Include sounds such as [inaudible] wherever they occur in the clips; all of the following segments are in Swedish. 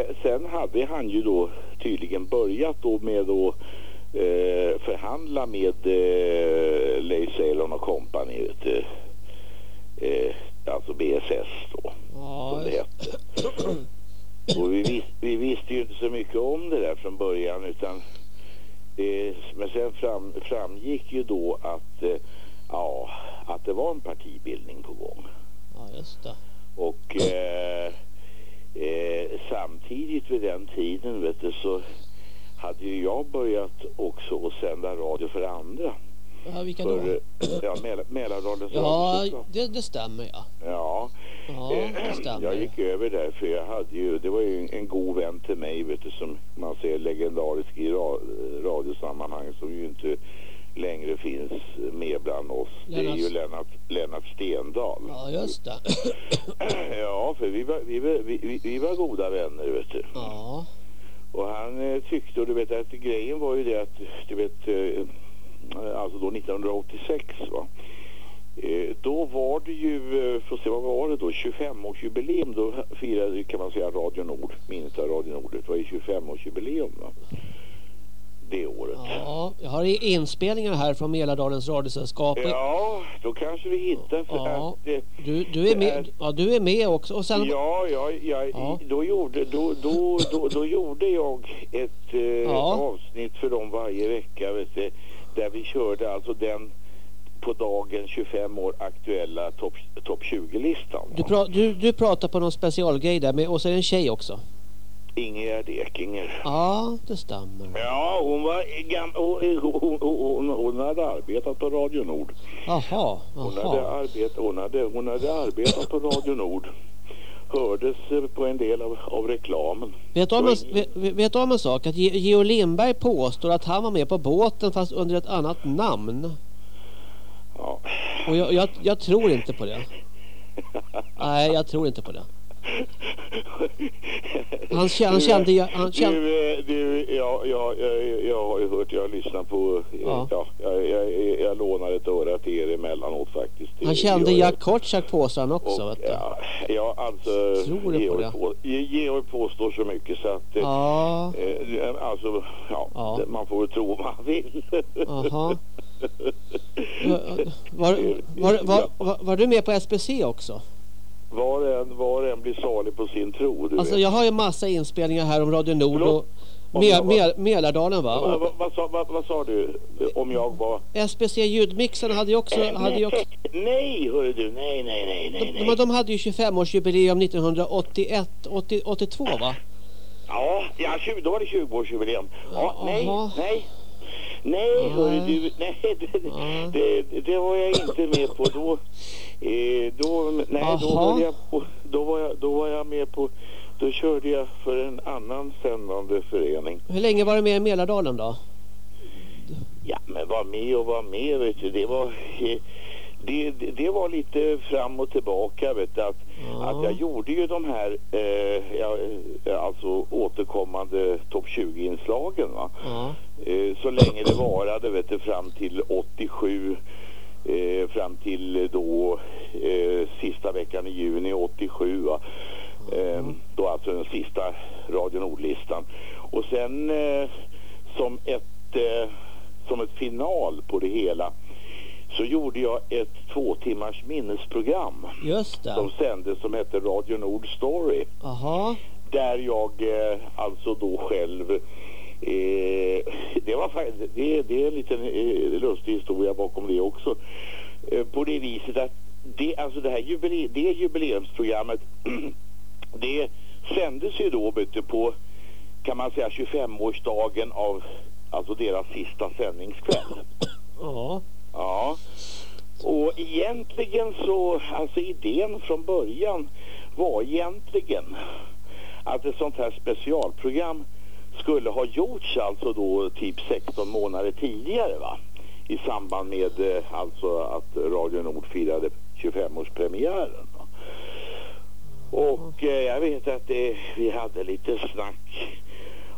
sen, sen hade han ju då tydligen börjat då med att eh, förhandla med eh, Leif Ceylon och du. Eh, alltså BSS då, Ja, som det hette. Och vi, vis, vi visste ju inte så mycket om det där från början utan eh, men sen fram, framgick ju då att eh, ja, att det var en partibildning på gång. ja just det. Och eh, eh, samtidigt vid den tiden vet du, så hade ju jag börjat också att sända radio för andra. Ja, vilka då? För, eh, ja, Mälar, Mälardalens Ja, det, det stämmer ja. Ja, Ja, eh, det stämmer. jag gick över där för jag hade ju, det var ju en, en god vän till mig vet du, som man ser legendarisk i ra, radiosammanhang som ju inte längre finns med bland oss. Det är ju Lennart- Lennart, Lennart Stendahl. Ja, just det. [clears throat] Ja, för vi var, vi, var, vi, vi- var goda vänner vet du. Ja, Och han eh, tyckte, och du vet att grejen var ju det att, du vet, eh, alltså då 1986 va. Eh, då var det ju, eh, får se vad var det då, 25-årsjubileum, då firade kan man säga Radio Nord, minnet av Radio Nord, det var ju 25-årsjubileum va. Det året. ja, jag har inspelningar här från Mälardalens radiosällskap. Ja, då kanske vi hittar för Ja. att eh, Du, du, är med, ja, du är med också. Och sen, Ja, ja, ja, Ja. Då, gjorde, då, då, då, då gjorde jag ett eh, Ja. avsnitt för dem varje vecka vet du, där vi körde alltså den på dagen 25 år aktuella topp top 20-listan. du, pra, du, du pratar på någon specialgrej där med, och så är det en tjej också. Ingegerd Ekinger. Ja, det stämmer. Ja, hon var hon, hon, hon, hade arbetat på Radio Nord. Jaha, Hon hade, arbet, hon, hade, hon hade arbetat på Radio Nord. Hördes på en del av, av reklamen. Vet du om vet, om en sak? Att Ge- Geo Lindberg påstår att han var med på båten fast under ett annat namn. Ja. Och jag, jag, jag tror inte på det. Nej, jag tror inte på det. Han, kä- han kände... ju- Han kände Du, eh, du ja, ja, jag, jag har ju hört, jag har lyssnat på, eh, Ja. ja, jag, jag, jag lånar ett öra till er emellanåt faktiskt. Han kände. Jack Kortsak påstår han också. Och, vet du. ja, ja, alltså Tror du på Georg, det? på, Georg påstår så mycket så att eh, Ja, eh, alltså, ja, Ja. man får väl tro vad man vill. jaha. [laughs] Var, var, var, var, var du med på SBC också? Var, en, var en blir salig på sin tro, du Alltså vet. jag har ju massa inspelningar här om Radio Nord och Förlåt? Jag var- Mä- Mälardalen va? Vad, Och vad, sa, vad, vad sa du? Om jag var... SBC ljudmixen hade ju också, hade ju också Nej, hörru du, nej, nej, nej, nej, de, nej. de hade ju 25-årsjubileum 1981, 80, 82 va? Ja, ja 20, då var det 20-årsjubileum. Ja, nej, nej. Nej, hörru du, nej, det, Ja. det, det var jag inte med på. Då, eh, då, nej, då var, jag på, då, var jag, då var jag med på, då körde jag för en annan sändande förening. Hur länge var du med i Mälardalen då? Ja, men var med och var med, vet du. Det var, eh, det, det, det var lite fram och tillbaka, vet du. Att, Ja. att jag gjorde ju de här, eh, eh, alltså återkommande topp 20-inslagen, va. Ja, Eh, så länge det varade vet du, fram till 87 eh, fram till då eh, sista veckan i juni 87 va? Eh, då alltså den sista Radio Nord-listan. Och sen eh, som ett eh, som ett final på det hela så gjorde jag ett två timmars minnesprogram. Just det. som sändes som hette Radio Nord Story. Jaha, där jag eh, alltså då själv eh, det var det, det är en liten eh, lustig historia bakom det också. Eh, på det viset att det, alltså det här jubile, det jubileumsprogrammet [clears throat] det sändes ju då på kan man säga 25-årsdagen av alltså deras sista sändningskväll. [coughs] Ja. Ja, och egentligen så, alltså idén från början var egentligen att ett sånt här specialprogram skulle ha gjorts alltså då typ 16 månader tidigare va? I samband med eh, alltså att Radio Nord firade 25-årspremiären. Och eh, jag vet att det, vi hade lite snack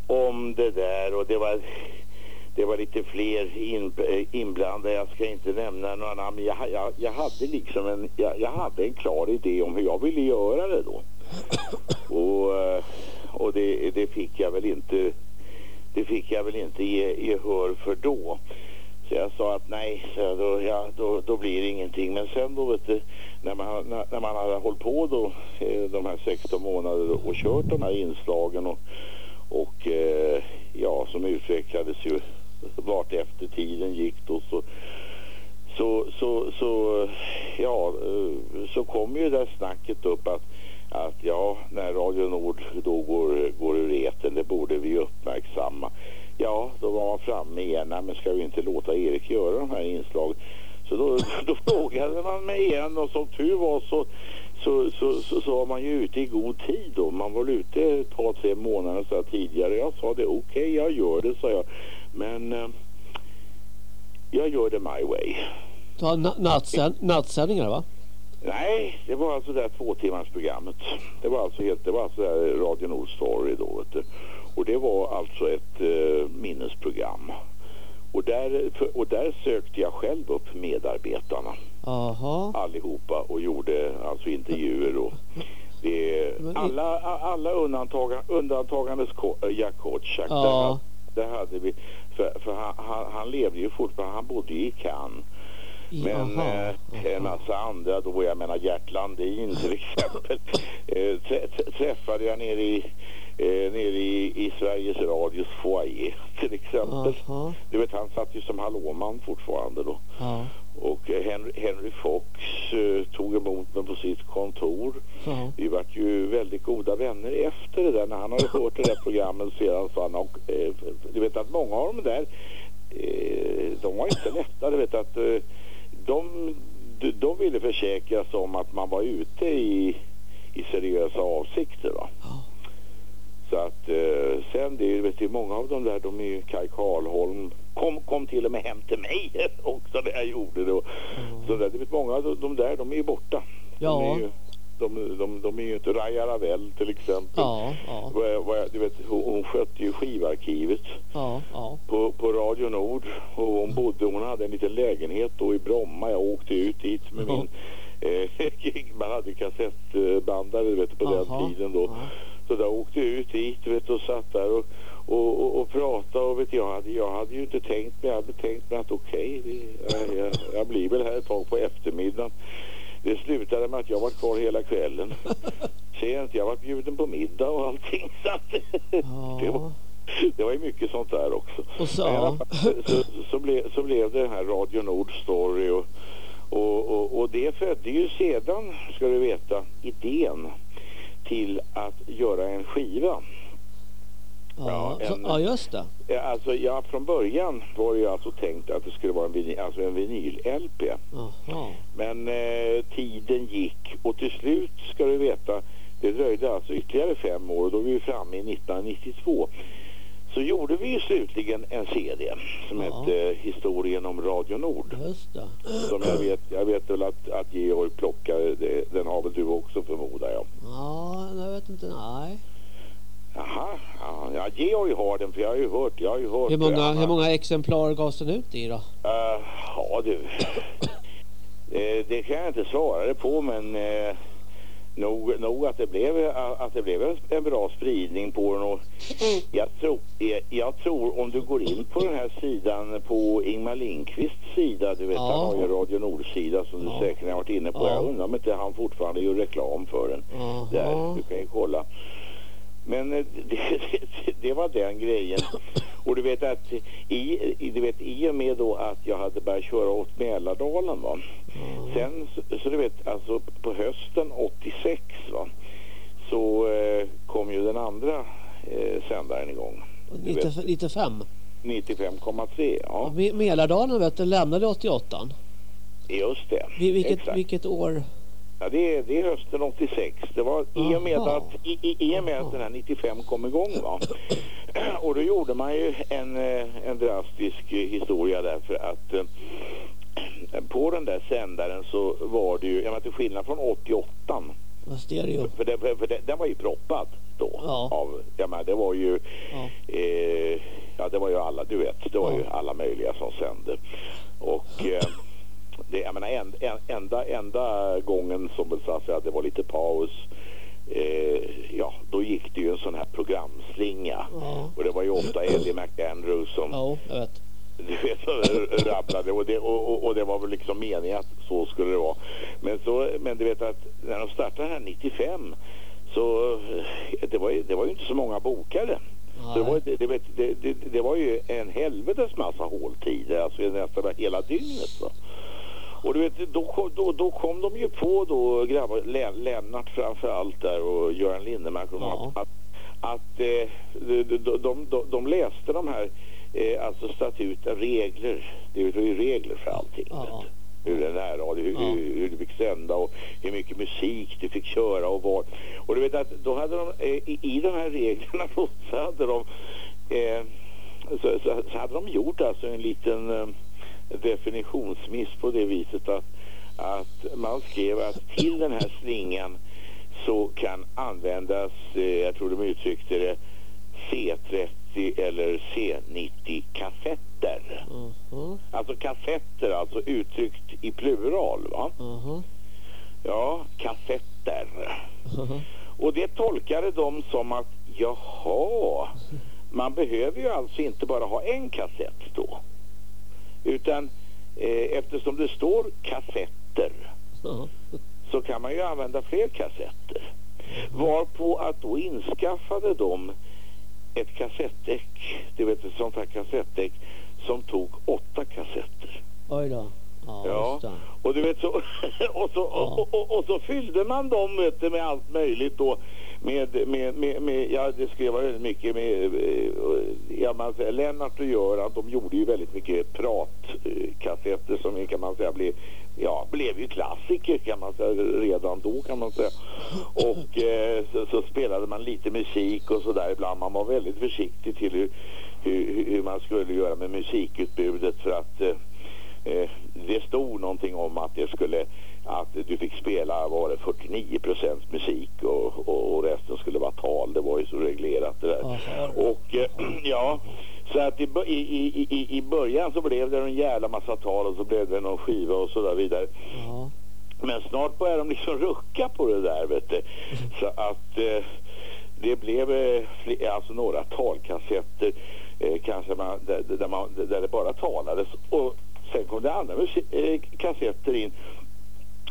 om det där och det var det var lite fler in, eh, inblandade. Jag ska inte nämna några namn. Men jag, jag, jag hade liksom en, jag, jag hade en klar idé om hur jag ville göra det då. Och, eh, och det, det fick jag väl inte det fick jag väl inte ge gehör för då. Så jag sa att nej, så då, ja, då, då blir det ingenting. Men sen då vet du, när man, när, när man hade hållit på då eh, de här 16 månaderna och kört de här inslagen och, och eh, ja, som utvecklades ju vart efter tiden gick då så så, så, så, ja, eh, så kom ju det där snacket upp att, att ja, när Radio Nord då går, går ur eten, det borde vi uppmärksamma. Ja, då var man framme igen. Nej, men ska vi inte låta Erik göra de här inslagen? Så då, [laughs] då frågade man mig igen och som tur var så, så, så, så, så var man ju ute i god tid då. Man var ute ett par, tre månader så tidigare. Jag sa det, okej okay, jag gör det, sa jag. Men eh, jag gör det my way. Du har nattsändningar va? Nej, det var alltså det där två timmars programmet. Det var alltså helt, det var alltså Radio Nord Story då vet du. Och det var alltså ett eh, minnesprogram. Och där, för, och där sökte jag själv upp medarbetarna. Aha. Allihopa och gjorde alltså intervjuer och det, alla, alla undantagan, undantagandes Jack Kotschak. Ja. Där, där hade vi, för, för han, han, han levde ju fortfarande, han bodde ju i Cannes. Men aha, eh, en massa andra då, jag menar Gert Landin till [laughs] exempel, eh, träffade jag nere i eh, nere i, i Sveriges Radios foyer till exempel. Aha. Du vet, han satt ju som hallåman fortfarande då. Ja. Och eh, Henry, Henry Fox eh, tog emot mig på sitt kontor. Ja. Vi var ju väldigt goda vänner efter det där. När han hade [laughs] hört det där programmet sedan sa han, och, eh, du vet att många av dem där, eh, de var inte lätta. Du vet att de, de ville försäkra sig om att man var ute i, i seriösa avsikter. Va? Ja. Så att eh, sen det vet du, många av dem där, de är ju Kaj Karlholm kom, kom till och med hem till mig [laughs] också när jag gjorde det. Mm. Så där, du vet många av de där, de är ju borta. Ja. De är ju, de, de, de är ju inte Raja Ravel till exempel. Ja, ja. Du vet, hon, skötte ju skivarkivet ja, ja. På, på Radio Nord och hon bodde, hon hade en liten lägenhet då i Bromma. Jag åkte ut dit med min eh, [laughs] man hade kassettbandare vet, på Aha. den tiden då. Aha. Så där åkte jag ut dit vet, och satt där och, och, och, och pratade och vet, jag, hade, jag hade ju inte tänkt mig, jag hade tänkt mig att okej, okay, jag, jag, jag blir väl här ett tag på eftermiddagen. Det slutade med att jag var kvar hela kvällen. [laughs] Sent, jag var bjuden på middag och allting. Så att, ja. det, var, det var ju mycket sånt där också. Och så, ja. så, så, ble, så blev det den här Radio Nord Story och, och, och, och det födde ju sedan, ska du veta, idén till att göra en skiva. Ja, ja, en, så, ja just det. Alltså, ja, från början var det alltså tänkt att det skulle vara en, vinyl, alltså en vinyl-LP. Men eh, tiden gick och till slut ska du veta, det dröjde alltså ytterligare fem år och då är vi framme i 1992. Så gjorde vi ju slutligen en CD som hette Historien om Radio Nord. Just det. Som jag vet, jag vet väl att, att Georg plockade, det, den har väl du också förmodar jag. Ja, jag vet inte, nej. Jaha, ja, Georg har den för jag har ju hört, jag har ju hört Hur många, hur många exemplar gavs den ut i då? Uh, ja du, det, [coughs] det, kan jag inte svara det på men uh, nog, nog att det blev, att det blev en, en bra spridning på den och jag tror, jag, jag, tror om du går in på den här sidan på Ingmar Lindqvists sida, du vet ja. han har ju Radio Nord-sida som ja. du säkert har varit inne på, ja. jag undrar om inte han fortfarande gör reklam för den. Aha. Där, du kan ju kolla. Men eh, [laughs] det, det, det, var den grejen. Och du vet att i, du vet, i och med då att jag hade börjat köra åt Mälardalen va. Mm. Sen så, så, du vet alltså på hösten 86 va. Så eh, kom ju den andra eh, sändaren igång. 95? 95,3 ja. ja. Mälardalen vet du lämnade 88. Just det. Vilket, vilket år? Ja, det är, det är hösten 86. Det var i och med att, i, i, i med att den här 95 kom igång va. [clears throat] Och då gjorde man ju en, eh, en drastisk historia därför att eh, [clears throat] på den där sändaren så var det ju, jag menar till skillnad från 88 stereo. För, det, för det, den var ju proppad då. Ja. Av, jag menar, det var ju ja. Eh, ja det var ju alla, du vet, det var ja. ju alla möjliga som sände. Och eh, det, jag menar, en, en, enda, enda gången som så att säga, det var lite paus eh, ja, då gick det ju en sån här programslinga ofta Eddie McAndrews som Ja, jag vet. du vet, rabblade och det, och, och, och det var väl liksom meningen att så skulle det vara. Men, så, men du vet att när de startade här 95 så eh, det var, ju, det var ju inte så många bokare. Så det, var, det, det, det, det, det var ju en helvetes massa håltider, alltså nästan hela dygnet. Va? Och du vet, då, kom- då, då kom de ju på då, grabbar, Len- Lennart framför allt där och Göran Lindemark och Ja. att, att, eh, de, de, de, de, läste de här eh, alltså statuter, regler, det var ju regler för allting. Ja. Hur den här radio, hur, Ja. hur, hur du fick sända och hur mycket musik du fick köra och var. Och du vet att då hade de, eh, i, i de här reglerna [laughs] så hade de eh, så, så, så hade de gjort alltså en liten eh, definitionsmiss på det viset att, att man skrev att till den här slingan så kan användas, eh, jag tror de uttryckte det, C30 eller C90 kassetter. Mhm. Alltså kassetter, alltså uttryckt i plural va? Mhm. Ja, kassetter. Mhm. Och det tolkade de som att jaha, man behöver ju alltså inte bara ha en kassett då. Utan eh, eftersom det står kassetter så kan man ju använda fler kassetter. Varpå att då inskaffade de ett kassettdäck, det vet ett sånt här kassettdäck som tog åtta kassetter. Oj då. Ja, Ja, och du vet så [laughs] och så, Ja. och, och, och så fyllde man dem vet du, med allt möjligt då. Med, med, med, med ja det skrev väldigt mycket med eh, ja man säger Lennart och Göran de gjorde ju väldigt mycket pratkassetter som kan man säga blev ja blev ju klassiker kan man säga redan då kan man säga. Och eh, så, så spelade man lite musik och så där ibland. Man var väldigt försiktig till hur, hur, hur man skulle göra med musikutbudet för att Eh, det stod någonting om att det skulle att du fick spela var det 49 procents musik och, och, och resten skulle vara tal. Det var ju så reglerat det där. Och eh, [clears throat] ja, så att i, i, i, i, i början så blev det en jävla massa tal och så blev det någon skiva och så där vidare. Ja. Men snart började de liksom rucka på det där vet du. Så att eh, det blev eh, fler, alltså några talkassetter eh, kanske man, där, där, man, där det bara talades och sen kom det andra eh, kassetter in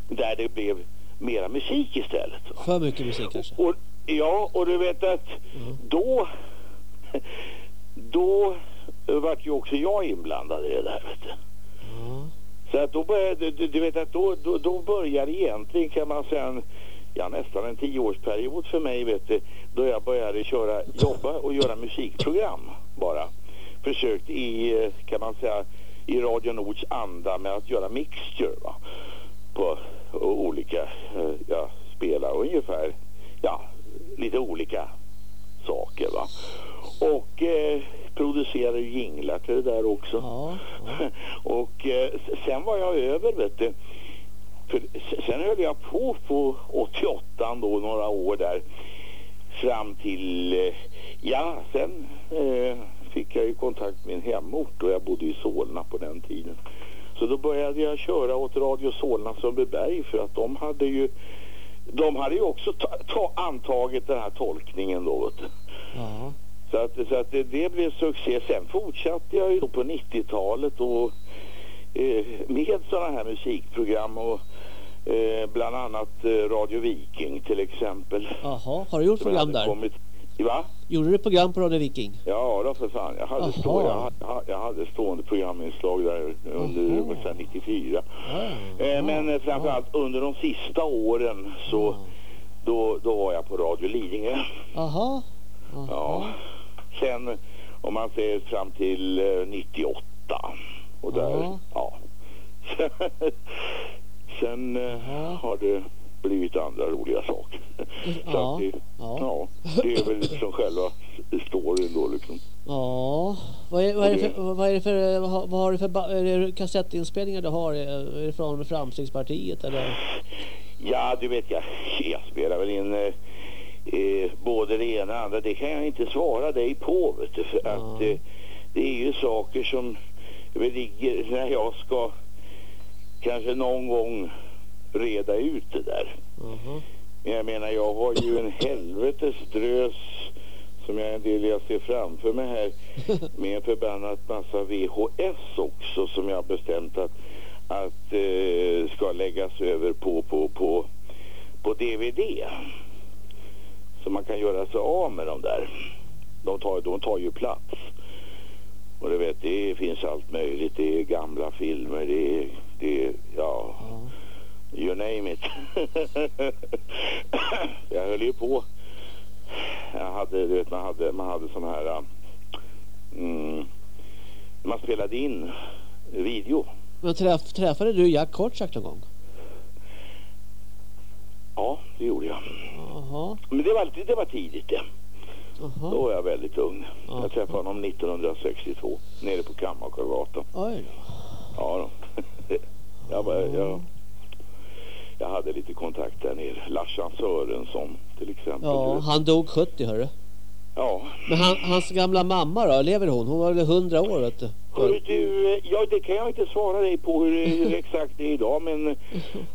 där det blev mera musik istället. För mycket musik kanske. Och, ja, och du vet att Mm. då då vart ju också jag inblandad i det där vet du. Ja. Så att då började, du, du vet att då, då, då började egentligen kan man säga ja, nästan en tioårsperiod för mig vet du, då jag började köra, jobba och göra musikprogram bara. Försökt i, eh, kan man säga, i Radio Nords anda med att göra mixture va? på olika, eh, ja, spela ungefär, ja, lite olika saker va. Och eh, producerade ju jinglar till det där också. Ja. ja. [laughs] Och eh, sen var jag över vet du. För sen höll jag på på 88 då några år där. Fram till, eh, ja sen eh, fick jag ju kontakt med min hemort och jag bodde i Solna på den tiden. Så då började jag köra åt Radio Solna Sundbyberg för att de hade ju de hade ju också ta, ta, antagit den här tolkningen då vet ja. Så att, så att det, det blev succé. Sen fortsatte jag ju på 90-talet och eh, med sådana här musikprogram och eh, bland annat eh, Radio Viking till exempel. Jaha, har du gjort program där? Kommit, va? Gjorde du program på Radio Viking? Ja då för fan. Jag hade, stå, jag, jag hade stående programinslag där under ungefär 94. Ja. Eh, men eh, framförallt under de sista åren så då, då var jag på Radio Lidingö. Jaha. Ja. Sen om man ser fram till eh, 98 och där, Ja. [laughs] Sen eh, har det blivit andra roliga saker. Så Ja. det, Ja. ja, det är väl liksom själva storyn då liksom. Ja, vad är, vad är det för, vad är det för, vad har, du för är det kassettinspelningar du har? Är det från Framstegspartiet eller? Ja, du vet jag, jag spelar väl in eh, eh, både det ena och det andra. Det kan jag inte svara dig på, vet du, för Ja. att eh, det är ju saker som ligger när jag ska kanske någon gång reda ut det där. Jaha. Men jag menar, jag har ju en helvetes drös som jag en del jag ser framför mig här [laughs] med en förbannat massa VHS också som jag har bestämt att, att eh, ska läggas över på, på, på, på DVD. Så man kan göra sig av med dem där. De tar, de tar ju plats. Och du vet, det finns allt möjligt. Det är gamla filmer, det är, det är ja, you name it. [laughs] jag höll ju på. Jag hade, du vet, man hade, man hade sån här, mm, man spelade in video. Men träff, träffade du Jack Kortsak någon gång? Ja, det gjorde jag. Jaha. Men det var, det var tidigt det. Jaha. Då var jag väldigt ung. Ja. Jag träffade honom 1962 nere på. Oj då. Ja då. [laughs] jag, var, jag, jag hade lite kontakt där nere. Larsan Sörensson till exempel. Ja, han dog 70 hörru. ja. Men han, hans gamla mamma då, lever hon? Hon var väl 100 år vet du? Hörru du, ja det kan jag inte svara dig på hur, hur [laughs] exakt det är idag men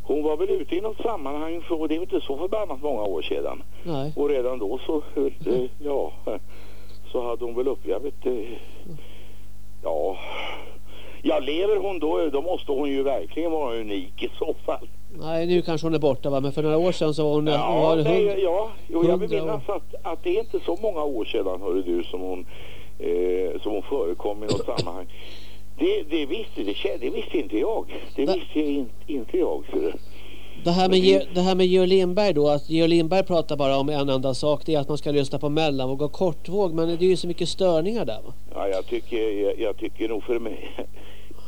hon var väl ute i något sammanhang för det är inte så förbannat många år sedan. Nej. Och redan då så, ja, så hade hon väl upp, jag vet eh, ja. Ja, lever hon då, då måste hon ju verkligen vara unik i så fall. Nej, nu kanske hon är borta va? Men för några år sedan så var hon... Ja, var nej, hund- ja jo, jag vill hundra minnas att, att det är inte så många år sedan, hörru du, som hon, eh, som hon förekom i något [coughs] sammanhang. Det, det, visste, det, det visste inte jag. Det Va- visste in, inte jag. Det. Det här med, Ge- det här med Georg Lindberg då, att Georg Lindberg pratar bara om en enda sak, det är att man ska lyssna på mellanvåg och kortvåg, men det är ju så mycket störningar där va? Ja, jag tycker, jag, jag tycker nog för mig...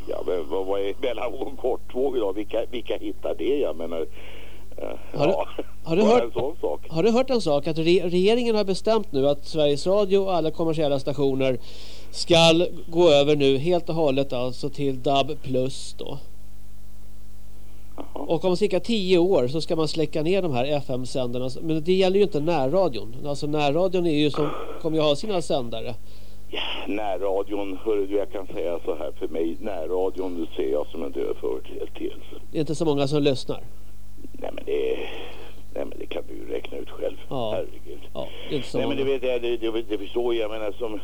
Ja, men vad, vad är mellanvåg och kortvåg idag? Vilka, vilka hittar det? Jag menar... eh, Har du- ja, har du hört-. Har du hört en sak? Att re- regeringen har bestämt nu att Sveriges Radio och alla kommersiella stationer ska gå över nu helt och hållet alltså till DAB plus då. Jaha. Och om cirka 10 år så ska man släcka ner de här FM-sändarna. Men det gäller ju inte närradion. Alltså närradion är ju som, kommer ju ha sina sändare. Närradion, hörru du, jag kan säga så här för mig. Närradion ser jag som en död företeelse. Det är inte så många som lyssnar. Nej men det, nej men det kan du ju räkna ut själv. Ja. Herregud. Ja, det är inte så Nej men det många. vet jag, det, det, det förstår jag. Menar som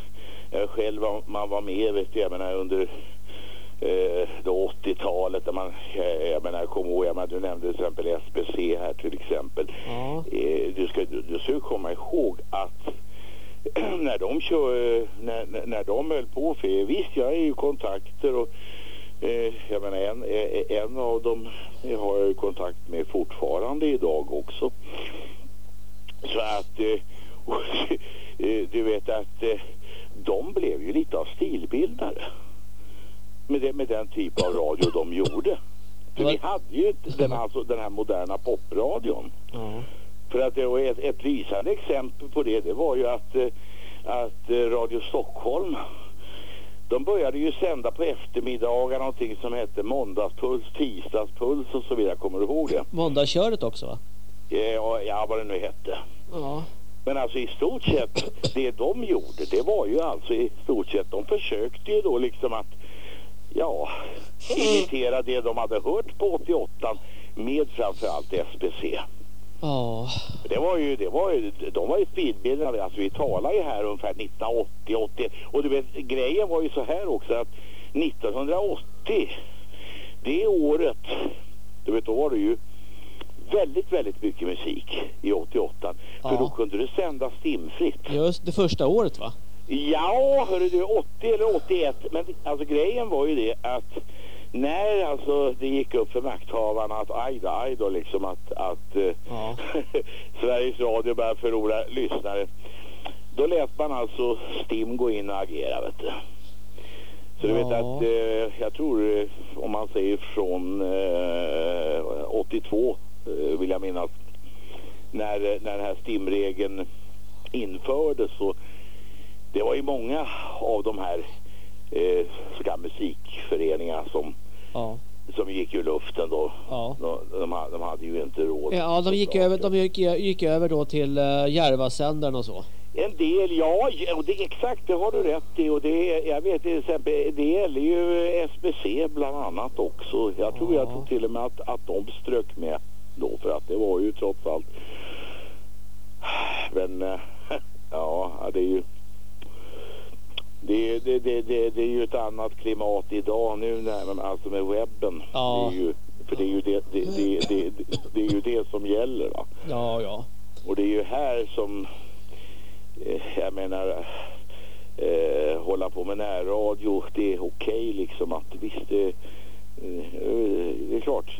jag själv var, man var med, vet du, jag menar under eh, då 80-talet. Där man, jag, jag menar, jag kommer ihåg, jag menar, du nämnde till exempel SBC här till exempel. Ja. Eh, du, ska, du, du ska komma ihåg att [clears throat] när de kör, när, när- de höll på, för visst jag är ju kontakter och eh, jag menar en, eh, en av dem har jag ju kontakt med fortfarande idag också. Så att eh, [laughs] och, eh, du vet att eh, de blev ju lite av stilbildare med, det, med den typ av radio de gjorde. För vi hade ju den, alltså, den här moderna popradion. Ja. För att det var ett, ett lysande exempel på det, det var ju att, eh, att eh, Radio Stockholm de började ju sända på eftermiddagar någonting som hette måndagspuls, tisdagspuls och så vidare. Kommer du ihåg det? Måndagsköret också va? Ja, ja vad det nu hette. Ja. Men alltså i stort sett, det de gjorde, det var ju alltså i stort sett, de försökte ju då liksom att, ja, imitera det de hade hört på 88 med framförallt SBC. Ja. Det var ju, det var ju, de var ju speedbildade, alltså vi talar ju här ungefär 1980, 81 och du vet, grejen var ju så här också att 1980, det året, du vet då var det ju väldigt, väldigt mycket musik i 88. För Ja. då kunde du sända stimfritt. Just det första året va? Ja, hörru du, 80 eller 81. Men alltså grejen var ju det att när alltså det gick upp för makthavarna att aj då, aj då liksom att, att eh, Ja. [laughs] Sveriges Radio började förlora lyssnare. Då lät man alltså STIM gå in och agera vet du. Så du vet att eh, jag tror eh, om man säger från eh, 82 eh, vill jag minnas när, när den här STIM-regeln infördes så det var ju många av de här eh, ska musikföreningarna som, Ja. som gick ur luften då. Ja. De, de, ha- de hade ju inte råd. Ja, de gick, över, de gick, gick över då till uh, Järvasändaren och så. En del, ja, och det, exakt det har du rätt i. Och det, jag vet till exempel, det gäller ju SBC bland annat också. Jag tror jag Ja. tror till och med att, att de strök med då för att det var ju trots allt. [sighs] Men eh, [laughs] ja, det är ju det, det, det, det, det är ju ett annat klimat idag nu när, alltså med webben. Ja. Det är ju, för det är ju det, det, det, det, är ju det som gäller va. Ja, ja. Och det är ju här som, eh, jag menar, eh, hålla på med närradio, det är okej liksom att visst det, eh, det är klart,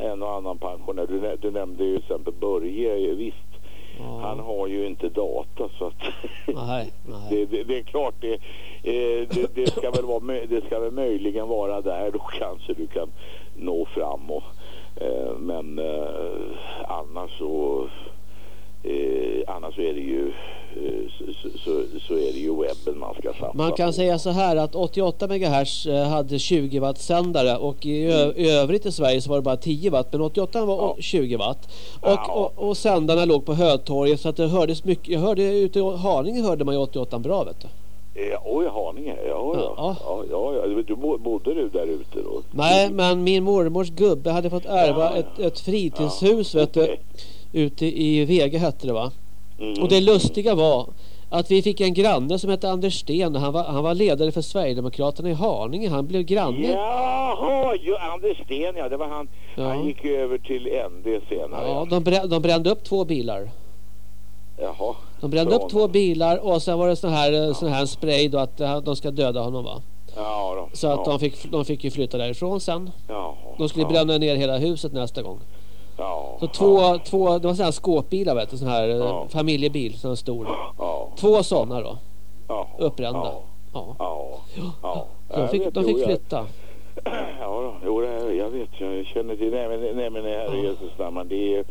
en och annan pensionär, du, du nämnde ju till exempel Börje, visst, ja. han har ju inte data så att [laughs] Nej, nej. det, det, det är klart det, eh, det, det ska väl vara det ska väl möjligen vara där då kanske du kan nå fram och, eh, men eh, annars så eh, annars är det ju eh, så, så- så, är det ju webben man ska satsa Man kan på. säga så här att 88 MHz eh, hade 20 watt sändare och i, i övrigt i Sverige så var det bara 10 watt men 88 var Ja. 20 watt. Och, Ja. och, och sändarna låg på Hötorget så att det hördes mycket. Jag hörde ute i Haninge hörde man ju 88 bra vet du. Eh, oj, Haninge, ja ja. Ja. ja. ja, ja. Du, bo- bodde du där ute då? Nej men min mormors gubbe hade fått ärva ett, ett fritidshus vet du. Ute i Vega hette det va. Mm. Och det lustiga var att vi fick en granne som hette Anders Sten. Han var, han var ledare för Sverigedemokraterna i Haninge. Han blev granne. Jaha, ju, Anders Sten ja, det var han. Ja. Han gick över till ND senare. Ja, de, brä, de brände upp två bilar. Jaha. De brände upp två bilar och sen var det sån här, eh, sån här spray då att eh, de ska döda honom va. Ja, då. Så att ja. de, fick, de fick ju flytta därifrån sen. Ja, De skulle ja, bränna ner hela huset nästa gång. Ja, Så två, ja, två det var sån här skåpbilar vet du, sån här eh, Ja. familjebil, sån här stor. Två sådana då, ja, uppbrända. Ja, Ja. ja. De fick, de fick flytta. [clears throat] Ja, då. jo, det- jag vet. Jag känner till Nej, men, nej, men herre Jesus namn, det är,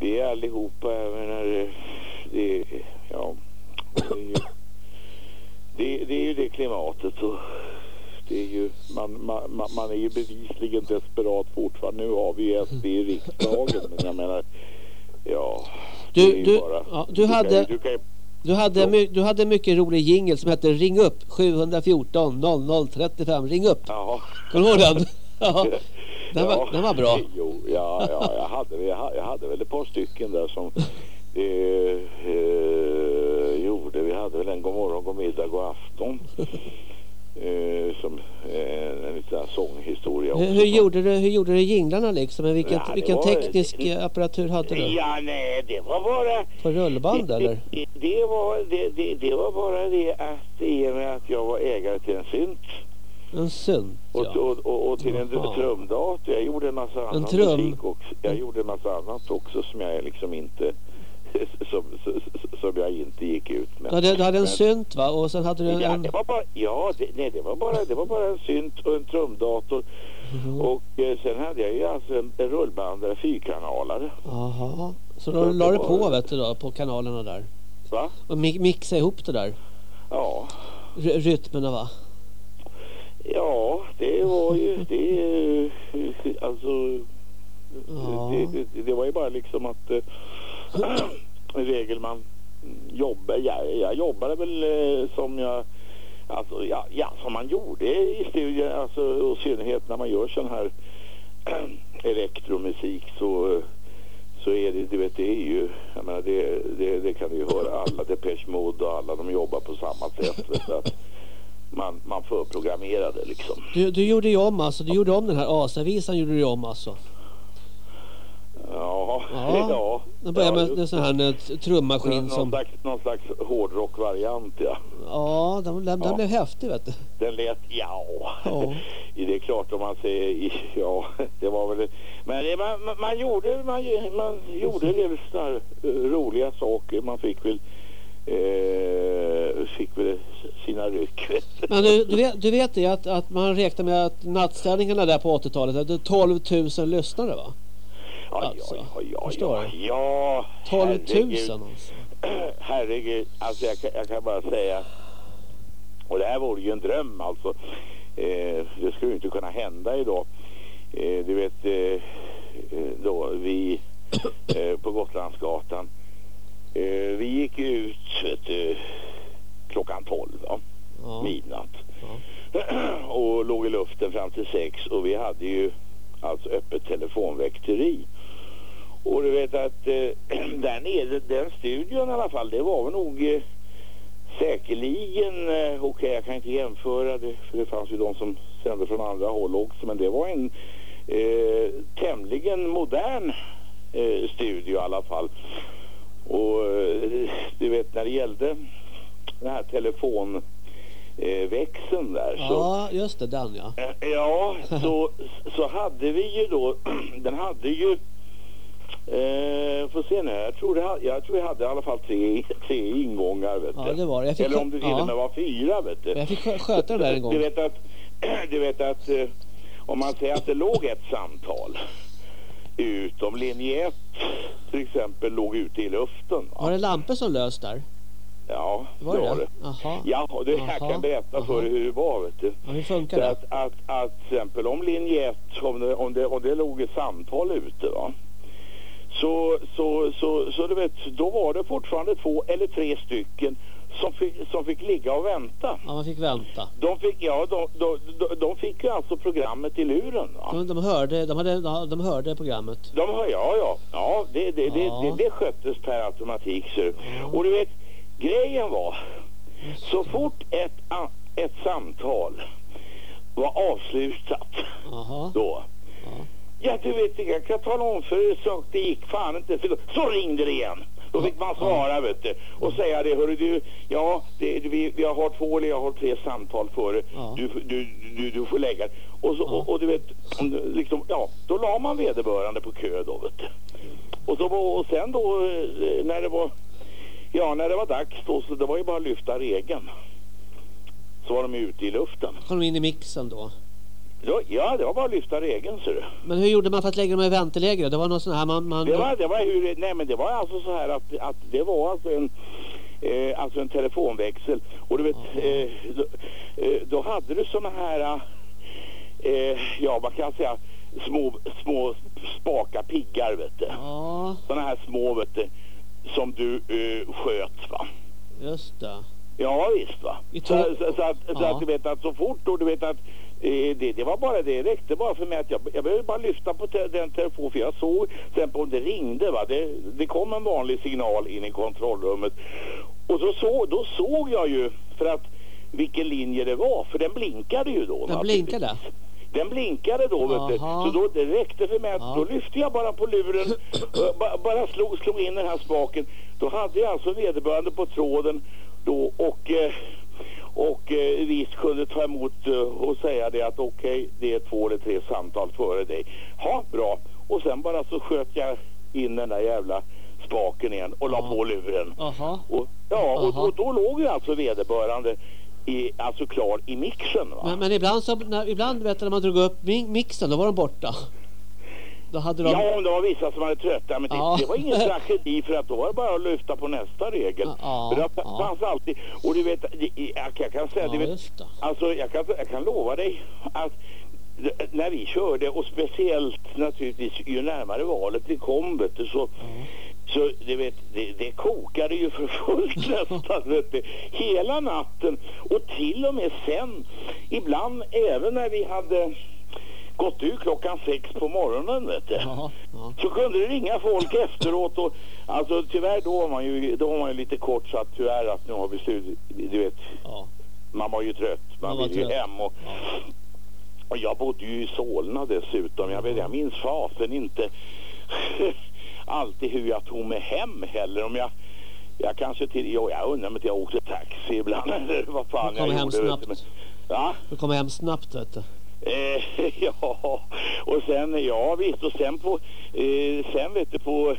det är allihopa. Jag menar, det, det är, ja, det är ju det, det är ju det klimatet. Och det är ju, man, man, man- är ju bevisligen desperat fortfarande. Nu har vi ju SD i riksdagen, men jag menar, ja. Du- du- bara- ja, du kan hade- ju- Du kan Du hade, my, du hade mycket rolig jingle som hette Ring upp 714 00 35. Ring upp. Kommer du ihåg den? Ja. Den var, Ja, den var bra. Jo, ja, ja jag, hade, jag, hade, jag hade väl ett par stycken där som eh, eh, gjorde. Vi hade väl en god morgon, god middag, god afton. Eh, som eh, en liten sånghistoria Hur, hur, gjorde du, hur gjorde du jinglarna liksom? Men Vilken, Ja, det vilken var- teknisk eh, apparatur hade du? Ja, nej, det var bara... På rullband eller? Det, det, var, det, det, det var bara det att i och med att jag var ägare till en synt En synt och, ja. och, och, och till en trumdator. Jag gjorde en massa annan trum. musik också. Jag gjorde en massa annat också som jag liksom inte [laughs] som, som, jag inte gick ut med. Du hade, du hade en Men- synt va? Och sen hade du Ja, en... det var bara, ja det, nej, det var bara, det var bara en synt och en trumdator. Mhm. Och eh, sen hade jag ju alltså en, en rullbandare, fyrkanalare. Jaha. Så då det la du på vet du då, på kanalerna där. Va? Och mi mixa ihop det där. Ja. R rytmerna va? Ja, det var ju, det, alltså, Ja. det, det, det var ju bara liksom att eh, [clears throat] i regel man jobbar, jag, jag jobbade väl eh, som jag, alltså ja, ja, som man gjorde i studier, alltså och i synnerhet när man gör sån här [clears throat] elektromusik så så är det, du vet, det är ju, jag menar, det, det, det kan du ju höra alla, Depeche Mode och alla, de jobbar på samma sätt. Så att man, man förprogrammerade liksom. Du, du gjorde ju om alltså. Du gjorde om den här Asavisan gjorde du om alltså. Ja, Ja. [laughs] ja. Den började ja, med en sån här en trummaskin någon, som... slags, någon slags hårdrockvariant, ja. Ja, den, den, den Ja. blev häftig vet du. Den lät, ja. Ja. [laughs] Det är klart om man säger, ja, det var väl, men det, man, man- gjorde, man, man gjorde såna här eh, roliga saker. Man fick väl, eh, fick väl sina ryck. [laughs] Men du, du, vet, du vet det att, att man räknar med att nattsändningarna där på 80-talet hade 12 000 lyssnare va? Ja, Alltså, ja, ja, ja, förstår ja, du? ja, 12 000 herregud. alltså. [clears throat] Herregud, alltså jag, kan- jag kan bara säga, och det här vore ju en dröm alltså. Eh, det skulle ju inte kunna hända idag. Eh, du vet, eh, eh, då vi [clears throat] eh, på Gotlandsgatan, eh, vi gick ut du, klockan 12, va? Ja. midnatt. [clears throat] och låg i luften fram till sex och vi hade ju alltså öppet telefonväkteri. Och du vet att eh, [clears throat] där nere, den studion i alla fall, det var nog, eh, säkerligen, eh, okej jag kan inte jämföra det för det fanns ju de som sände från andra håll också men det var en eh, tämligen modern eh, studio i alla fall. Och eh, du vet när det gällde den här telefonväxeln där så Ja, just det, den ja. Eh, Ja, så, så hade vi ju då, [clears throat] den hade ju, eh, får se nu, jag tror, det, jag tror jag hade i alla fall tre, tre ingångar vet Ja, det var det. Jag fick Eller om det till och ja. med var fyra vet du. Jag fick skö- sköta det där en gång. [clears throat] Du vet att, du vet att om man säger att det låg ett samtal ut, om linje 1 till exempel låg ute i luften. Va? Var det lampor som lös där? Ja, Var det var det? Jaha. Ja, det, jag kan berätta för Jaha. dig hur det var vet du. Ja, hur funkar det? att, att, att till exempel om linje 1, om det, om det, om det låg ett samtal ute va. Så, så, så, så du vet, då var det fortfarande två eller tre stycken som fick, som fick ligga och vänta. Ja, man fick vänta. De fick, ja, de, de, de, de fick ju alltså programmet i luren. Va? De, de, hörde, de, hade, ja, de hörde programmet. De ja, ja, ja, det, det, det, Ja. det, det sköttes per automatik. Så. Och du vet, grejen var, så fort ett, ett samtal var avslutat Jaha. då, Ja. Ja du vet, jag kan tala om för dig så det gick fan inte, så, så ringde det igen. Då fick man svara vet du, och säga det, hörru du, ja, det, vi, vi har två eller jag har tre samtal före, Ja. du, du, du, du får lägga och, så, Ja. och, och du vet, liksom, ja, då la man vederbörande på kö då vet du. Och, så, och sen då eh, när det var, ja när det var dags då, så det var ju bara att lyfta regeln. Så var de ute i luften. kom de in i mixen då. Ja, det var bara att lyfta regeln ser du. Men hur gjorde man för att lägga dem i vänteläge? Det var något sån här man... man Det var, det var hur, nej men det var alltså så här att, att det var alltså en, eh, alltså en telefonväxel och du vet, eh, då, eh, då hade du såna här, eh, ja vad kan jag säga, små, små spaka piggar vet du. Ja, Såna här små vet du, som du eh, sköt va. just det. Ja visst va. Så, så, så, att, så Ja. att du vet att så fort då du vet att det, det var bara det, det räckte bara för mig att jag, jag behövde bara lyfta på te, den telefonen för jag såg exempel om det ringde va. Det, det kom en vanlig signal in i kontrollrummet och så, så, då såg jag ju för att vilken linje det var för den blinkade ju då. Den blinkade? Den blinkade då vet du. Så då, det räckte för mig att Ja. då lyfte jag bara på luren, eh, ba, bara slog, slog in den här spaken. Då hade jag alltså vederbörande på tråden då och, eh, och eh, visst kunde ta emot eh, och säga det att okej, det är två eller tre samtal före dig. Ja, bra. Och sen bara så sköt jag in den där jävla spaken igen och la Ja. på luren. Jaha. Och, ja, och, Aha. och då låg ju alltså vederbörande i, alltså klar i mixen. Men, men ibland, så, när, ibland vet du, när man drog upp mi- mixen, då var de borta. Då hade de... Ja, om det var vissa som hade trötta, men det, Ja. det var ingen tragedi för att då var det bara att lyfta på nästa regel. Ja, det ja. fanns alltid, och du vet, jag, jag kan säga, Ja, vet, alltså jag kan, jag kan lova dig att när vi körde och speciellt naturligtvis ju närmare valet vi kom vet du, så, så du vet, det, det kokade ju för fullt [laughs] nästan vet du, hela natten och till och med sen ibland även när vi hade gått ut klockan sex på morgonen vet du. Ja, ja. Så kunde det ringa folk efteråt och alltså tyvärr då var man ju, då var man ju lite kort så att tyvärr att nu har vi slut, du vet, ja. man var ju trött, man Man var ville ju hem och, och jag bodde ju i Solna dessutom, jag, vet, jag minns fasen inte [laughs] alltid hur jag tog mig hem heller om jag jag kanske till, jo, jag undrar om jag åkte taxi ibland [laughs] eller vad fan jag gjorde. snabbt. Ja, Du kom hem snabbt vet du. Eh, [laughs] ja, och sen, ja visst, och sen på, eh, sen vet du på,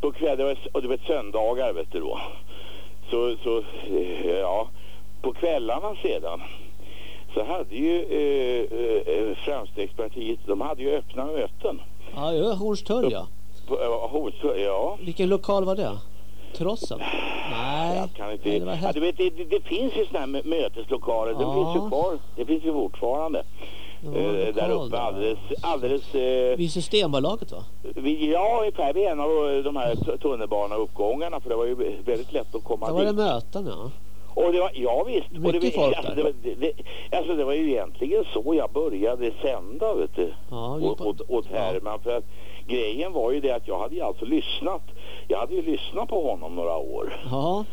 på kvällar, och du vet söndagar vet du då. Så, så eh, ja, på kvällarna sedan så hade ju eh, eh, Framstegspartiet, de hade ju öppna möten. Ja, ja Hornstull ja. Hos, ja. Vilken lokal var det? Trossen? Nej, Jag kan inte, nej det var ja, du vet, det, det, det finns ju såna här mö- möteslokaler, det Ja. finns ju kvar, det finns ju fortfarande. Eh, där uppe alldeles, alldeles eh, Vid Systembolaget va? Vi, ja, ungefär vid en av de här t- tunnelbaneuppgångarna för det var ju väldigt lätt att komma Där var det dit. möten ja. Och det var, ja visst. och det, Mycket folk alltså, det, var- det, alltså det var ju egentligen så jag började sända vet du. Ja, Åt, åt, åt. Herman för att grejen var ju det att jag hade ju alltså lyssnat. Jag hade ju lyssnat på honom några år. Ja,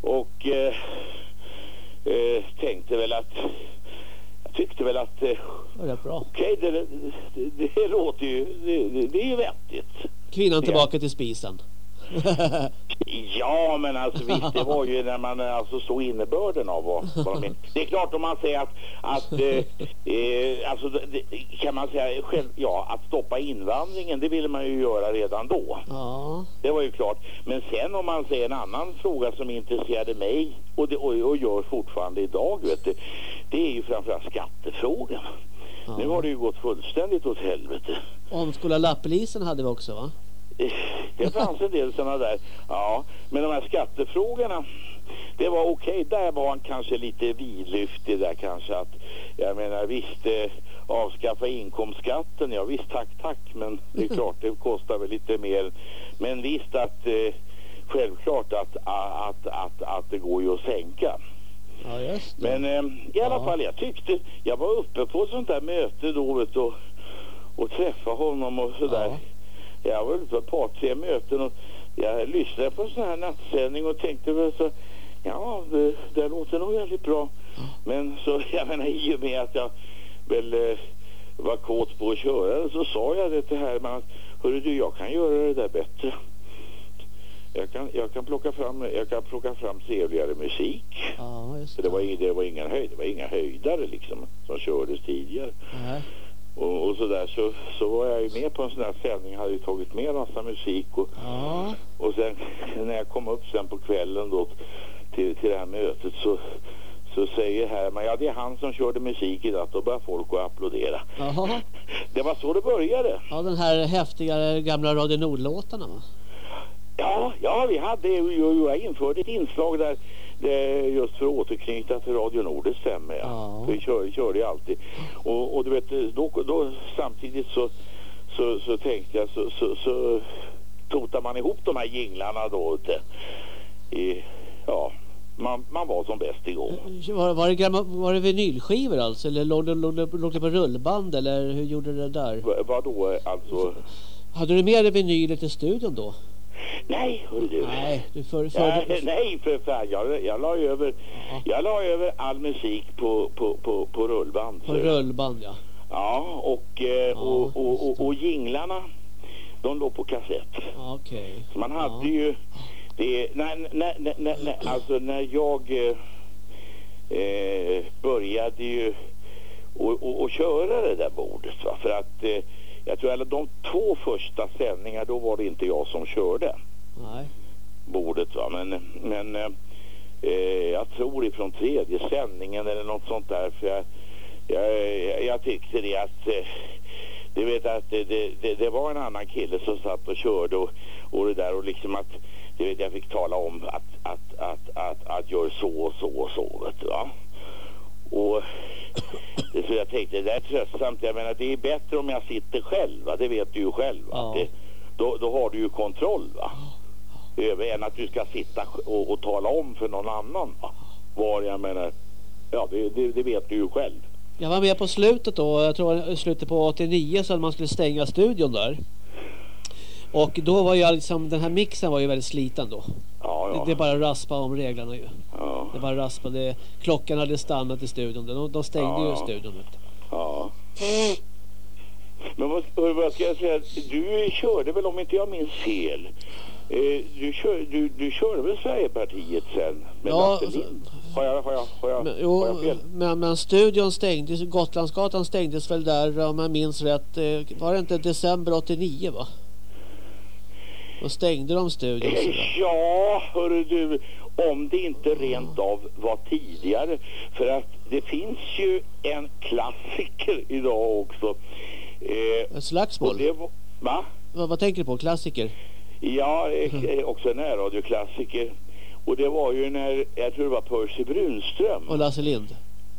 Och eh, eh, tänkte väl att tyckte väl att eh, Det är bra. okej, det, det, det, det låter ju, det, det är ju vettigt. Kvinnan tillbaka till spisen. [laughs] Ja, men alltså visst, det var ju när man alltså såg innebörden av vad, vad de menar. Det är klart om man säger att, att eh, eh, alltså det, kan man säga själv, ja, att stoppa invandringen, det ville man ju göra redan då. Ja. Det var ju klart. Men sen om man säger en annan fråga som intresserade mig och, det, och, och gör fortfarande idag, vet du, det är ju framförallt skattefrågan. ja. Nu har det ju gått fullständigt åt helvete. Omskola lappelisen hade vi också va? Det fanns en del sådana där. Ja, men de här skattefrågorna, det var okej. Där var han kanske lite vidlyftig där kanske. Att, jag menar visst, eh, avskaffa inkomstskatten. Ja visst, tack, tack. Men det är [laughs] klart, det kostar väl lite mer. Men visst att, eh, självklart att, att, att, att det går ju att sänka. Ja. Men eh, i alla Ja. fall, jag tyckte, jag var uppe på ett sånt där möte då vet och, och träffade honom och sådär. Ja. Jag var ute på ett par, tre möten och jag lyssnade på en sån här nattsändning och tänkte väl så, ja, det, det låter nog väldigt bra. Men så, [laughs] jag menar, i och med att jag väl eh, var kåt på att köra så sa jag det till Herman att, hörru du, jag kan göra det där bättre. Jag kan, jag kan plocka fram, jag kan plocka fram trevligare musik. Ja, För det var, det var inga höjd, det var inga höjdare liksom som kördes tidigare. Nej. Och, och så där så, så var jag ju med på en sån här sändning, hade ju tagit med massa musik och, Ja. och sen [laughs] när jag kom upp sen på kvällen då till, till det här mötet så, så säger Herman, ja det är han som körde musik idag, då börjar folk att applådera. Jaha. [laughs] Det var så det började. Ja, den här häftiga gamla Radio Nord-låtarna va? Ja, ja vi hade ju, jag införde ett inslag där just för att återknyta till Radio Nord, det stämmer ja. Vi kör, körde ju alltid. Och, och du vet, då, då samtidigt så, så, så tänkte jag så, så, så totar man ihop de här jinglarna då ute. I, ja, man, man var som bäst igång. Var, var, det gamla, var det vinylskivor alltså? Eller låg det, låg, det, låg det på rullband? Eller hur gjorde du det där? Va- Vadå alltså? Hade du med dig vinyler till studion då? Nej, hörru du. Nej, du för, för, Ja, nej för fan, jag, jag la över, jag la över all musik på, på, på, på rullband. på rullband ja. Ja, och, eh, och, och, och, och jinglarna, de låg på kassett. Ja, Okej. Så man hade Ja. ju, det, när, när, när, när, alltså när jag eh, eh, började ju och, och, och köra det där bordet, va? för att eh, jag tror alla de två första sändningar då var det inte jag som körde Nej. bordet va, men, men eh, jag tror ifrån tredje sändningen eller något sånt där för jag, jag, jag, tyckte det att eh, du vet att det, det, det, var en annan kille som satt och körde och, och det där och liksom att du vet jag fick tala om att, att, att, att, att gör så och så och så vet du va och det, så jag tänkte det är tröttsamt jag menar det är bättre om jag sitter själv va? det vet du ju själv? Ja. Det, då, då har du ju kontroll va över än att du ska sitta och, och tala om för någon annan va? var jag menar ja det, det, det vet du ju själv Jag var med på slutet då. Jag tror det slutet på 89 så att man skulle stänga studion där. Och då var jag liksom, den här mixen var ju väldigt sliten då. ja Det, ja, det är bara raspa om reglerna ju. Det var raspa. Det, klockan hade stannat i studion. De, de stängde Ja. ju studion. Ja. men vad, vad ska jag säga du körde väl om inte jag minns fel eh, du, kör, du, du körde väl Sverigepartiet sen med Ja, alltså- har jag, har jag, har jag, Men, har jo, jag fel? men, men studion stängdes. Gotlandsgatan stängdes väl där om jag minns rätt. eh, Var det inte december 89 va? Då stängde de studion. Ja, hörru du, om det inte rent av var tidigare. För att det finns ju en klassiker idag också. Eh, och slagsmål. det va? Vad, vad tänker du på? Klassiker? Ja, eh, också en närradioklassiker. Och det var ju när, jag tror det var Percy Brunström. Och Lasse Lind?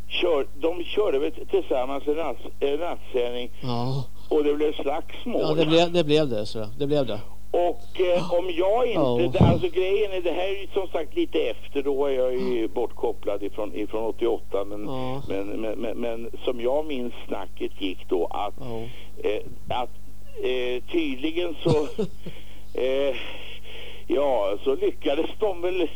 Kör, de körde väl tillsammans en, natt, en nattsändning Ja, och det blev slagsmål. ja det, blev, det blev det. Så. Det blev det. Och eh, om jag inte, det- alltså grejen är, det här är ju som sagt lite efter, då är jag ju bortkopplad ifrån, ifrån 88, men, Ja. men, men, men, men som jag minns snacket gick då att, Ja. eh, att eh, tydligen så, [laughs] eh, ja, så lyckades de väl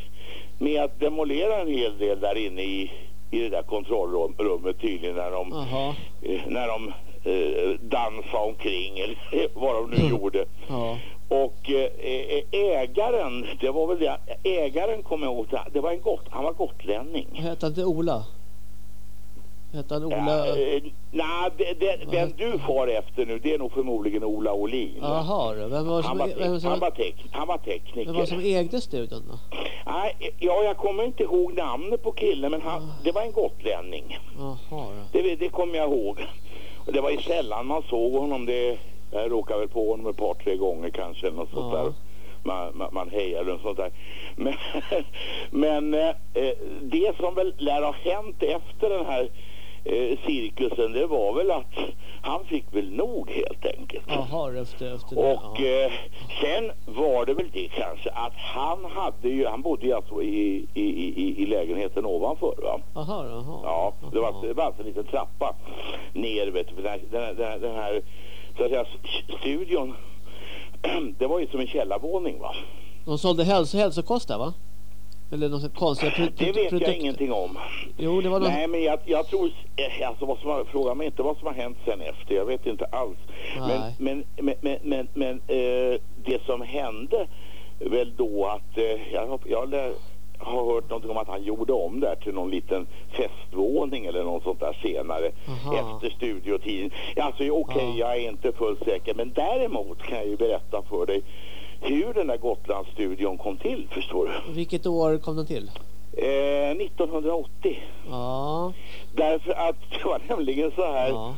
med att demolera en hel del där inne i, i det där kontrollrummet tydligen när de, eh, när de eh, dansade omkring eller [laughs] vad de nu gjorde. Ja. Och eh, ägaren, det var väl det, ägaren kom jag ihåg, det var en gott, han var gotlänning. Hette han inte Ola? Hette han Ola? Ja, eh, nej, det, det, den du far efter nu, det är nog förmodligen Ola Olin. Jaha, vem var Han som, var, vem tek, som, han var, tek, han var tekniker. vem var som ägde studion då? Nej, ja, jag kommer inte ihåg namnet på killen, men han, det var en gotlänning. Jaha. Det, det kommer jag ihåg. Det var ju sällan man såg honom. Det, jag råkade väl på honom ett par, tre gånger kanske. Något sånt Ja. där. Man, man, man hejade och sånt där. [laughs] Men, men eh, det som väl lär ha hänt efter den här eh, cirkusen, det var väl att han fick väl nog helt enkelt. Jaha, efter, efter det. Och ja. eh, sen var det väl det kanske att han hade ju, han bodde ju alltså i, i, i, i lägenheten ovanför va? Jaha, jaha. Ja, det var, Jaha. det var alltså en liten trappa ner vet du, den, här- den, här- den här så att säga, studion [clears throat] det var ju som en källarvåning va? De sålde hälso, hälsokost där va? Eller något konstiga pro, Det vet produkter. jag ingenting om. Jo, det var någon... Nej, men jag, jag tror, eh, alltså vad som har, fråga mig inte vad som har hänt sen efter, jag vet inte alls. Men, Nej. men, men, men, men, men eh, det som hände väl då att, eh, jag, jag lär, har hört någonting om att han gjorde om där till någon liten festvåning eller något sånt där senare Aha. efter studiotiden. Alltså okej, Ja. jag är inte fullt säker, men däremot kan jag ju berätta för dig hur den där Gotlandsstudion kom till, förstår du. Vilket år kom den till? Eh, 1980. Ja, Därför att [laughs] det var nämligen så här, ja.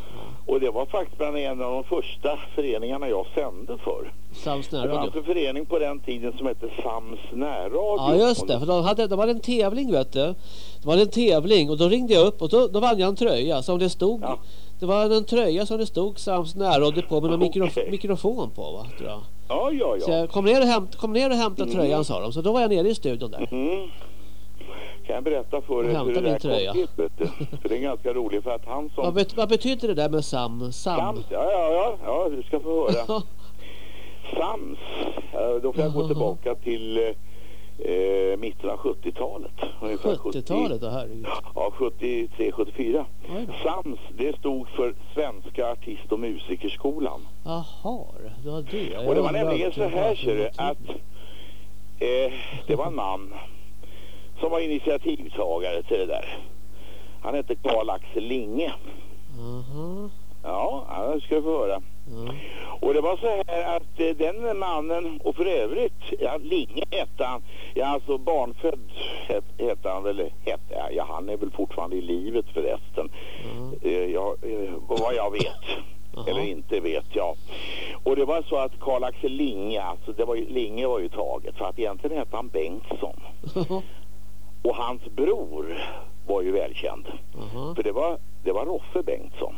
Och det var faktiskt bland en av de första föreningarna jag sände för. Sams Det fanns närradio. en förening på den tiden som hette Sams närradio. Ja just det, för de hade, de hade en tävling vet du. De hade en tävling och då ringde jag upp och då, då vann jag en tröja som det stod. Ja. Det var en tröja som det stod Sams närradio på med en mikrof Okej. mikrofon på va, tror jag. Ja, ja, Så ja. jag kom ner och, hämt, kom ner och hämta Mm. tröjan sa de. Så då var jag nere i studion där. Mm. Kan jag berätta för dig hur det där tröja. kom till? vet? För det är ganska roligt för att han som... Vad, bet, vad betyder det där med Sam? Sam? Sams, ja, ja, ja, ja, du ska få höra. [laughs] Sams, då får jag gå tillbaka till eh, eh, mitten av 70-talet. Ungefär 70-talet, oh, herregud. Ja, 73, 74. Oj då. SAMS, det stod för Svenska Artist- och Musikerskolan. Jaha, det var det. Jag Och det var nämligen så här, ser du, att eh, det var en man som var initiativtagare till det där. Han hette Karl Axel Linge. Aha, Ja, ja, det ska du få höra. ja. Och det var så här att eh, den mannen, och för övrigt, ja, Linge hette han, ja alltså barnfödd het, hette han väl, hette, ja han är väl fortfarande i livet förresten. ja. Eh, ja, eh, vad jag vet. Jaha. [laughs] Eller inte vet jag. Och det var så att Karl Axel Linge, alltså det var ju, Linge var ju taget för att egentligen hette han Bengtsson. [laughs] Och hans bror var ju välkänd. Jaha. För det var, det var Roffe Bengtsson.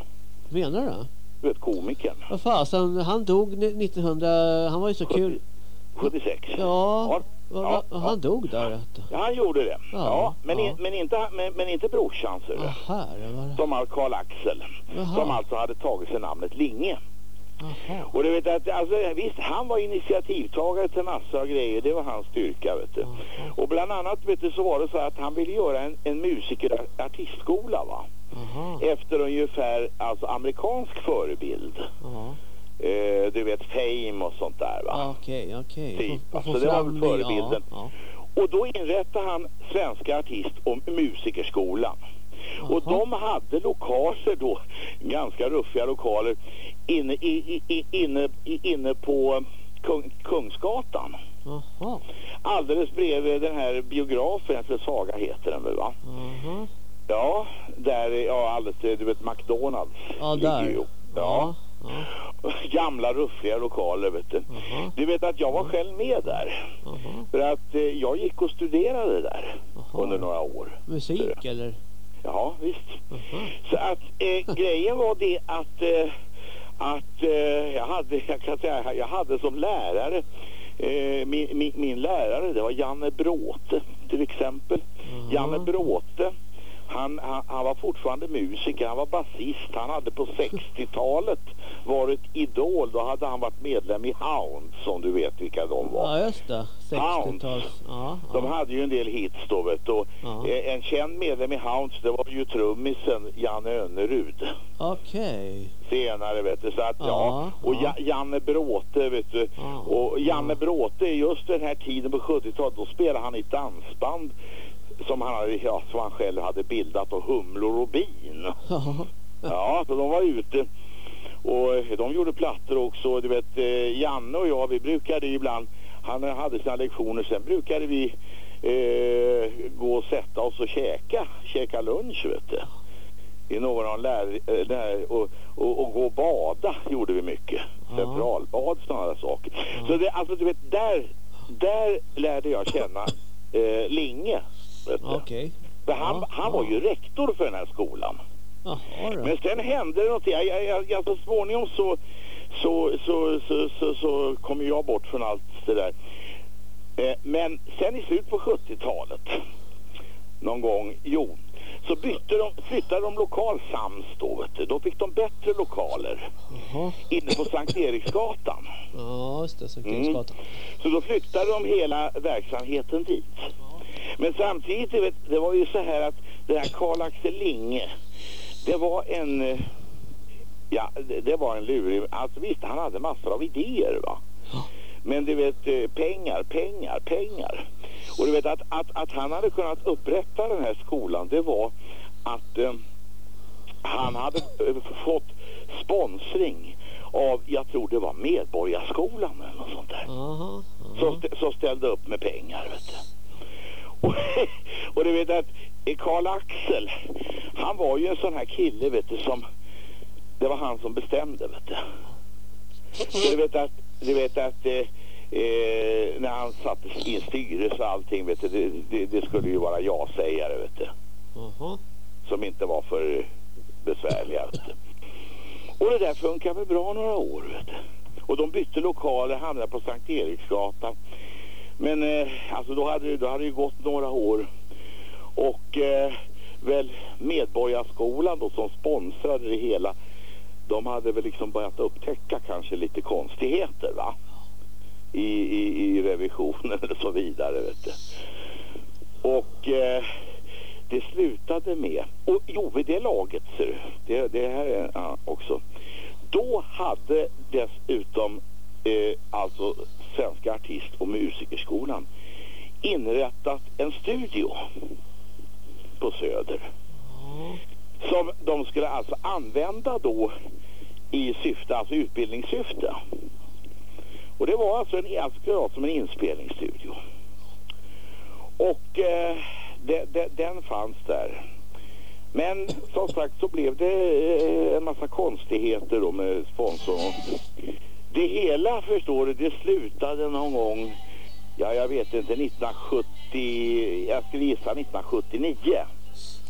Menar du? Du vet komikern. Vad fasen, han dog ni- 1900, han var ju så kul. 76. Ja, Ja, va, ja, va, han dog där. Ja, han gjorde det. Ja, Ja, men, ja. In, men, inte, men, men inte brorsan, ser du. Aha. Som var Karl Axel. Jaha. Som alltså hade tagit sig namnet Linge. Jaha. Och du vet att, alltså, visst, han var initiativtagare till massor av grejer. Det var hans styrka, vet du. Och bland annat, vet du, så var det så att han ville göra en, en musiker-artistskola, va? Efter ungefär, alltså amerikansk förebild. Ja. Eh, du vet, Fame och sånt där, va? Ja, Okej, okej. Typ, alltså, det var väl förebilden. Ja, Och då inrättade han Svenska artist- och musikerskolan. Och Jaha. de hade lokaler då, ganska ruffiga lokaler, inne, i, i, inne, inne på Kung, Kungsgatan. ja. Jaha. Alldeles bredvid den här biografen, jag tror Saga heter den väl va? Jaha. Ja, där, ja alldeles, du vet McDonalds Ja, där. ju. Ja. Ja, Ja. gamla ruffiga lokaler vet du. Jaha. Du vet att jag var själv med där. För att eh, jag gick och studerade där under några år. Musik eller? Ja, visst. Så att eh, [laughs] grejen var det att, eh, att eh, jag, hade, [laughs] jag kan säga, jag hade som lärare, eh, min, min, min lärare det var Janne Bråte till exempel. Jaha. Janne Bråte, han, han, han var fortfarande musiker, han var basist. Han hade på 60-talet varit idol. Då hade han varit medlem i Hounds, som du vet vilka de var. Ja, just det. 60-tals. Ja, De ja. hade ju en del hits då, vet du. Ja. eh, En känd medlem i Hounds, det var ju trummisen Janne Önnerud. Okej. senare vet du. Så att, ja, och ja. Ja, Janne Bråte vet du. Och Janne ja. Bråte, just den här tiden på 70-talet, då spelade han i dansband som han, hade, ja, som han själv hade bildat och Humlor och bin. Ja. Så de var ute. Och eh, de gjorde plattor också. Du vet, eh, Janne och jag, vi brukade ibland, han hade sina lektioner, sen brukade vi eh, gå och sätta oss och käka, käka lunch vet du. I någon av lär, eh, där, och, och, och gå och bada gjorde vi mycket. Centralbad, sådana saker. Så det, alltså du vet, där, där lärde jag känna eh, Linge. Okej. För han, Ja, han var ja. ju rektor för den här skolan. Jaha då. Men sen hände det något. Jag, jag, jag, jag, så småningom så, så, så, så, så, så kom jag bort från allt det där. Eh, men sen i slutet på 70-talet, någon gång, jo, så bytte de, flyttade de lokal sams då, vet du. Då fick de bättre lokaler Jaha. inne på Sankt Eriksgatan. Ja, just det. Sankt Mm. Eriksgatan. Så då flyttade de hela verksamheten dit. Men samtidigt, vet, det var ju så här att det här Karl Axel Linge, det var en, eh, ja, det, det var en lurig, alltså visst han hade massor av idéer va. Ja. Men du vet, eh, pengar, pengar, pengar. Och du vet att, att, att han hade kunnat upprätta den här skolan, det var att eh, han hade eh, fått sponsring av, jag tror det var Medborgarskolan eller något sånt där Jaha. som, jaha. st- som ställde upp med pengar. Vet du. Och, [laughs] och du vet att Karl Axel, han var ju en sån här kille vet du, som det var han som bestämde. Vet du. Så du vet att, du vet att eh, eh, när han sattes i en styrelse och allting, vet du, det, det, det skulle ju vara ja-sägare vet du, Jaha. som inte var för besvärliga. Vet du. Och det där funkar väl bra några år. Vet du. Och de bytte lokaler, hamnade på Sankt Eriksgatan. Men eh, alltså då hade, det- då hade det ju gått några år. Och eh, väl Medborgarskolan då som sponsrade det hela. De hade väl liksom börjat upptäcka kanske lite konstigheter va? I, i, i revisionen och så vidare vet du. Och eh, det slutade med, och jo vid det laget ser du, det, det här är ja, också. Då hade dessutom eh, alltså Svenska artist- och musikerskolan inrättat en studio på Söder som de skulle alltså använda då i syfte, alltså utbildningssyfte. Och det var alltså en, alltså som en inspelningsstudio. Och eh, de, de, den fanns där. Men som sagt så blev det eh, en massa konstigheter då med sponsorn. Det hela förstår du, det slutade någon gång, ja jag vet inte, 1970, jag skulle gissa 1979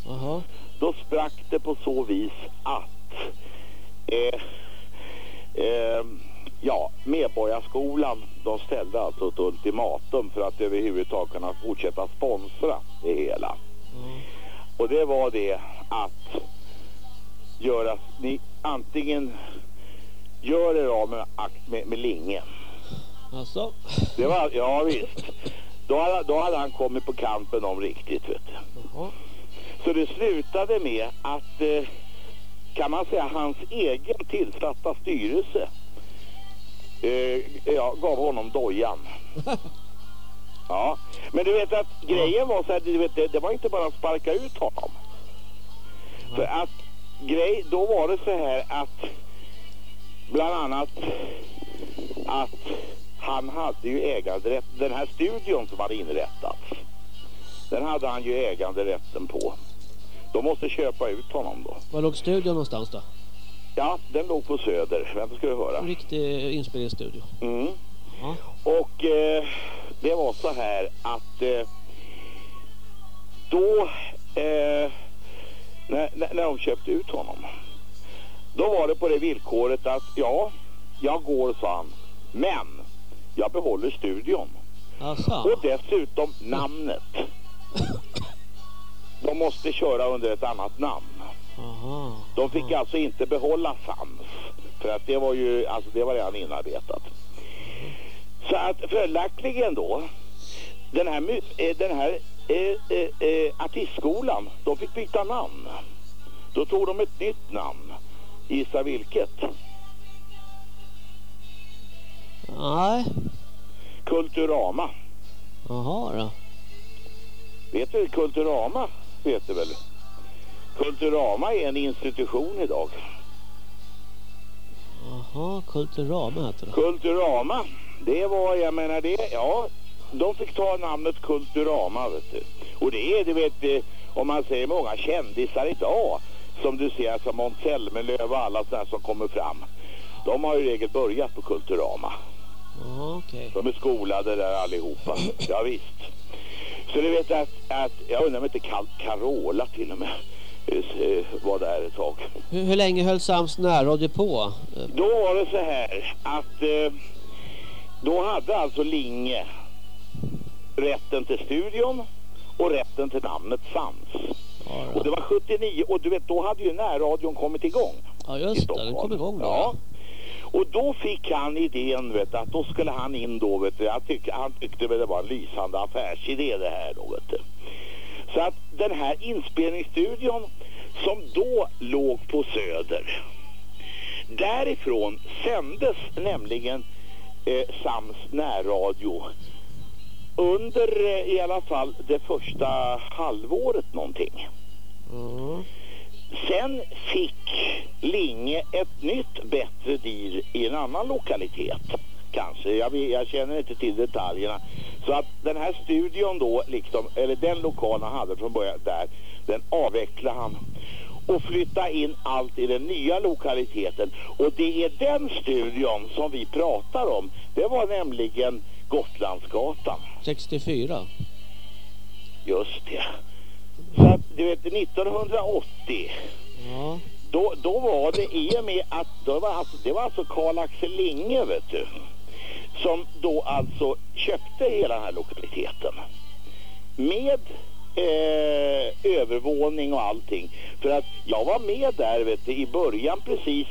Jaha. då sprack det på så vis att eh, eh, ja, Medborgarskolan de ställde alltså ett ultimatum för att överhuvudtaget kunna fortsätta sponsra det hela. Ja. Och det var det att göra, ni antingen gör er av med, med, med Linge. Alltså. Det var, ja visst. Då hade, då hade han kommit på kampen om riktigt vet du. Jaha. Så det slutade med att, eh, kan man säga, hans egen tillsatta styrelse eh, ja, gav honom dojan. [laughs] Ja, men du vet att grejen var så här, du vet, det, det var inte bara att sparka ut honom. För att grej, då var det så här att bland annat att han hade ju äganderätt, den här studion som hade inrättats, den hade han ju äganderätten på. De måste köpa ut honom då. Var låg studion någonstans då? Ja, den låg på Söder. Vänta ska du höra. En riktig inspelningsstudio. Mm. Ja. Och eh, det var så här att eh, då eh, när, när de köpte ut honom då var det på det villkoret att ja, jag går sa han, men jag behåller studion Alltså. och dessutom namnet. De måste köra under ett annat namn. Aha. De fick alltså inte behålla Sams. För att det var ju, alltså det var redan inarbetat. Så att följaktligen då, den här, eh, den här eh, eh, eh, artistskolan, de fick byta namn. Då tog de ett nytt namn. Gissa vilket? Nej. Kulturama. Jaha då. Vet du, Kulturama vet du väl? Kulturama är en institution idag. Jaha, Kulturama heter det. Kulturama, det var, jag menar det, ja, de fick ta namnet Kulturama vet du. Och det är, du vet, eh, om man säger många kändisar idag, som du ser, som Måns Zelmerlöw och alla sådana som kommer fram. De har ju regel börjat på Kulturama. Okej. De är skolade där allihopa. Ja, visst. Så du vet att, att jag undrar om inte Carola till och med eh, var där ett tag. Hur, hur länge höll Sams närradio på? Eh, Då var det så här att eh, då hade alltså Linge rätten till studion och rätten till namnet Sams. Ja, Och det var 79 och du vet då hade ju närradion kommit igång. ja just det. Den kom igång då. Ja. Och då fick han idén vet du, att då skulle han in då vet du. Han, tyck, han tyckte väl det var en lysande affärsidé det här då vet du. Så att den här inspelningsstudion som då låg på Söder. Därifrån sändes nämligen eh, Sams närradio under eh, i alla fall det första halvåret någonting. Sen fick Linge ett nytt bättre deal i en annan lokalitet. Kanske, jag, jag känner inte till detaljerna. Så att den här studion då, liksom, eller den lokalen han hade från början där, den avvecklade han och flyttade in allt i den nya lokaliteten. Och det är den studion som vi pratar om. Det var nämligen Gotlandsgatan. 64. Just det. Så att du vet 1980 Ja. då, då var det i och med att då var alltså, det var alltså Karl-Axel Linge vet du som då alltså köpte hela den här lokaliteten med eh, övervåning och allting för att jag var med där vet du, i början precis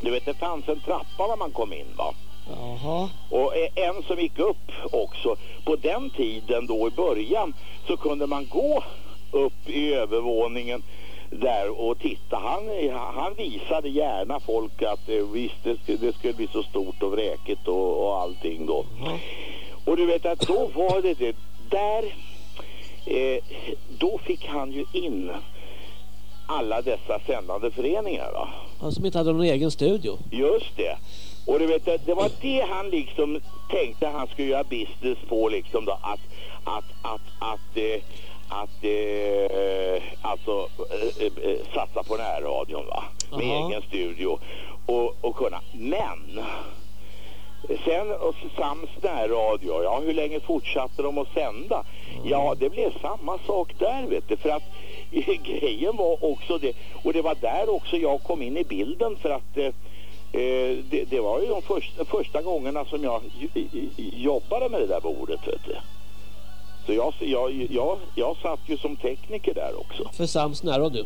du vet det fanns en trappa när man kom in va Jaha. och eh, en som gick upp också. På den tiden då i början så kunde man gå upp i övervåningen där och titta. Han, han visade gärna folk att eh, visst det skulle, det skulle bli så stort och vräkigt och, och allting då. Ja. Och du vet att då var det det. Där, eh, då fick han ju in alla dessa sändande föreningar va. Ja, som inte hade någon egen studio. Just det. Och du vet, det var det han liksom tänkte han skulle göra business på liksom då. Att, att, att, att, eh, att eh, alltså eh, eh, satsa på närradion va. Med Jaha. egen studio och, och kunna. Men sen och Sams närradio, ja hur länge fortsatte de att sända? Ja det blev samma sak där vet du. För att [laughs] grejen var också det. Och det var där också jag kom in i bilden för att eh, Eh, det, det var ju de första, första gångerna som jag jobbade med det där bordet. Vet du. Så jag, jag, jag, jag satt ju som tekniker där också. För Sams närradio.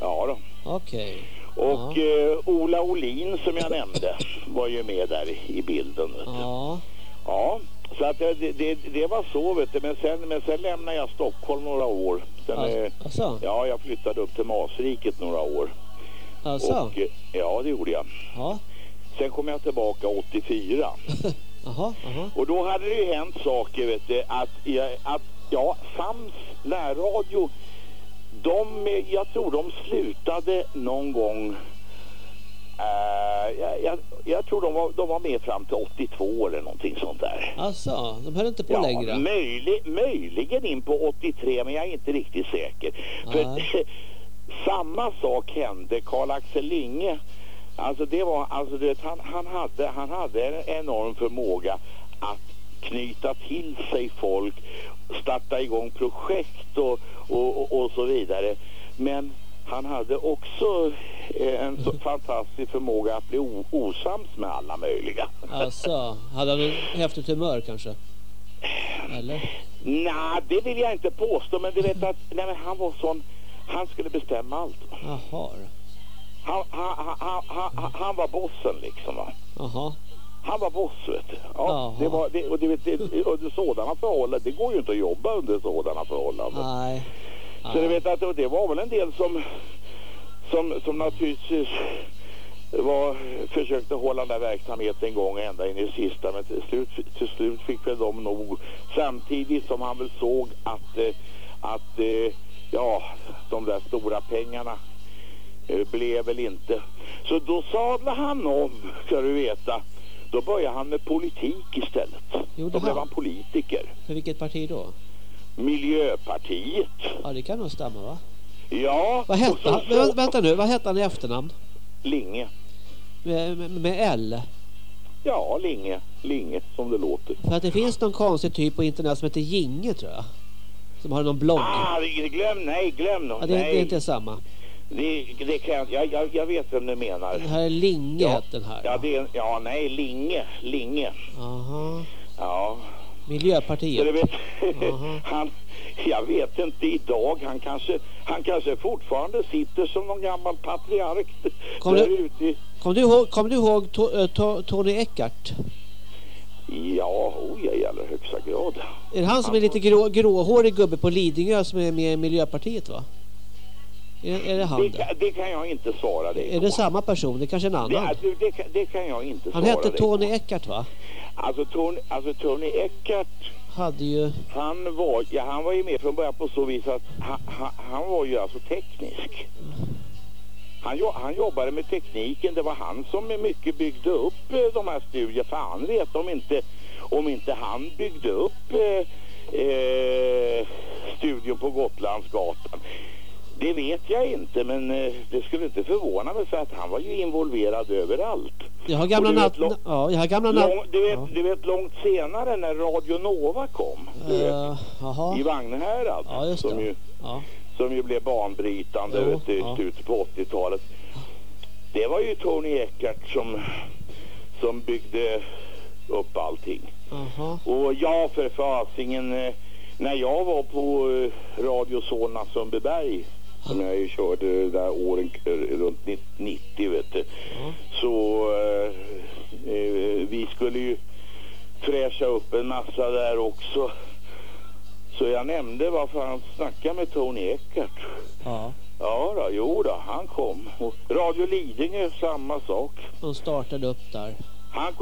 Ja då. Okej. Och eh, Ola Olin som jag nämnde [laughs] var ju med där i, i bilden. Du. Ja. Ja, så att det, det, det var så vet du. Men sen, men sen lämnade jag Stockholm några år. Sen, eh, Alltså. ja, jag flyttade upp till Masriket några år. Alltså. Och, eh, ja, det gjorde jag. Ja. Sen kom jag tillbaka 84. [laughs] Jaha. Jaha. Och då hade det ju hänt saker vet du, att, att ja, Sams närradio, de, jag tror de slutade någon gång, eh, jag, jag, jag tror de var, de var med fram till 82 eller någonting sånt där. Alltså, de höll inte på Ja, längre. möjlig, möjligen in på 83 men jag är inte riktigt säker. För [laughs] samma sak hände Karl-Axel Linge. Alltså det var, alltså du vet, han, han, hade, han hade en enorm förmåga att knyta till sig folk, starta igång projekt och, och, och, och så vidare. Men han hade också eh, en så fantastisk förmåga att bli osams med alla möjliga. Alltså, hade han häftigt humör kanske? Eller? Nej, det vill jag inte påstå, men du vet att nej, men han var sån, han skulle bestämma allt. Jaha. Han, han, han, han, var bossen liksom va. Jaha. Han var boss vet du. Ja, det var, det, och det, det, under sådana förhållanden, det går ju inte att jobba under sådana förhållanden. Nej. Så du vet att det, var väl en del som, som, som naturligtvis var, försökte hålla den där verksamheten en gång ända in i sista men till slut, till slut fick väl de nog samtidigt som han väl såg att, eh, att eh, ja, de där stora pengarna blev väl inte. Så då sadlade han om, ska du veta. Då började han med politik istället. Gjorde då blev han? han politiker. För vilket parti då? Miljöpartiet. Ja, det kan nog stämma va? Ja. Vad hette så- han? Vä- Vänta nu, vad hette han i efternamn? Linge. Med, med, med L? Ja, Linge. Linge som det låter. För att det finns någon konstig typ på internet som heter Ginge tror jag. Som har någon blogg. Ah, glöm, nej, glöm nog. Ja, det, nej. det är inte samma. Det, det kan jag, jag, jag, jag vet vem du menar. Det här är Linge Ja. den här. Ja, det ja, nej, Linge. Linge. Aha. Ja. Så Miljöpartiet. vet, Aha. [laughs] han, jag vet inte idag, han kanske, han kanske fortfarande sitter som någon gammal patriark [laughs] Kom där du- ute i, Kommer du ihåg, kom du ihåg to, eh, to, Tony Eckart? Ja, oh, ja, i allra högsta grad. Är det han som är lite grå, gråhårig gubbe på Lidingö som är med i Miljöpartiet va? Är, är det han Det kan, det kan jag inte svara dig Är det samma person? Det är kanske en annan? det, det, det, kan, det kan jag inte Han svara hette dig Tony på. Eckart va? Alltså Tony, alltså Tony Eckart, Hade ju... han var, ja, han var ju med från början på så vis att han, han, han var ju alltså teknisk. Han, jo- han jobbade med tekniken, det var han som mycket byggde upp eh, de här studierna. För han vet om inte, om inte han byggde upp eh, eh, studion på Gotlandsgatan. Det vet jag inte, men eh, det skulle inte förvåna mig för att han var ju involverad överallt. Jag har gamla natt... Ja, jag har gamla natt... Du, vet, Ja. du vet långt senare när Radio Nova kom, du vet, Eh, i Vagnhärad, Ja, just som, ju, Ja. som ju blev banbrytande Jo, vet i ja. slutet på 80-talet. Det var ju Tony Eckart som, som byggde upp allting. Jaha. Och jag för fasingen, eh, när jag var på Radio Solna Sundbyberg som jag ju körde där åren eh, runt 90 vet du. Så eh, eh, vi skulle ju fräscha upp en massa där också. Så jag nämnde varför han snackade med Tony Eckart. Ja. Ja då, jo då, han kom. Och Radio Lidingö, samma sak. De startade upp där. Han,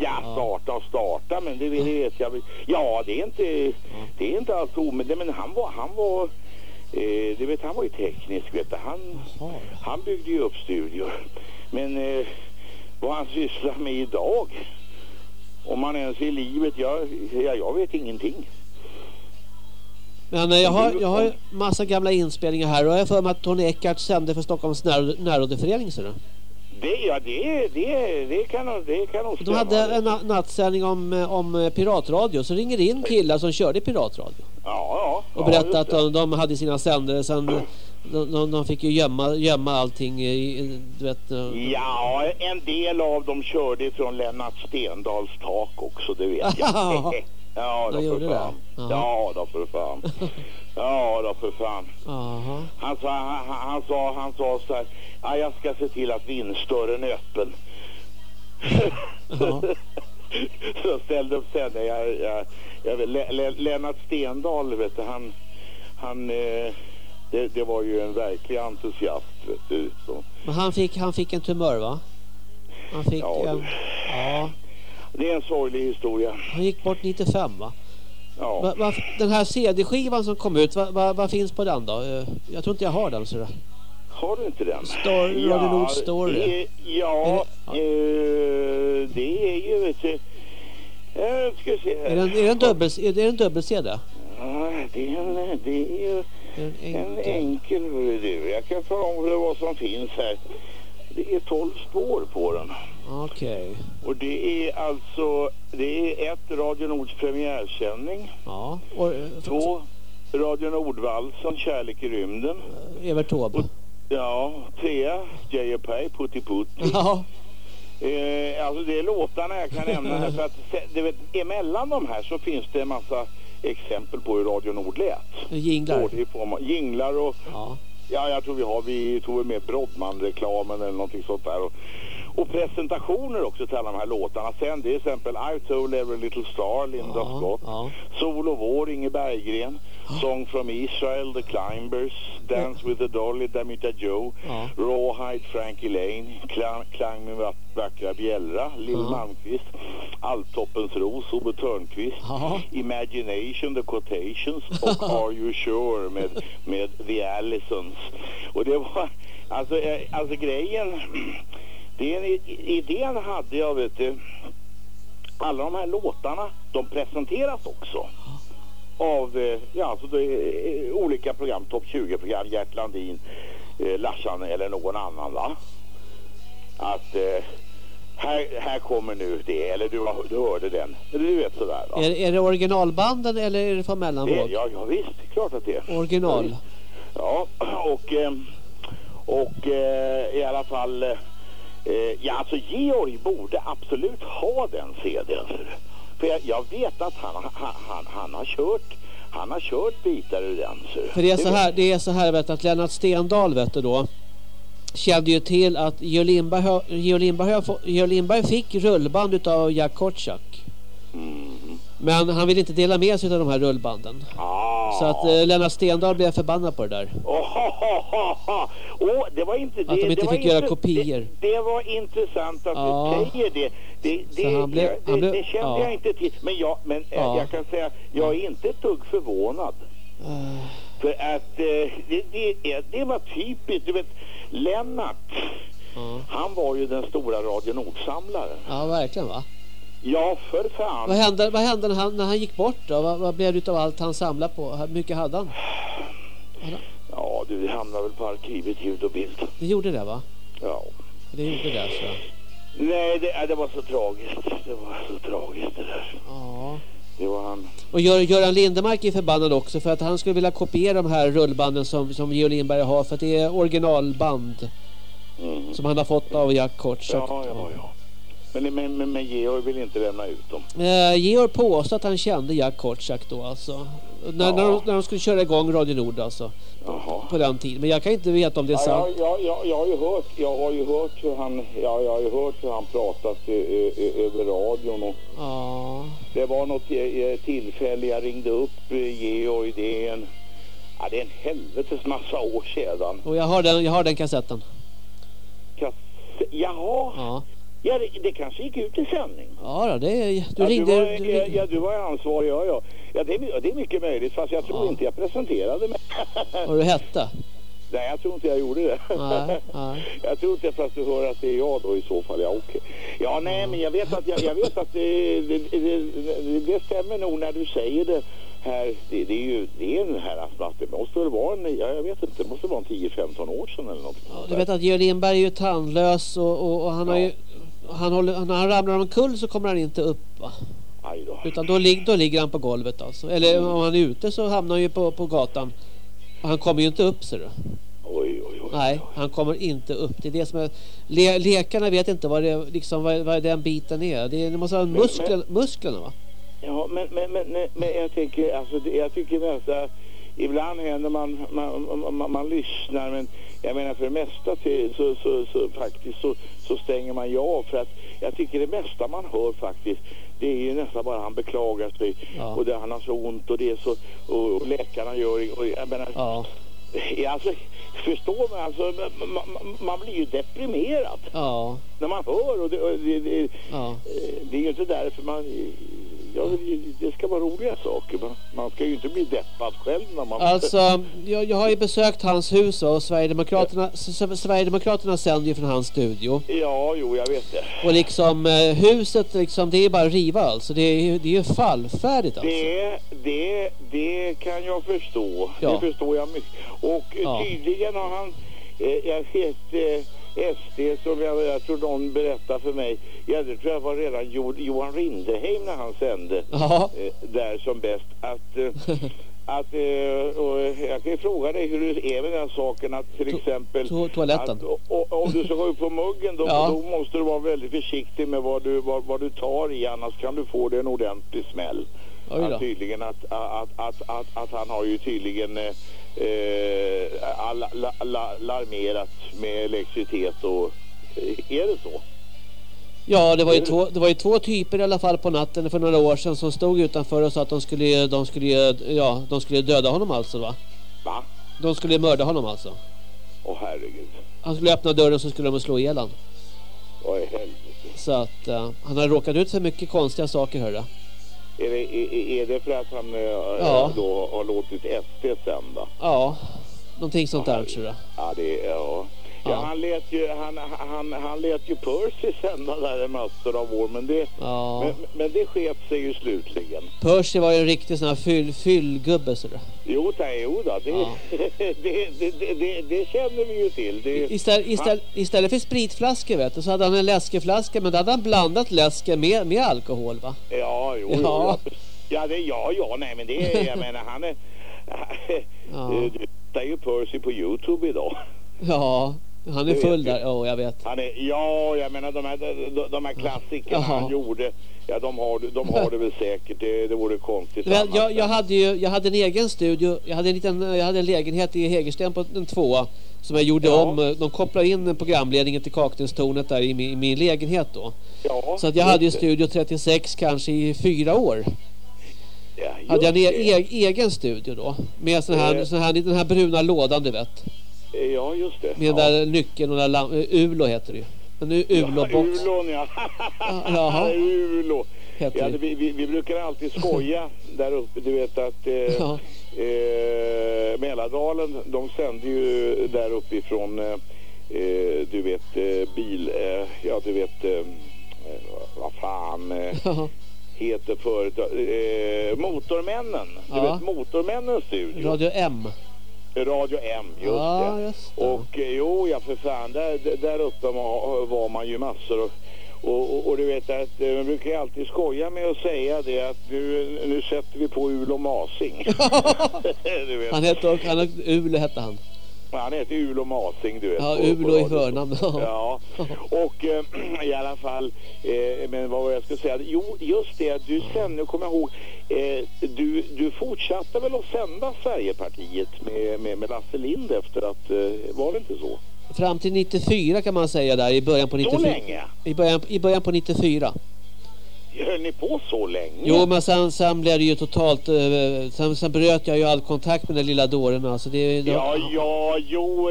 ja, starta och starta, men det vet jag. Ja, det är inte, det är inte alls omöjligt. Men han var, han var, eh, du vet, han var ju teknisk, vet du. Han, han byggde ju upp studior. Men eh, vad han sysslar med idag, om han ens är i livet, jag, ja, jag vet ingenting. Men eh, jag har, jag har massa gamla inspelningar här och jag har för mig att Tony Eckart sände för Stockholms när, närrådeförening. Så då. Det, ja, det, det, det kan det kan nog De stämma. hade en na- nattsändning om, om piratradio. Så ringer in killar som körde piratradio. Ja, ja. Och ja, berättade just att de, de hade sina sändare. Sen, de, de, de fick ju gömma, gömma allting. i- Du vet, eh, Ja, en del av dem körde ifrån Lennart Stendals tak också, det vet jag. [laughs] [laughs] ja, De då gjorde det? Ja, då för fan. Ja, då för fan. Jaha. Han sa, han, han, sa, han sa så här, ja, jag ska se till att vindsdörren är öppen. [laughs] Så ställde upp sen, jag, jag, jag, Le, Le, Lennart Stendal, vet du, han, han eh, det, det var ju en verklig entusiast, vet du. Så. Men han fick, han fick en tumör va? Han fick Ja, en... Ja. Det är en sorglig historia. Han gick bort 95 va? Ja. Va, va, den här CD-skivan som kom ut, vad va, finns på den då? Eh, Jag tror inte jag har den. Så det. Har du inte den? Story, Radio Nord Story. Det, ja, Är eh, det är ju, vet du... Jag ska se. Är det en, är det en dubbel, är det en dubbel-CD? Ja, det är, en, det är ju det en en enkel? enkel, hörru du. Jag kan tala om vad som finns här. Det är 12 spår på den. Okej. Och det är alltså, det är ett Radio Nords premiärsändning. Ja. Och, eh, Två, Radio Nordvalsen, Kärlek i rymden. Evert Taube. Ja, trea, J.P. Putti Putti. Ja. Eh, alltså det är låtarna jag kan nämna här, för att du vet, emellan de här så finns det en massa exempel på hur Radio Nord lät. Jinglar. Både i form av jinglar och Ja. Ja, jag tror vi har, vi tog väl med Brodman-reklamen eller någonting sånt där. Och, och presentationer också till alla de här låtarna. Sen det är till exempel I told every little star, Linda Ja, Scott. ja. Sol och vår, Inge Berggren. Song from Israel, The Climbers. Dance with the Dolly, Damita Joe. Ja. Rawhide, Frankie Lane. Klang, klang med vack- vackra bjällra, Lill Ja. Malmqvist. Alptoppens ros, Ove Törnqvist. Ja. Imagination, The Quotations och [laughs] Are You Sure med, med The Allisons. Och det var, alltså, eh, alltså grejen, [clears throat] det, är en- idén hade jag vet du, alla de här låtarna, de presenteras också av eh, ja, alltså det är, eh, olika program, topp 20-program, Gert Landin, eh, Larsan eller någon annan va. Att eh, här, här kommer nu det, eller du, du hörde den, du vet sådär va. Är, är det originalbanden eller är det från mellanvåg? ja, ja visst, klart att det är. Original. Ja, och, eh, och eh, i alla fall, eh, ja alltså Georg borde absolut ha den CDn. För jag, jag vet att han, han, han, han har kört, han har kört bitar ur den. För det är så här, det är så här vet att Lennart Stendahl vet du då kände ju till att Georg Lindberg, fick rullband utav Jack Kortchak. Mm. Men han ville inte dela med sig av de här rullbanden. Ah. Så att eh, Lennart Stendahl blev förbannad på det där. [laughs] Oh, det var inte det. Att de inte det fick göra kopior. Det, det var intressant att Ja. du säger det. Det, det, han blev- han blev- det kände ja. jag inte till. Men, jag, men eh, Ja. jag kan säga, jag är inte ett dugg förvånad. Eh, För att eh, det, det, det var typiskt. Du vet, Lennart, Ja, han var ju den stora Radio Nord-samlaren. ja verkligen va? Ja, för fan. Vad hände, vad hände när, han, när han gick bort då? Vad, vad blev det utav allt han samlade på? Hur mycket hade han? Ja, du det hamnar väl på arkivet ljud och bild. Det gjorde det va? Ja. Det gjorde det så. Nej, det, det var så tragiskt. Det var så tragiskt det där. Ja. Det var han. Och Gör, Göran Lindemark är förbannad också för att han skulle vilja kopiera de här rullbanden som, som Georg Lindberg har för att det är originalband Mm. som han har fått av Jack Kortchak. Ja, ja, ja. Men, men, men, men Georg vill inte lämna ut dem. Eh, Georg påstod att han kände Jack Kortchak då alltså. När, Ja. när, de, när de skulle köra igång Radio Nord alltså. Jaha. På den tiden. Men jag kan inte veta om det är Ja, sant. jag, jag, jag, har ju hört, jag har ju hört hur han, ja, jag har ju hört hur han pratat eh, eh, över radion och Ja. det var något eh, tillfälle jag ringde upp eh, Georg, det är en, ja, det är en helvetes massa år sedan. Och jag har den, jag har den kassetten. Kass, jaha, Ja. Ja, det, det kanske gick ut i sändning. Ja då, det du ja, ringde... du var, du ja, ringde ja, du var ansvarig, ja, ja. Ja, det, är, det är mycket möjligt, fast jag tror Ja. inte jag presenterade mig. vad du hette? Nej, jag tror inte jag gjorde det. Nej, nej. [laughs] Jag tror inte fast du hör att det är jag då i så fall. Ja, okej. Ja, nej, men jag vet att, jag, jag vet att det, det, det, det, stämmer nog när du säger det här. Det, det är ju det är en här att det måste väl vara en, ja, jag vet inte, det måste vara en 10-15 år sedan eller något. Ja, du vet att Georg Lindberg är ju tandlös och, och, och han har Ja. ju... Han håller, när han ramlar omkull så kommer han inte upp va? Då. Utan då, lig, då ligger han på golvet alltså. Eller Mm. om han är ute så hamnar han ju på, på gatan. Och han kommer ju inte upp ser du. Oj, oj, oj. Nej, han kommer inte upp. Det är det som är... Le, lekarna vet inte vad, det, liksom, vad, vad den biten är. Det, är, det måste vara Men- musklerna, musklerna va? Ja, men, men, men, men, men jag tänker, alltså, jag tycker att ibland händer man, man, man, man, man lyssnar, men jag menar för det mesta till, så, så, så faktiskt så, så stänger man ju av för att jag tycker det mesta man hör faktiskt det är ju nästan bara han beklagar sig Ja. och det, han har så ont och det är så och, och läkarna gör och jag menar, [laughs] Ja. alltså, förstår man alltså man, man, man blir ju deprimerad Ja. när man hör och det, och det, det, Ja. Eh, Det är ju inte därför man... Ja, det ska vara roliga saker. Man, man ska ju inte bli deppad själv när man... Alltså, jag, jag har ju besökt hans hus och Sverigedemokraterna, S- Sverigedemokraterna sänder ju från hans studio. Ja, jo, jag vet det. Och liksom eh, huset, liksom, det är bara att riva alltså. Det är, ju- det är ju fallfärdigt alltså. Det, det, det kan jag förstå. Ja. Det förstår jag mycket. Och Ja. tydligen har han... Eh, jag vet... Eh, SD som jag, jag tror någon berättade för mig. Ja, det tror jag var redan Jo- Johan Rinderheim när han sände. Ja. eh, där som bäst att, eh, [laughs] att eh, jag kan ju fråga dig hur det är med den saken att till exempel to- toaletten. att, om du ska gå upp på muggen då, Ja. då måste du vara väldigt försiktig med vad du, vad, vad du tar i annars kan du få dig en ordentlig smäll. Att tydligen att, att, att, att han har ju tydligen eh, all, la, la, larmerat med elektricitet och är det så? Ja, det var, ju två, det var ju två typer i alla fall på natten för några år sedan som stod utanför och sa att de skulle, de skulle, ja, de skulle döda honom alltså va? Va? De skulle mörda honom alltså. Åh herregud. Han skulle öppna dörren så skulle de slå ihjäl honom. Vad i helvete? Så att uh, han har råkat ut för mycket konstiga saker hörru. Är det, är, är det för att han uh, ja. då har låtit SD sända? Ja, någonting sånt där tror jag. Ja, det är... Ja. Ja, han lät ju, han, han, han lät ju Percy sända där en massor av år, men det, ja. men, men det sket sig ju slutligen. Percy var ju en riktig sån här fyll, fyllgubbe så det. Jo, då, det, ja. [laughs] det, det, det, känner vi ju till. Det, istället, istället, istället för spritflaskor vet du, så hade han en läskeflaska, men då hade han blandat läsken med, med alkohol va? Ja, jo, ja. Jo, ja, det, ja, ja, nej, men det, jag [laughs] menar, han är... ja. [laughs] Du, hittar ju Percy på Youtube idag. Ja, han är full där, ja jag vet. Han är, ja, jag menar de här, de, de här klassikerna Jaha. han gjorde, ja de har, de har det väl säkert, det, det vore konstigt Väl, jag, jag, hade ju, jag hade en egen studio, jag hade en, liten, jag hade en lägenhet i Hägersten på en tvåa som jag gjorde ja. om, de kopplade in programledningen till Kaknästornet där i min, i min lägenhet då. Ja, så att jag hade ju Studio 36 kanske i fyra år. Ja, hade jag en e egen studio då med sån här, eh. sån här, den här bruna lådan du vet. Ja, just det. Med ja. där nyckeln och där lam Ulo heter det ju. En Ulo-box. Ja, Ulon [laughs] ja. Jaha. Ulo. Ja, vi, vi, vi, brukar alltid skoja [laughs] där uppe. Du vet att eh, ja. eh, Mälardalen, de sänder ju där uppifrån, eh, eh du vet, eh, bil, eh, ja du vet, vad fan ja. heter företag, Motormännen. Du vet, Motormännens studio. Radio M. Radio M, just ja, det. Just det. Och eh, jo, ja för fan, där, där uppe var man ju massor. Och, och, och, och du vet att eh, man brukar alltid skoja med att säga det att nu, nu sätter vi på Ulo Masing. [laughs] han hette, han, Ulo hette han. Han heter Ulo Masing, du vet. Ja, Ulo i förnamn. ja, och äh, i alla fall, äh, men vad var jag skulle säga? Jo, just det, du sen, nu kommer jag ihåg, äh, du, du fortsatte väl att sända Sverigepartiet med, med, med Lasse Lind efter att, var det inte så? Fram till 94 kan man säga där, i början på 94. Så länge? I början, i början på 94. Höll ni på så länge? Jo, men sen, sen blev det ju totalt... Eh, sen, sen bröt jag ju all kontakt med den lilla dåren. Alltså det, då... Ja, ja, jo.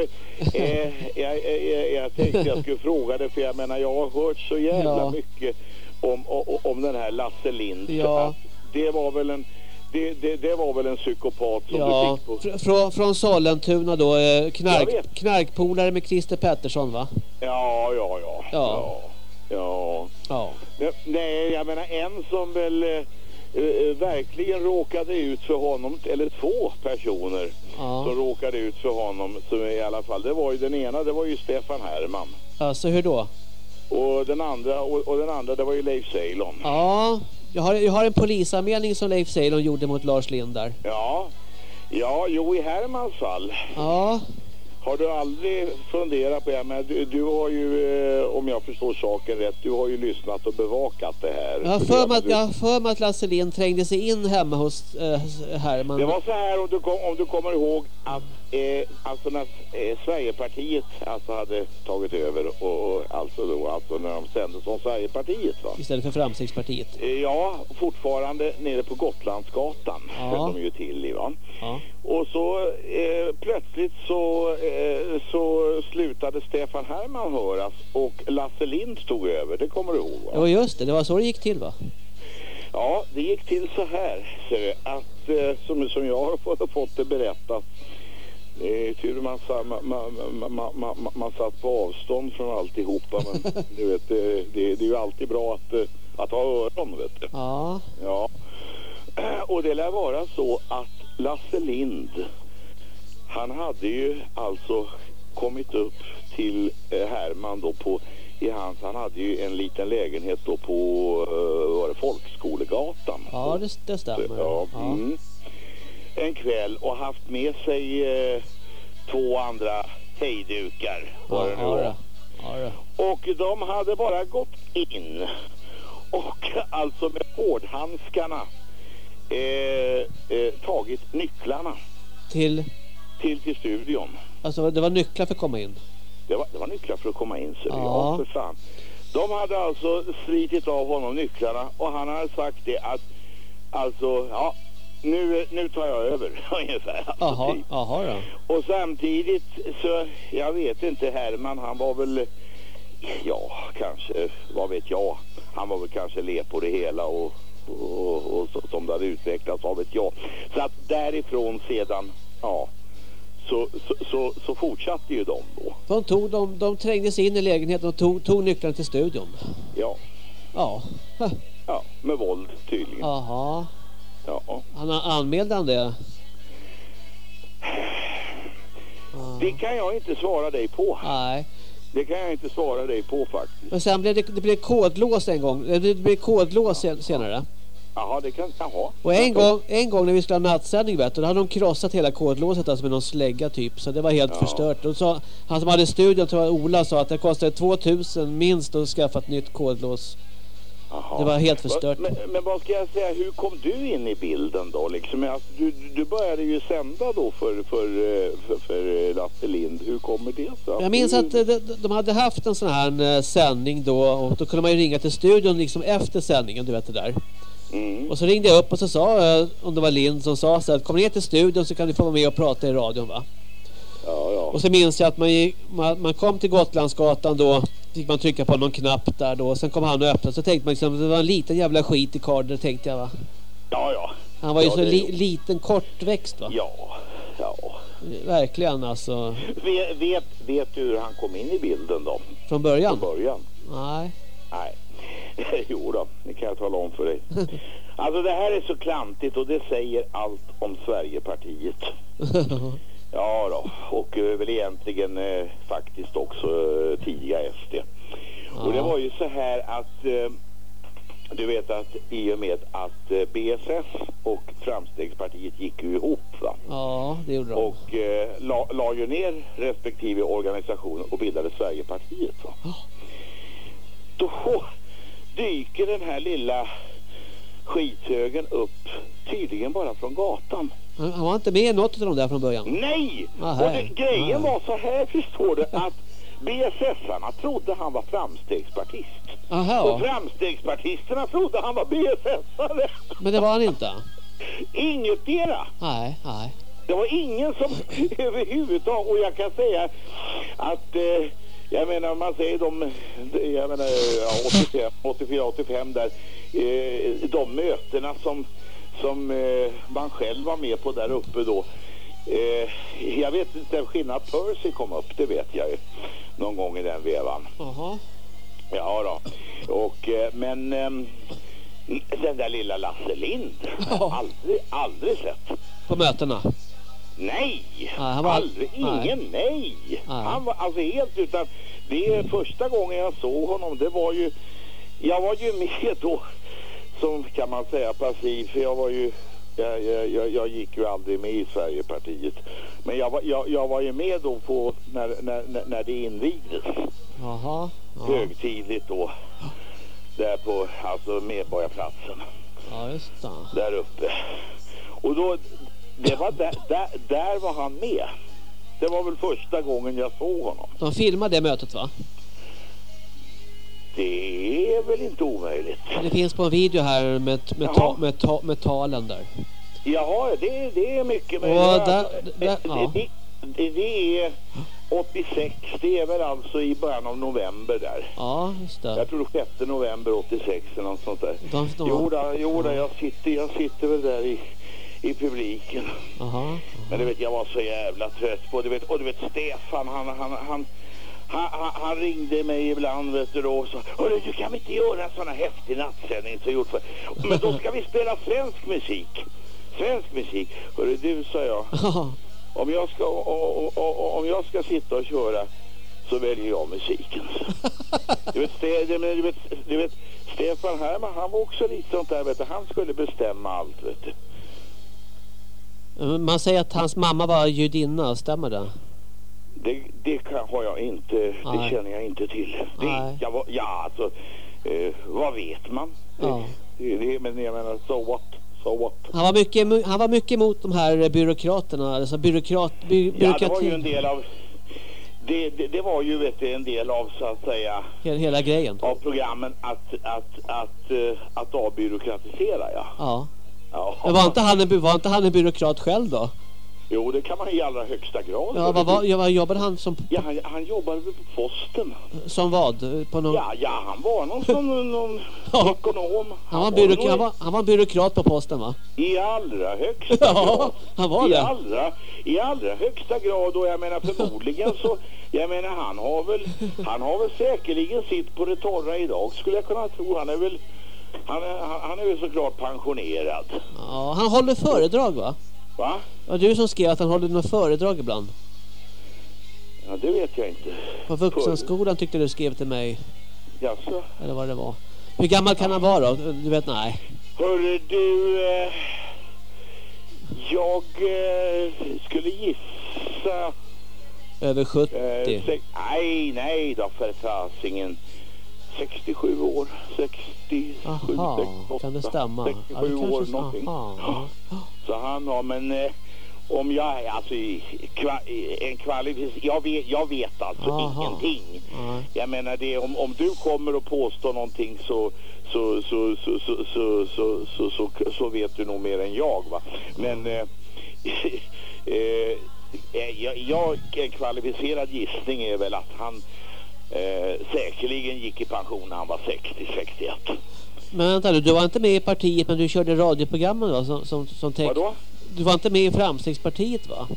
Eh, jag, jag, jag tänkte jag skulle fråga det, för jag menar, jag har hört så jävla ja. mycket om, om, om den här Lasse Lind. Ja. Det var väl en... Det, det, det, var väl en psykopat som ja, du fick på... Från, från Sollentuna då, eh, knark, knarkpolare med Christer Pettersson va? Ja, ja, ja. ja. Ja. Ja. Nej, jag menar en som väl eh, eh, verkligen råkade ut för honom, eller två personer ja. som råkade ut för honom, som i alla fall, det var ju den ena, det var ju Stefan Herman. Alltså hur då? Och den andra, och, och den andra det var ju Leif Ceylon. Ja, jag har, jag har en polisanmälning som Leif Ceylon gjorde mot Lars Lindar. Ja, ja, jo i Hermans fall. Ja. Har du aldrig funderat på, ja, men du, du har ju, eh, om jag förstår saken rätt, du har ju lyssnat och bevakat det här. Jag har för mig att, du... jag för mig att Lasse Lind trängde sig in hemma hos eh, Herman. Det var så här, om du, kom, om du kommer ihåg, att eh, alltså när eh, Sverigepartiet alltså hade tagit över och, och alltså då, alltså när de sände som Sverigepartiet va? Istället för Framstegspartiet. Eh, ja, fortfarande nere på Gotlandsgatan ja. höll de ju till i va? Ja. Och så eh, plötsligt så, eh, så slutade Stefan Herman höras och Lasse Lind tog över, det kommer du ihåg va? Ja just det, det var så det gick till va? Ja, det gick till så här, ser att eh, som, som jag har fått, fått det berättat det är tur man, man, man, man, man, satt på avstånd från alltihopa men [laughs] du vet, det, det, det är ju alltid bra att, eh, att ha öron vet du. Ja. ja. [clears throat] Och det lär vara så att Lasse Lind han hade ju alltså kommit upp till eh, Herman då på i hans, han hade ju en liten lägenhet då på uh, var det Folkskolegatan. Ja, det, det stämmer. Ja, ja. Mm en kväll och haft med sig eh, två andra hejdukar. Var det nu ja, ja, Och de hade bara gått in och alltså med hårdhandskarna eh, eh, tagit nycklarna. Till? Till, till studion. Alltså det var nycklar för att komma in? Det var, det var nycklar för att komma in, så ja. ja för fan. De hade alltså slitit av honom nycklarna och han hade sagt det att alltså, ja, nu, nu tar jag över [laughs] ungefär. Alltså, aha, typ. aha då. Och samtidigt så, jag vet inte Herman, han var väl, ja kanske, vad vet jag. Han var väl kanske le på det hela och, och, och, och som det hade utvecklats, vad vet jag. Så att därifrån sedan, ja så, så, så, så, fortsatte ju de då. De, tog, de, de trängde sig in i lägenheten och tog, tog nycklarna till studion? Ja. Ja. Ja, med våld tydligen. Jaha. Ja. Han anmälde han det? Det kan jag inte svara dig på. Nej. Det kan jag inte svara dig på faktiskt. Men sen blev det, det blev kodlås en gång. Det blev kodlås senare. Jaha, det kan jag ha. Och en gång, en gång när vi skulle ha nattsändning vet du, då hade de krossat hela kodlåset alltså med någon slägga typ. Så det var helt ja. förstört. Och så, han som hade studion, tror jag Ola, sa att det kostade 2000 minst att skaffa ett nytt kodlås. Aha. Det var helt förstört. Men, men, vad ska jag säga, hur kom du in i bilden då? Liksom, alltså, du, du började ju sända då för, för, eh, för, för Lasse Lind. Hur kommer det sig? Jag minns att de, de hade haft en sån här eh, sändning då och då kunde man ju ringa till studion liksom efter sändningen, du vet det där. Mm. Och så ringde jag upp och så sa jag, om det var Lind som sa så att kom ner till studion så kan du få vara med och prata i radion va? Ja, ja. Och så minns jag att man, man, man, kom till Gotlandsgatan då fick man trycka på någon knapp där då och sen kom han och öppnade så tänkte man liksom det var en liten jävla skit i karder tänkte jag va? Ja, ja. Han var ju ja, så li, liten kortväxt va? Ja, ja. Verkligen alltså. Vet, vet, vet du hur han kom in i bilden då? Från början? Från början? Nej. Nej. [laughs] jo då, det kan jag tala om för dig. [laughs] Alltså det här är så klantigt och det säger allt om Sverigepartiet. [laughs] ja då, och väl egentligen eh, faktiskt också eh, tidiga SD. Ja. Och det var ju så här att eh, du vet att i och med att eh, BSS och Framstegspartiet gick ju ihop va? Ja, det gjorde de. Och eh, la, la ju ner respektive organisation och bildade Sverigepartiet va? Ja. Då dyker den här lilla skithögen upp tydligen bara från gatan. Han var inte med i något av de där från början? Nej! Aha. Och det, grejen Aha. var så här förstår du att BSS-arna trodde han var framstegspartist. Aha. Och framstegspartisterna trodde han var BSS-are. Men det var han inte? Inget dera. Nej, nej. Det var ingen som [laughs] överhuvudtaget, och jag kan säga att eh, jag menar man säger de, jag menar 85, 84, 85 där, eh, de mötena som, som eh, man själv var med på där uppe då. Eh, jag vet inte skillnad Percy kom upp, det vet jag ju. Någon gång i den vevan. Jaha. Ja då. Och, eh, men ehm, den där lilla Lasse Lind, oh. aldrig, aldrig sett. På mötena? Nej, han var... aldrig, ingen nej. nej. Han var alltså helt utan, det är första gången jag såg honom, det var ju, jag var ju med då, som kan man säga passiv, för jag var ju, jag, jag, jag gick ju aldrig med i Sverigepartiet. Men jag var, jag, jag var ju med då på, när, när, när det invigdes. Jaha. Ja. Högtidligt då. Där på, alltså Medborgarplatsen. Ja, just det. Där uppe. Och då, det var där, där, där var han med. Det var väl första gången jag såg honom. De filmade det mötet va? Det är väl inte omöjligt. Det finns på en video här med, med, ta, med, ta, med talen där. Ja, det, det är mycket möjligt. Där, där, ja. det, det, det är 86, det är väl alltså i början av november där. Ja, just det. Jag tror 6 november 86 eller något sånt där. De, de, jo, då, jo då, jag sitter, jag sitter väl där i i publiken. Aha, aha. Men du vet, jag var så jävla trött på, du vet, och du vet Stefan, han, han, han, han, han ringde mig ibland vet du då och sa Hörru, du kan inte göra en sån här häftig nattsändning som gjort för... Men då ska vi spela svensk musik. Svensk musik. Hörru du, sa jag. [laughs] Om jag ska, och, och, och, om jag ska sitta och köra så väljer jag musiken. Du vet, du vet, du vet Stefan Herman, han var också lite sånt där, vet du. Han skulle bestämma allt, vet du. Man säger att hans mamma var judinna, stämmer det? Det, det kan, har jag inte, Nej. det känner jag inte till. Det, jag, ja, alltså, eh, vad vet man? Ja. Det, det, men jag menar, so what? Så så. Han var mycket, han var mycket emot de här byråkraterna, alltså byråkrat, by, byråkrati. Ja, det var ju en del av det, det, det, var ju vet du, en del av så att säga hela, hela grejen av programmen att, att, att, uh, att avbyråkratisera ja. Ja. Ja. Men var inte, han en, var inte han en byråkrat själv då? Jo, det kan man i allra högsta grad. Ja, vad, vad, vad jobbade han som? Ja, han, han jobbade på posten. Som vad? På någon... Ja, ja, han var någon sån [laughs] någon ja. ekonom. Han, han, var byråk... någon... han, var, han var byråkrat på posten va? I allra högsta ja, grad. han var I det. Allra, I allra högsta grad och jag menar förmodligen så, jag menar han har väl, han har väl säkerligen sitt på det torra idag skulle jag kunna tro. Han är väl, han är, han är väl såklart pensionerad. Ja, han håller föredrag va? Va? Ja, du som skrev att han håller några föredrag ibland. Ja, det vet jag inte. På vuxenskolan tyckte du skrev till mig. Jaså? Eller vad det var. Hur gammal kan han vara då? Du vet, nej. Hörru du... Eh, jag eh, skulle gissa... Över 70? Eh, nej, nej då för fasingen. 67 år. 67, aha, 68. Kan det stämma? 67 ja, år någonting. Aha. Så han har, men eh, om jag är alltså kva, en kvalificerad, jag vet, jag vet alltså Aha. ingenting. Jag menar det, om, om du kommer och påstår någonting så så så så så så så, så, så, så vet du nog mer än jag va. Men eh, [laughs] eh, jag, jag, en kvalificerad gissning är väl att han eh, säkerligen gick i pension när han var 60-61. Men vänta du, du var inte med i partiet men du körde radioprogrammen va? Som, som, som Vadå? Du var inte med i Framstegspartiet va?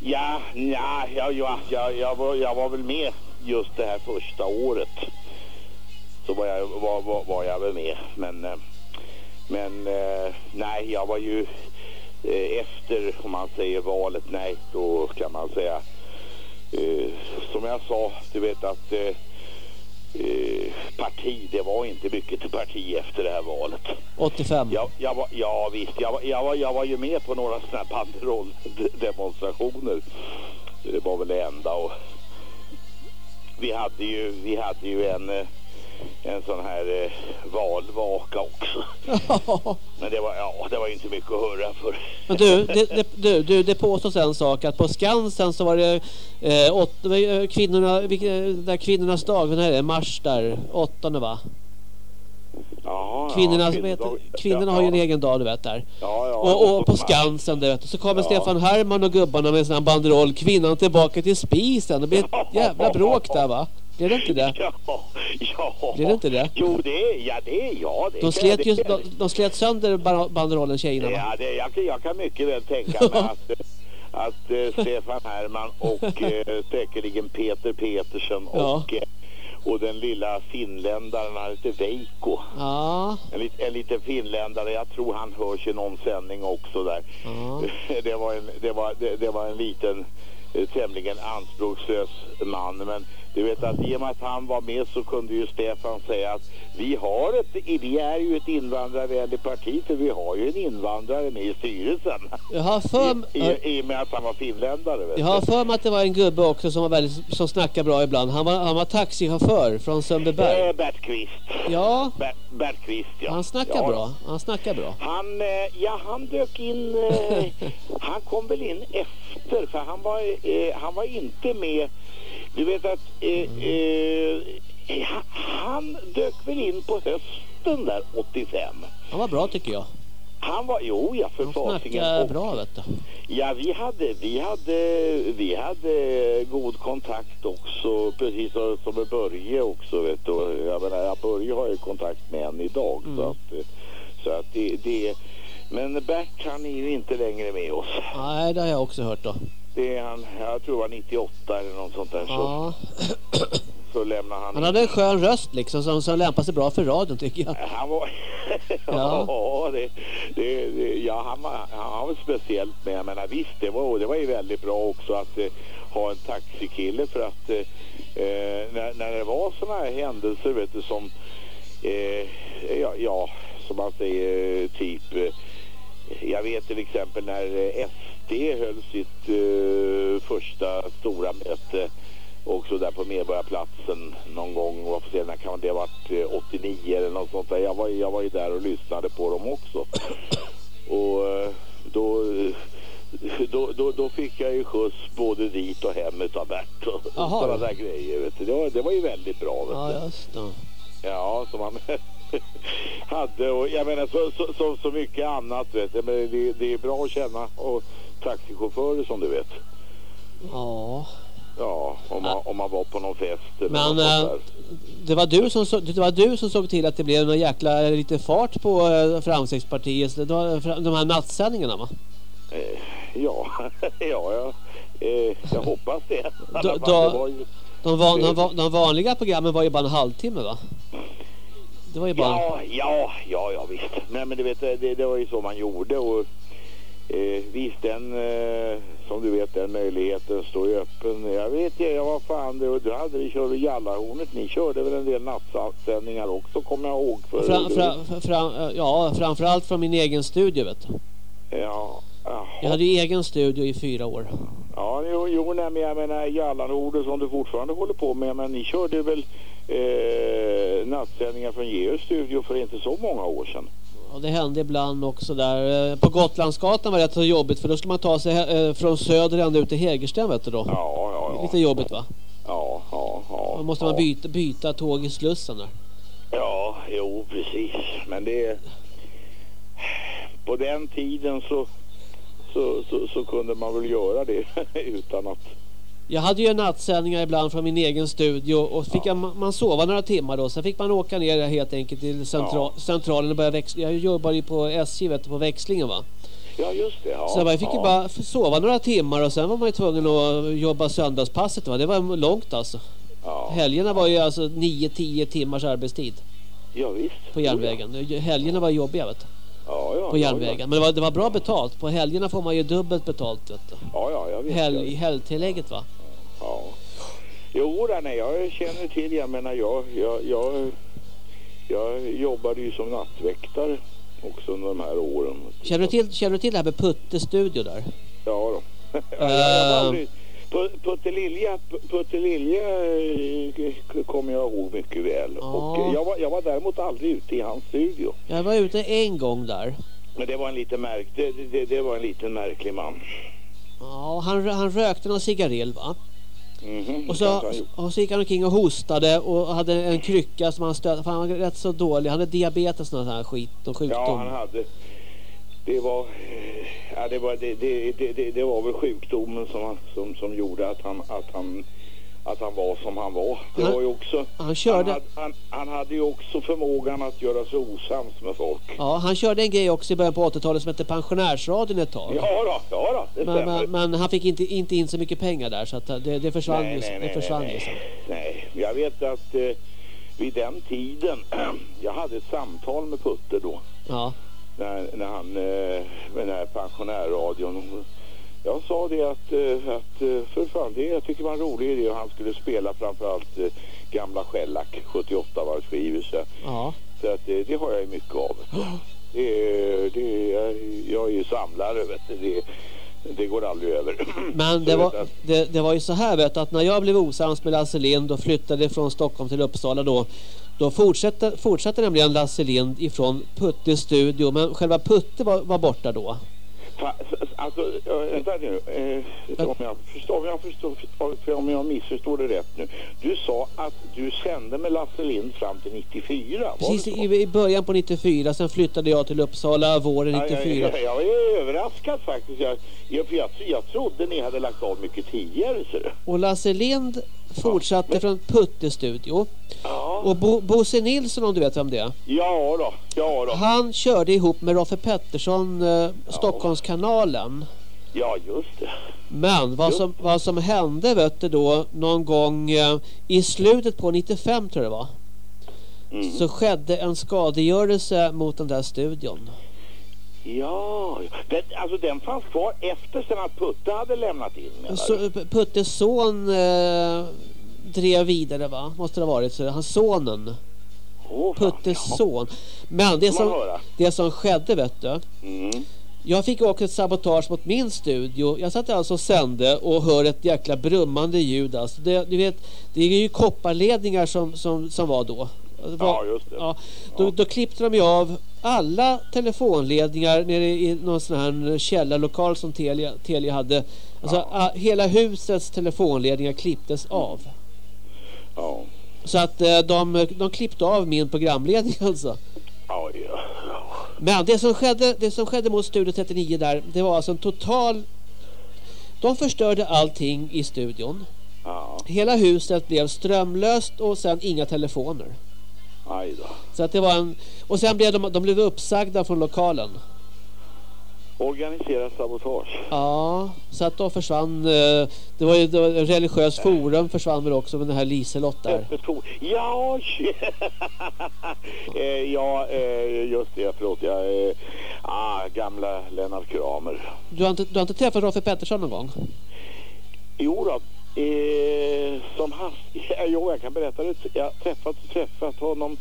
Ja, ja, ja, ja, ja jag, var, jag var väl med just det här första året. Så var jag, var, var, var jag väl med. Men, eh, men eh, nej, jag var ju eh, efter, om man säger valet, nej, då kan man säga som jag sa, du vet att Eh, parti, det var inte mycket till parti efter det här valet. 85? Jag, jag var, ja visst, jag var, jag, var, jag var ju med på några sådana här banderolldemonstrationer. Det var väl det enda och vi hade ju, vi hade ju en eh, en sån här eh, valvaka också. [laughs] Men det var, ja, det var inte mycket att höra för. Men du, det, det, du, du, det påstås en sak att på Skansen så var det eh, åt, eh, kvinnorna, där kvinnornas dag, när är det? Mars där, åttonde va? Ja, kvinnorna, ja, vet, kvinnorna har ju en egen dag du vet där. Ja, ja, och, och på Skansen du vet. Så kommer Stefan Herman och gubbarna med en sån här banderoll. Kvinnan tillbaka till spisen. Det blir ett [laughs] jävla bråk där va? Blir det inte det? Ja, ja. Det inte det? Jo, det är, ja, det är, ja. Det de, slet ju, de, de slet sönder banderollen tjejerna va? Ja, det, jag, jag kan mycket väl tänka mig [laughs] att, att äh, Stefan Herman och äh, säkerligen Peter Petersen ja. och äh, och den lilla finländaren, han heter Veiko. Ja. En, en liten finländare, jag tror han hörs i någon sändning också där. Ja. [laughs] Det, var en, det, var, det, det var en liten tämligen anspråkslös man men du vet att i och med att han var med så kunde ju Stefan säga att vi har ett, vi är ju ett invandrarvänligt parti för vi har ju en invandrare med i styrelsen. Jag har för... I, i, I och med att han var finländare. Vet jag har för mig att det var en gubbe också som var väldigt, som snackar bra ibland. Han var, han var taxichaufför från Sundbyberg. Eh, Bert Kvist. Ja. Bert, Bert Kvist, ja. Han snackar ja. bra. Han snackar bra. Han, eh, ja han dök in, eh, [laughs] han kom väl in efter för han var, eh, han var inte med du vet att eh, eh, han dök väl in på hösten där 85. Han var bra tycker jag. Han var, jo ja för fasingen. Bra vet du. Ja vi hade, vi hade, vi hade god kontakt också, precis som med Börje också vet du. Jag menar, Börje har ju kontakt med en idag mm. så att, så att det, det, men Bert han är ju inte längre med oss. Nej det har jag också hört då. Det är han, jag tror det var 98 eller något sånt där. Ja. Så, så lämnar han... Han hade en skön röst liksom som, som lämpar sig bra för radion tycker jag. Han var... [laughs] ja, ja, det, det, det, ja han, var, han var speciellt med. Jag menar visst, det var, det var ju väldigt bra också att eh, ha en taxikille för att eh, eh när, när det var sådana här händelser vet du som eh, ja, ja, som man säger typ eh, jag vet till exempel när SD höll sitt uh, första stora möte också där på Medborgarplatsen någon gång. När kan det ha varit 89 eh, eller något sånt där. Jag var, jag var ju där och lyssnade på dem också. Och eh, då, då, då, då fick jag ju skjuts både dit och hem utav Bert och sådana där grejer. Vet du. Det, var, det var ju väldigt bra. Vet ja, just det. Ja, som man [laughs] hade och jag menar så, så, så, så mycket annat vet du. Men det, det är bra att känna och taxichaufförer som du vet. Ja. Ja, om man, om man var på någon fest eller Men äh, det, var du som, det var du som såg till att det blev någon jäkla lite fart på äh, Framstegspartiet. De här nattsändningarna va? Eh, ja, [laughs] ja, ja. Eh, jag hoppas det. [laughs] Då, då, de, van, de, de, vanliga programmen var ju bara en halvtimme va? Det var ju bara... Ja, ja, ja, ja visst. Nej men du vet, det, det var ju så man gjorde och Eh, visst, den, eh, som du vet, den möjligheten står ju öppen. Jag vet ju, jag var fan det, du hade vi körde Jallarhornet. Ni körde väl en del nattsändningar också, kommer jag ihåg. För, fram, fram, fram, ja, framförallt från min egen studio, vet du. Ja, Jaha. Jag hade ju egen studio i fyra år. Ja, jo, jo nej, men jag menar Jallarhornet som du fortfarande håller på med. Men ni körde väl eh, nattsändningar från Geos studio för inte så många år sedan. Ja, det hände ibland också där. Eh, på Gotlandsgatan var det rätt så jobbigt för då skulle man ta sig eh, från söder ända ut till Hägersten vet du då. Ja, ja, ja. Lite jobbigt va? Ja, ja, ja. Då måste man byta, byta tåg i Slussen där. Ja, jo precis. Men det... På den tiden så, så, så, så kunde man väl göra det [laughs] utan att jag hade ju nattsändningar ibland från min egen studio och fick ja. jag, man sova några timmar då. Sen fick man åka ner helt enkelt till central, ja. centralen och börja växla. Jag jobbade ju på SJ vet du, på växlingen va? Ja just det. Ja. Så jag fick ju bara sova några timmar och sen var man ju tvungen att jobba söndagspasset va. Det var långt alltså. Ja. Helgerna var ju alltså 9-10 timmars arbetstid. Ja visst. På järnvägen. Helgerna var jobbiga vet du. Ja, ja, på järnvägen. Ja, Men det var, det var bra betalt. På helgerna får man ju dubbelt betalt. Vet du. Ja, ja, jag vet. Helg, helgtillägget va? Ja. Jo, nej, jag känner till. Jag menar, jag, jag, jag, jag jobbade ju som nattväktare också under de här åren. Känner du till, känner du till det här med Putte Studio där? Ja då. [laughs] jag, jag Puttelilja, Puttelilja eh, kommer jag ihåg mycket väl. Ja. Och jag var, jag var däremot aldrig ute i hans studio. Jag var ute en gång där. Men det var en liten märk, det, det, det var en liten märklig man. Ja, han, han rökte någon cigarill va? Mm -hmm, och, så, och så gick han omkring och hostade och hade en krycka som han stötte. Han var rätt så dålig. Han hade diabetes och sån här skit och sjukdom. Ja, han hade. Det var, ja, det var, det, det, det, det var väl sjukdomen som, som, som gjorde att han, att han att han var som han var. Det han, var ju också, han, körde... han, hade, han, han, hade ju också förmågan att göra sig osams med folk. Ja, han körde en grej också i början på 80-talet som hette pensionärsradion ett tag. Ja då, ja då, men, men, men, han fick inte, inte in så mycket pengar där så att det, det försvann nej, ju. Nej, det försvann nej, nej, nej, jag vet att eh, vid den tiden, [clears throat] jag hade ett samtal med Putte då. Ja. När, när han, eh, med den här pensionärradion jag sa det att, eh, att eh, för fan, det, jag tycker det var en rolig idé och han skulle spela framförallt gamla Shellac 78 vars skivor så, ja. så att det, det, har jag ju mycket av. [gasps] Det, det, jag är ju samlare vet du. Det, det går aldrig över. [clears throat] Men det var, det, det var ju så här vet du, att när jag blev osams med Lasse Lind och flyttade från Stockholm till Uppsala då då fortsatte, fortsatte nämligen Lasse Lind ifrån Puttes studio men själva Putte var, var borta då. Alltså, vänta nu. Eh, om, jag förstår, om, jag förstår, om jag missförstår det rätt nu. Du sa att du sände med Lasse Lind fram till 94. Precis, i, i, början på 94. Sen flyttade jag till Uppsala våren 94. Ja, jag, jag, jag är överraskad faktiskt. Jag, jag, jag, jag trodde ni hade lagt av mycket tidigare. Så. Och Lasse Lind fortsatte ja, från Puttestudio. Ja. Och Bo, Bosse Nilsson om du vet vem det är. Ja då, ja då. Han körde ihop med Roffe Pettersson eh, Stockholmskanalen. Ja, just det. Men vad som, vad som hände vet du då någon gång eh, i slutet på 95 tror jag det var. Mm. Så skedde en skadegörelse mot den där studion. Ja, den, alltså den fanns kvar efter sen att Putte hade lämnat in. Så, Puttes son eh, drev vidare va? Måste det ha varit så. Hans sonen. Oh, Puttes ja. son. Men det som, det som skedde vet du. Mm. Jag fick också ett sabotage mot min studio. Jag satt alltså och sände och hör ett jäkla brummande ljud. Alltså det, du vet, det är ju kopparledningar som, som, som var då. Var, ja, just det. Ja, då, då klippte de ju av alla telefonledningar nere i någon sån här källarlokal som Telia, Telia hade. Alltså ja. hela husets telefonledningar klipptes av. Ja. Så att eh, de, de klippte av min programledning alltså. Ja, ja. Men det som skedde, det som skedde mot Studio 39 där, det var alltså en total... De förstörde allting i studion. Hela huset blev strömlöst och sen inga telefoner. Aj då. Så att det var en... Och sen blev de, de blev uppsagda från lokalen. Organisera sabotage. Ja, så att då försvann... Eh, det var ju det var religiös forum försvann väl också med den här Liselott där. Ja, [laughs] eh, ja eh, just det, förlåt. Jag, ah, gamla Lennart Kramer. Du har inte, du har inte träffat Roffe Pettersson någon gång? Jo då, Eh, som hast... [laughs] Jo, jag kan berätta det. Jag har träffat, träffat honom.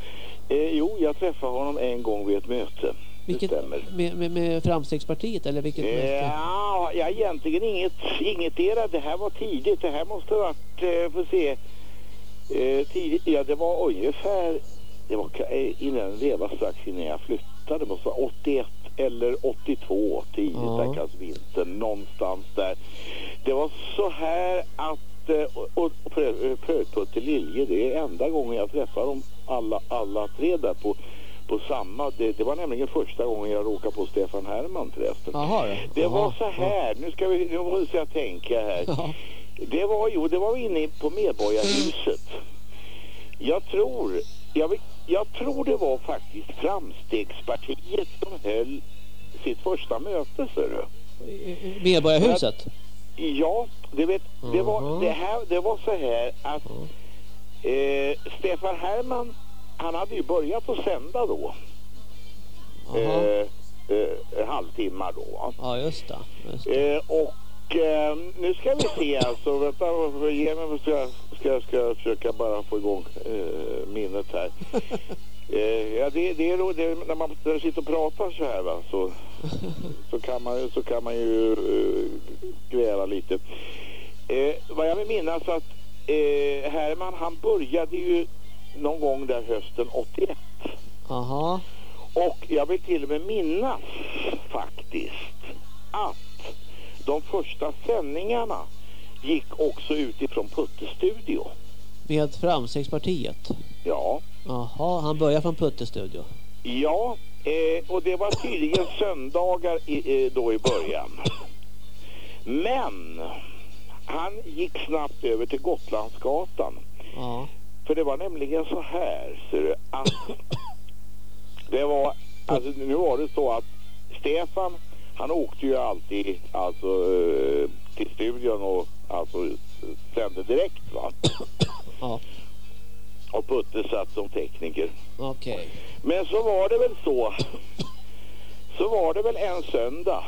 Eh, jo, jag träffade honom en gång vid ett möte. Vilket, med, med, med Framstegspartiet eller vilket eh, möte? Ja, ja, egentligen inget, inget era. Det här var tidigt. Det här måste ha varit, eh, får se, eh, tidigt. Ja, det var ungefär, det var eh, innan det var strax innan jag flyttade. Det måste vara 81 eller 82 tidigt, ja. kanske vintern, någonstans där. Det var så här att eh, och, Prötputte Lilje, det är enda gången jag träffar dem alla, alla tre där på, på samma. Det, det, var nämligen första gången jag råkade på Stefan Herman förresten. Aha, ja. Det var så här, nu ska vi, nu måste jag tänka här. Ja. Det var ju, det var inne på Medborgarhuset. Jag tror, jag, jag tror det var faktiskt Framstegspartiet som höll sitt första möte, ser du. Medborgarhuset? Ja, det, vet, det, var, det, här, det var så här att eh, Stefan Herman, han hade ju börjat att sända då. Eh, eh, halvtimmar då. Ja, just det. Just det. Eh, och eh, nu ska vi se alltså, vänta, ge mig, ska, ska, ska försöka bara få igång eh, minnet här. Eh, ja, det, det är då, det, när man sitter och pratar så här va, så, så, kan, man, så kan man ju uh, gräla lite. Eh, vad jag vill minnas att eh, Herman han började ju någon gång där hösten 81. Aha. Och jag vill till och med minnas faktiskt att de första sändningarna gick också utifrån Putte-studio. Med Framstegspartiet? Ja. Jaha, han började från Putte-studio? Ja, eh, och det var tydligen söndagar i, eh, då i början. Men han gick snabbt över till Gotlandsgatan. Ja. För det var nämligen så här, ser du, att det var, alltså nu var det så att Stefan, han åkte ju alltid alltså eh, till studion och alltså sände direkt va. Ja. Och Putte satt som tekniker. Okay. Men så var det väl så. Så var det väl en söndag.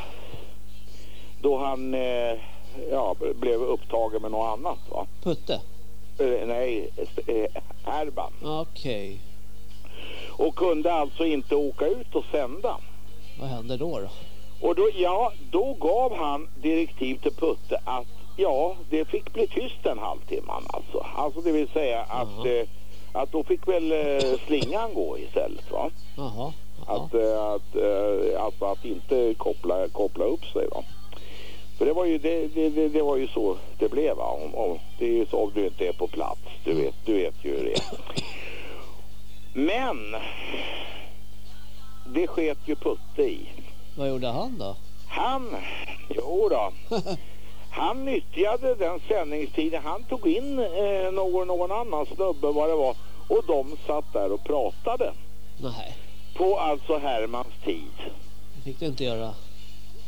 Då han eh, ja, blev upptagen med något annat va? Putte? Eh, nej, eh, Herban. Okej. Okay. Och kunde alltså inte åka ut och sända. Vad hände då då? Och då, ja, då gav han direktiv till Putte att ja, det fick bli tyst en halvtimme alltså. Alltså det vill säga att, eh, att då fick väl eh, slingan gå istället va? Jaha. Att, eh, att, alltså att inte koppla, koppla upp sig va? För det var ju, det, det, det var ju så det blev va? Om, om, det är ju så om du inte är på plats. Du vet, du vet ju hur det är. Men det sket ju Putte i. Vad gjorde han då? Han, jo då. [laughs] han nyttjade den sändningstiden. Han tog in eh, någon, någon annan snubbe vad det var. Och de satt där och pratade. Nej. På alltså Hermans tid. Det fick du inte göra.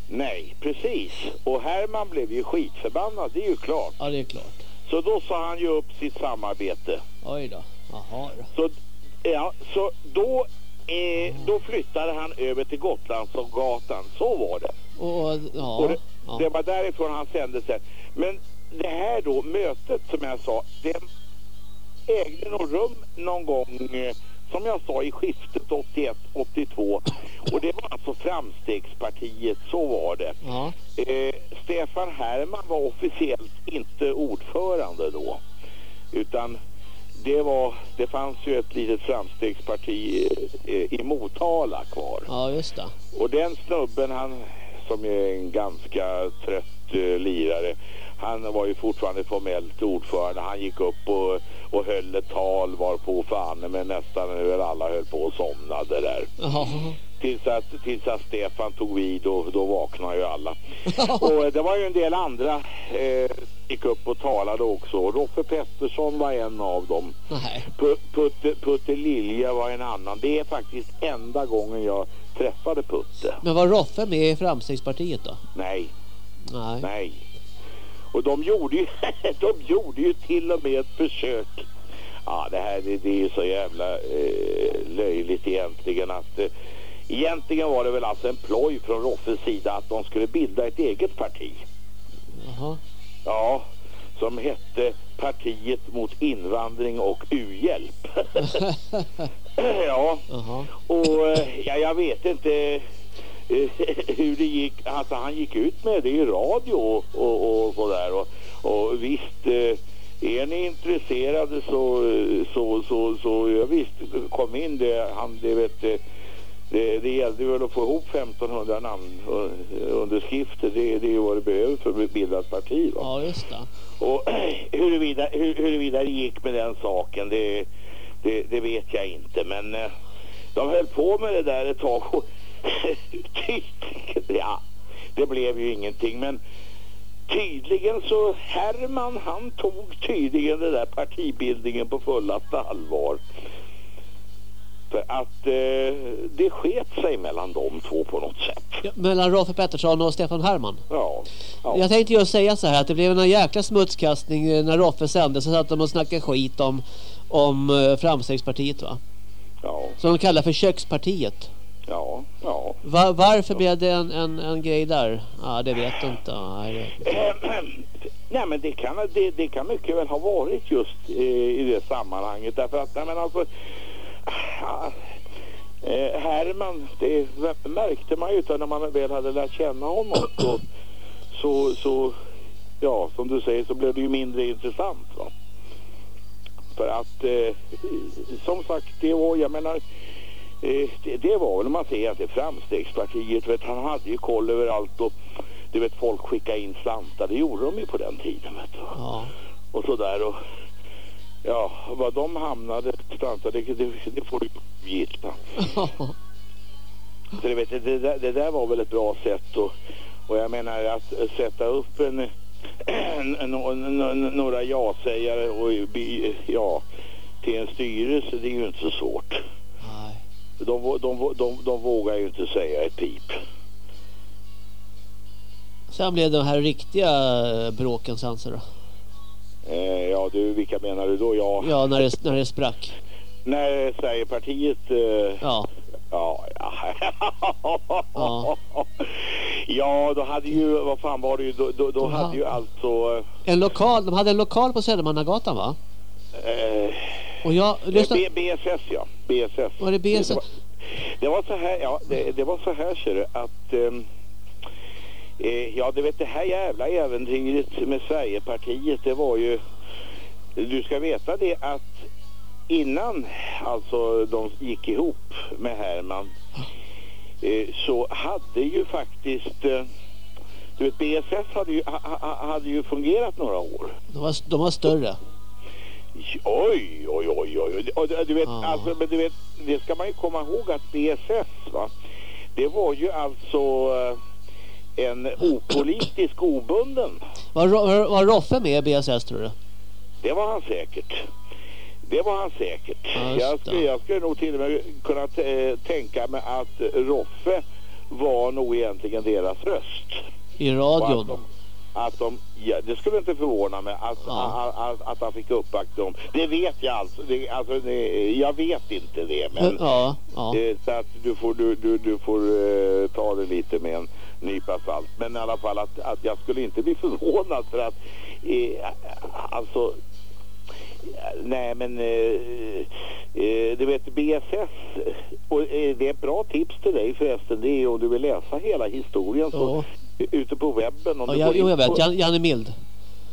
Nej, precis. Och Herman blev ju skitförbannad, det är ju klart. Ja, det är klart. Så då sa han ju upp sitt samarbete. Oj då. Jaha då. Så, ja, så då, eh, då flyttade han över till Gotlandsgatan. Så var det. Och, ja, och det, ja. det var därifrån han sände sig. Men det här då, mötet som jag sa, det ägde nog rum någon gång, eh, som jag sa, i skiftet 81-82. Och det var alltså Framstegspartiet, så var det. Ja. Eh, Stefan Herman var officiellt inte ordförande då. Utan det var, det fanns ju ett litet framstegsparti eh, i Motala kvar. Ja, just det. Och den snubben, han som är en ganska trött eh, lirare, han var ju fortfarande formellt ordförande. Han gick upp och, och höll ett tal var på fan men nästan över alla höll på och somnade där. Jaha. Tills att, tills att Stefan tog vid och då vaknade ju alla. [laughs] och eh, det var ju en del andra eh, gick upp och talade också. Roffe Pettersson var en av dem. Putte, Putte Lilja var en annan. Det är faktiskt enda gången jag träffade Putte. Men var Roffe med i Framstegspartiet då? Nej. Nej. Nej. Och de gjorde ju, [laughs] de gjorde ju till och med ett försök. Ja, det här det, det är ju så jävla eh, löjligt egentligen att eh, egentligen var det väl alltså en ploj från Roffes sida att de skulle bilda ett eget parti. Jaha. Ja, som hette Partiet mot invandring och u-hjälp. [laughs] ja, Jaha. och eh, ja, jag vet inte eh, [laughs] hur det gick. Alltså han gick ut med det i radio och, och, och sådär. Och, och visst, eh, är ni intresserade så, så, så, så ja, visst, kom in. Det, han, det vet det, det gällde väl att få ihop 1500 namnunderskrifter. Det, det är vad det behöver för att bilda ett parti. Va? Ja, just det. Och [clears throat] huruvida, hur, huruvida det gick med den saken, det, det, det vet jag inte. Men eh, de höll på med det där ett tag och [laughs] ja, det blev ju ingenting. Men tydligen så Herman han tog tydligen det där partibildningen på fullaste allvar. Att eh, det sket sig mellan de två på något sätt. Ja, mellan Roffe Pettersson och Stefan Herman. Ja, ja. Jag tänkte ju säga så här att det blev en jäkla smutskastning eh, när Roffe sände så satt de och snackade skit om, om uh, Framstegspartiet va? Ja. Som de kallar för kökspartiet. Ja, ja. Var, varför ja. blev det en, en, en grej där? Ja, det vet jag inte. Inte. [clears throat] nej men det kan, det, det kan mycket väl ha varit just eh, i det sammanhanget. Därför att, nej men alltså Ja, eh, Herman, det märkte man ju när man väl hade lärt känna honom. [clears throat] Så, så, så, ja, som du säger så blev det ju mindre intressant. Va? För att, eh, som sagt, det var, jag menar, eh, det, det, var väl, man säger att det framstegspartiet, vet, han hade ju koll över allt och du vet, folk skickade in slantar, det gjorde de ju på den tiden, vet du. Ja. Och sådär och Ja, vad de hamnade någonstans, det, det, det får du gissa. Så det, vet, det, det, det där var väl ett bra sätt och, och jag menar att sätta upp en, några ja-sägare och ja, till en styrelse, det är ju inte så svårt. Nej. De, de, de, de vågar ju inte säga ett pip. Sen blev det de här riktiga bråken sen så då? Eh, ja du, vilka menar du då? Ja, ja när, det, när det sprack. När Sverigepartiet... Eh, ja. Ja, ja. [laughs] ja. ja, då hade ju, vad fan var det ju, då, då, då hade ju alltså... En lokal, de hade en lokal på Södermannagatan va? Eh, och jag lyssnade... BSS ja, BSS. Var det BSS? Det var, det var så här, ja, det, det var så här ser du, att... Um, Eh, ja, du vet det här jävla äventyret med Sverigepartiet, det var ju... Du ska veta det att innan alltså de gick ihop med Herman eh, så hade ju faktiskt... Eh, du vet, BSS hade ju, ha, hade ju fungerat några år. De var, de var större. Oj, oj, oj, oj. Och, du vet, ah. alltså, men du vet, det ska man ju komma ihåg att BSS, va? Det var ju alltså... Eh, en opolitisk obunden. Var, var, var Roffe med i BSS tror du? Det var han säkert. Det var han säkert. Jag, skulle, jag skulle nog till och med kunna tänka mig att Roffe var nog egentligen deras röst. I radion? Att de, att de, ja, det skulle inte förvåna mig att, ja. att, att, att, han fick uppvakta dem. Det vet jag alltså. Det, alltså det, jag vet inte det. Men, ja, ja. Det, så att du får, du, du, du får uh, ta det lite med en nypa salt. Men i alla fall att, att jag skulle inte bli [laughs] förvånad för att eh, alltså nej men eh, eh, du vet BSS och eh, det är ett bra tips till dig förresten det är om du vill läsa hela historien så, ute på webben. Om ja, jag, jo, jag vet, Jan, Janne Mild.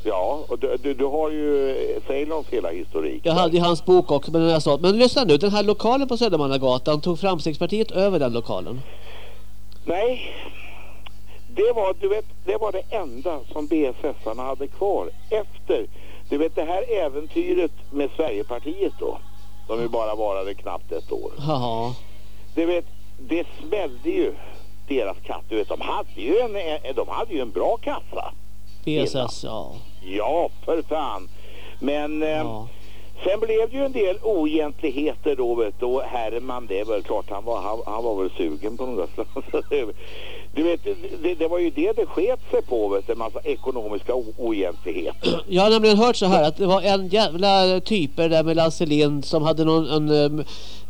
Ja, och du, du, du, har ju Ceylons hela historik. Jag hade ju hans bok också, men jag sa, men lyssna nu, den här lokalen på Södermannagatan, tog Framstegspartiet över den lokalen? Nej, det var, du vet, det var det enda som BSS-arna hade kvar efter, du vet det här äventyret med Sverigepartiet då, som ju bara varade knappt ett år. Jaha. Du vet, det smällde ju deras katt, du vet, de hade ju en, de hade ju en bra kassa. BSS, ja. Ja, för fan. Men eh, ja. sen blev det ju en del oegentligheter då vet du. Och Herman, det är väl klart, han var, han, han var väl sugen på något [laughs] Du vet, det, det, var ju det det sket sig på, vet en massa ekonomiska oegentligheter. Jag har nämligen hört så här att det var en jävla typer där med Lasse Lind som hade någon, en,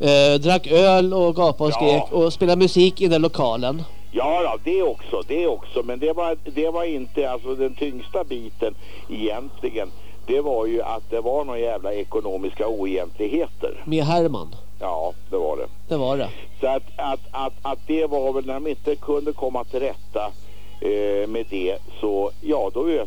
äh, drack öl och gapade och skrek ja. och spelade musik i den lokalen. Ja, ja, det också, det också. Men det var, det var inte alltså den tyngsta biten egentligen. Det var ju att det var några jävla ekonomiska oegentligheter. Med Herman? Ja, det var det. Det var det. Så att, att, att, att det var väl när de inte kunde komma till rätta eh, med det så ja då,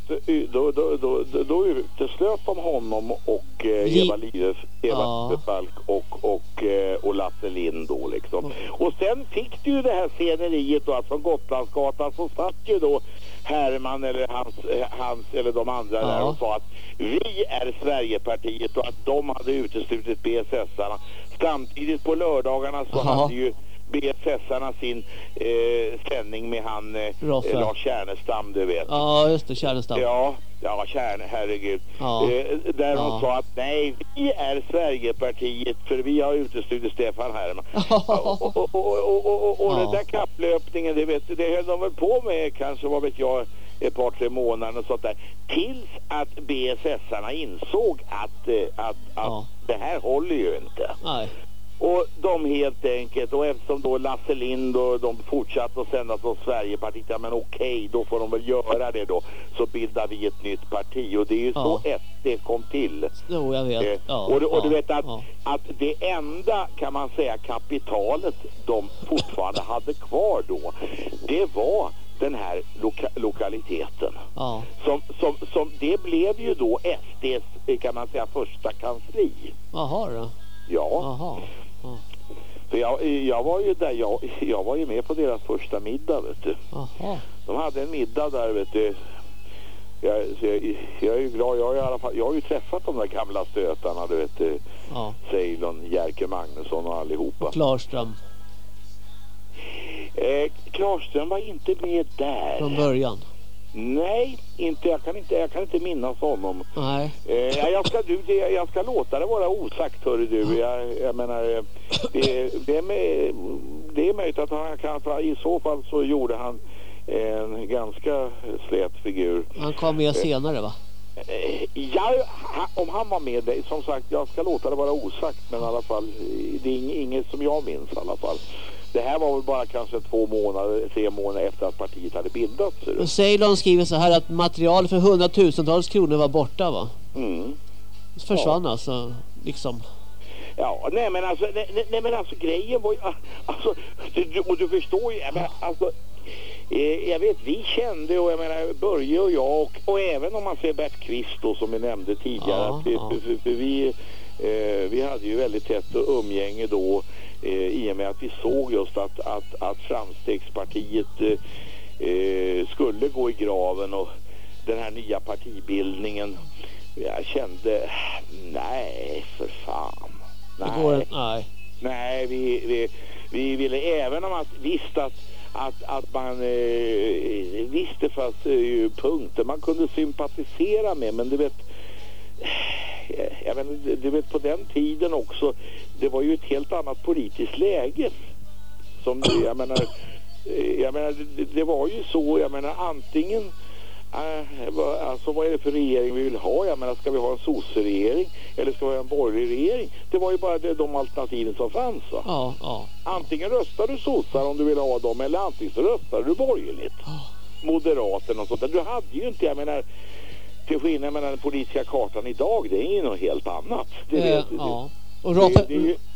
då, då, då, då uteslöt de honom och eh, Eva Lives, Eva ja. Falk och, och, eh, och Lasse Lind då liksom. Mm. Och sen fick du ju det här sceneriet då att från Gotlandsgatan så satt ju då Herman eller hans, hans eller de andra ja. där och sa att vi är Sverigepartiet och att de hade uteslutit BSS-arna. Samtidigt på lördagarna så Aha. hade ju BSS-arna sin eh, sändning med han eh, Lars Kärnestam, du vet. Ja, just det, Kärnestam. Ja, ja Kärne, herregud. Ja. Eh, där ja. hon sa att nej, vi är Sverigepartiet för vi har uteslutit Stefan Herman. [laughs] och och, och, och, och ja. den där kapplöpningen, det, vet, det höll de väl på med kanske, vad vet jag, ett par, tre månader och sånt där. Tills att BSS-arna insåg att, eh, att, att ja. Det här håller ju inte. Nej. Och de helt enkelt, och eftersom då Lasse Lind och de fortsatte att sända från Sverigepartiet, ja men okej, då får de väl göra det då. Så bildar vi ett nytt parti och det är ju ja. så SD kom till. Jo, jag vet. Eh, ja, och, och ja, du vet att, att det enda, kan man säga, kapitalet de fortfarande hade kvar då, det var den här loka lokaliteten. Ja. Som, som, som, det blev ju då SDs, kan man säga, första kansli. Jaha då. Ja. Jaha. För jag, jag var ju där, jag, jag var ju med på deras första middag vet du. Aha. De hade en middag där vet du. Jag, jag, jag är ju glad, jag har, i alla fall, jag har ju träffat de där gamla stötarna du vet. Ja. Ceylon, Jerker Magnusson och allihopa. Och Klarström. Eh, Klarström var inte med där. Från början? Nej, inte, jag, kan inte, jag kan inte minnas honom. Nej. Eh, jag, ska, du, det, jag ska låta det vara osagt, hörru du. Jag, jag menar, eh, det, det, är med, det är möjligt att han kan, i så fall så gjorde han en ganska slät figur. Han kom med senare va? Eh, ja, om han var med, som sagt, jag ska låta det vara osagt, men i alla fall, det är inget som jag minns i alla fall. Det här var väl bara kanske två månader, tre månader efter att partiet hade bildats. Och Ceylon skriver så här att material för hundratusentals kronor var borta va? Mm. Försvann ja. alltså, liksom. Ja, nej men alltså, nej, nej men alltså grejen var ju, alltså, du, och du förstår ju, men, alltså, eh, jag vet, vi kände och jag menar Börje och jag och, och även om man ser Bert Kvist då, som vi nämnde tidigare, ja, att, ja. För, för, för vi, eh, vi hade ju väldigt tätt umgänge då i och med att vi såg just att, att, att Framstegspartiet eh, eh, skulle gå i graven och den här nya partibildningen jag kände nej för fan. Nej. nej, nej vi, vi, vi ville även om att visste att att, att man eh, visste fast eh, punkter man kunde sympatisera med men du vet jag vet, du vet på den tiden också det var ju ett helt annat politiskt läge som jag menar jag menar det, det var ju så jag menar antingen äh, alltså vad är det för regering vi vill ha jag menar ska vi ha en sosseregering eller ska vi ha en borgerlig regering det var ju bara det, de alternativen som fanns va? Ja, ja. antingen röstar du sossar om du vill ha dem eller antingen så röstar du borgerligt ja. moderaterna och sånt du hade ju inte jag menar till skillnad mellan den politiska kartan idag, det är ju något helt annat. Det, eh, ja. Och Roffe,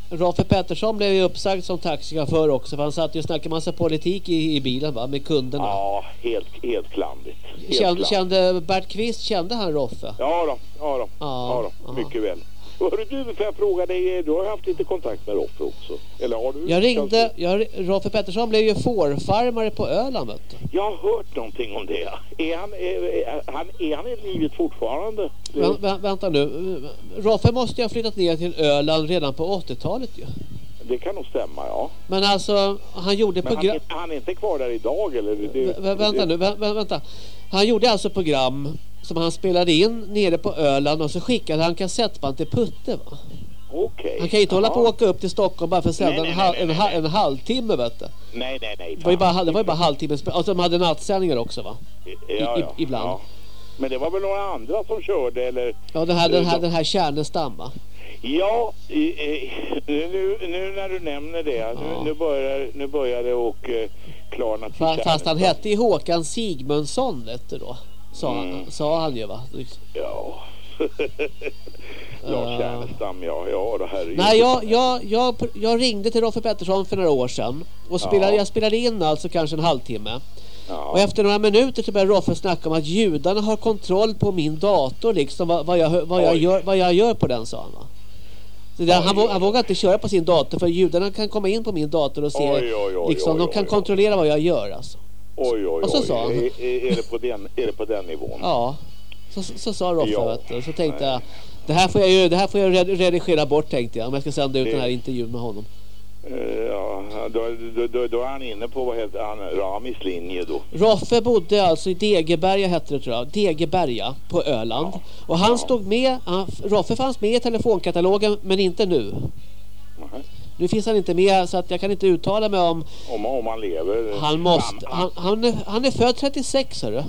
Roffe Pettersson blev ju uppsagd som taxichaufför också för han satt ju och snackade massa politik i, i bilen va, med kunderna. Ja, helt, helt klandigt. Helt kände, kände Bert Kvist, kände han Roffe? Ja då, ja då, ja, ja då mycket väl. Hörru du, får jag fråga dig, du har haft lite kontakt med Roffe också? Eller har du? Jag ringde, jag, Roffe Pettersson blev ju fårfarmare på Öland vet du. Jag har hört någonting om det. Är han, är, han, är han i livet fortfarande? Vä, vä, vänta nu, Roffe måste ju ha flyttat ner till Öland redan på 80-talet ju. Det kan nog stämma, ja. Men alltså, han gjorde program... Han, han är inte kvar där idag, eller? Det, vä, vänta nu, vä, vänta. Han gjorde alltså program som han spelade in nere på Öland och så skickade han kassettband till Putte va? Okay. Han kan ju inte Aha. hålla på och åka upp till Stockholm bara för att sända en, halv, en, en, halvtimme vet du. Nej, nej, nej. Det var ju bara, det var ju bara. Alltså de hade nattsändningar också va? I, ja, ja, ibland. Ja. Men det var väl några andra som körde eller? Ja, den här, den här, den här Kärnestam va? Ja, nu, nu när du nämner det, ja. nu, nu, börjar, nu börjar det och eh, klarna till Fast, fast han hette ju Håkan Sigmundsson vet du då. Sa, mm. han, sa han ju va? Ja. Lars [laughs] Kärnestam, ja. Ja, det här är Nej, jag, jag, jag, jag ringde till Roffe Pettersson för några år sedan. Och spelade, ja. jag spelade in alltså kanske en halvtimme. Ja. Och efter några minuter så började Roffe snacka om att judarna har kontroll på min dator liksom. Vad, vad, jag, vad, jag, gör, vad jag gör på den, sa han va? Det, han, han vågar inte köra på sin dator för judarna kan komma in på min dator och se. Oj, oj, oj, liksom, de kan kontrollera vad jag gör alltså. Oj, oj, oj. Sa han, är, är, det på den, är det på den nivån? Ja, så, så, så sa Roffe. Ja. Så tänkte Nej. jag, det här, får jag ju, det här får jag redigera bort tänkte jag. Om jag ska sända ut det... den här intervjun med honom. Uh, ja, då, då, då, då, är han inne på vad heter han, Ramis linje då. Roffe bodde alltså i Degeberga hette det tror jag. Degeberga på Öland. Ja. Och han ja. stod med, han, Roffe fanns med i telefonkatalogen men inte nu. Nu finns han inte med så att jag kan inte uttala mig om... Om, om han lever. Han måste... Han, han, är, han är född 36 hörru.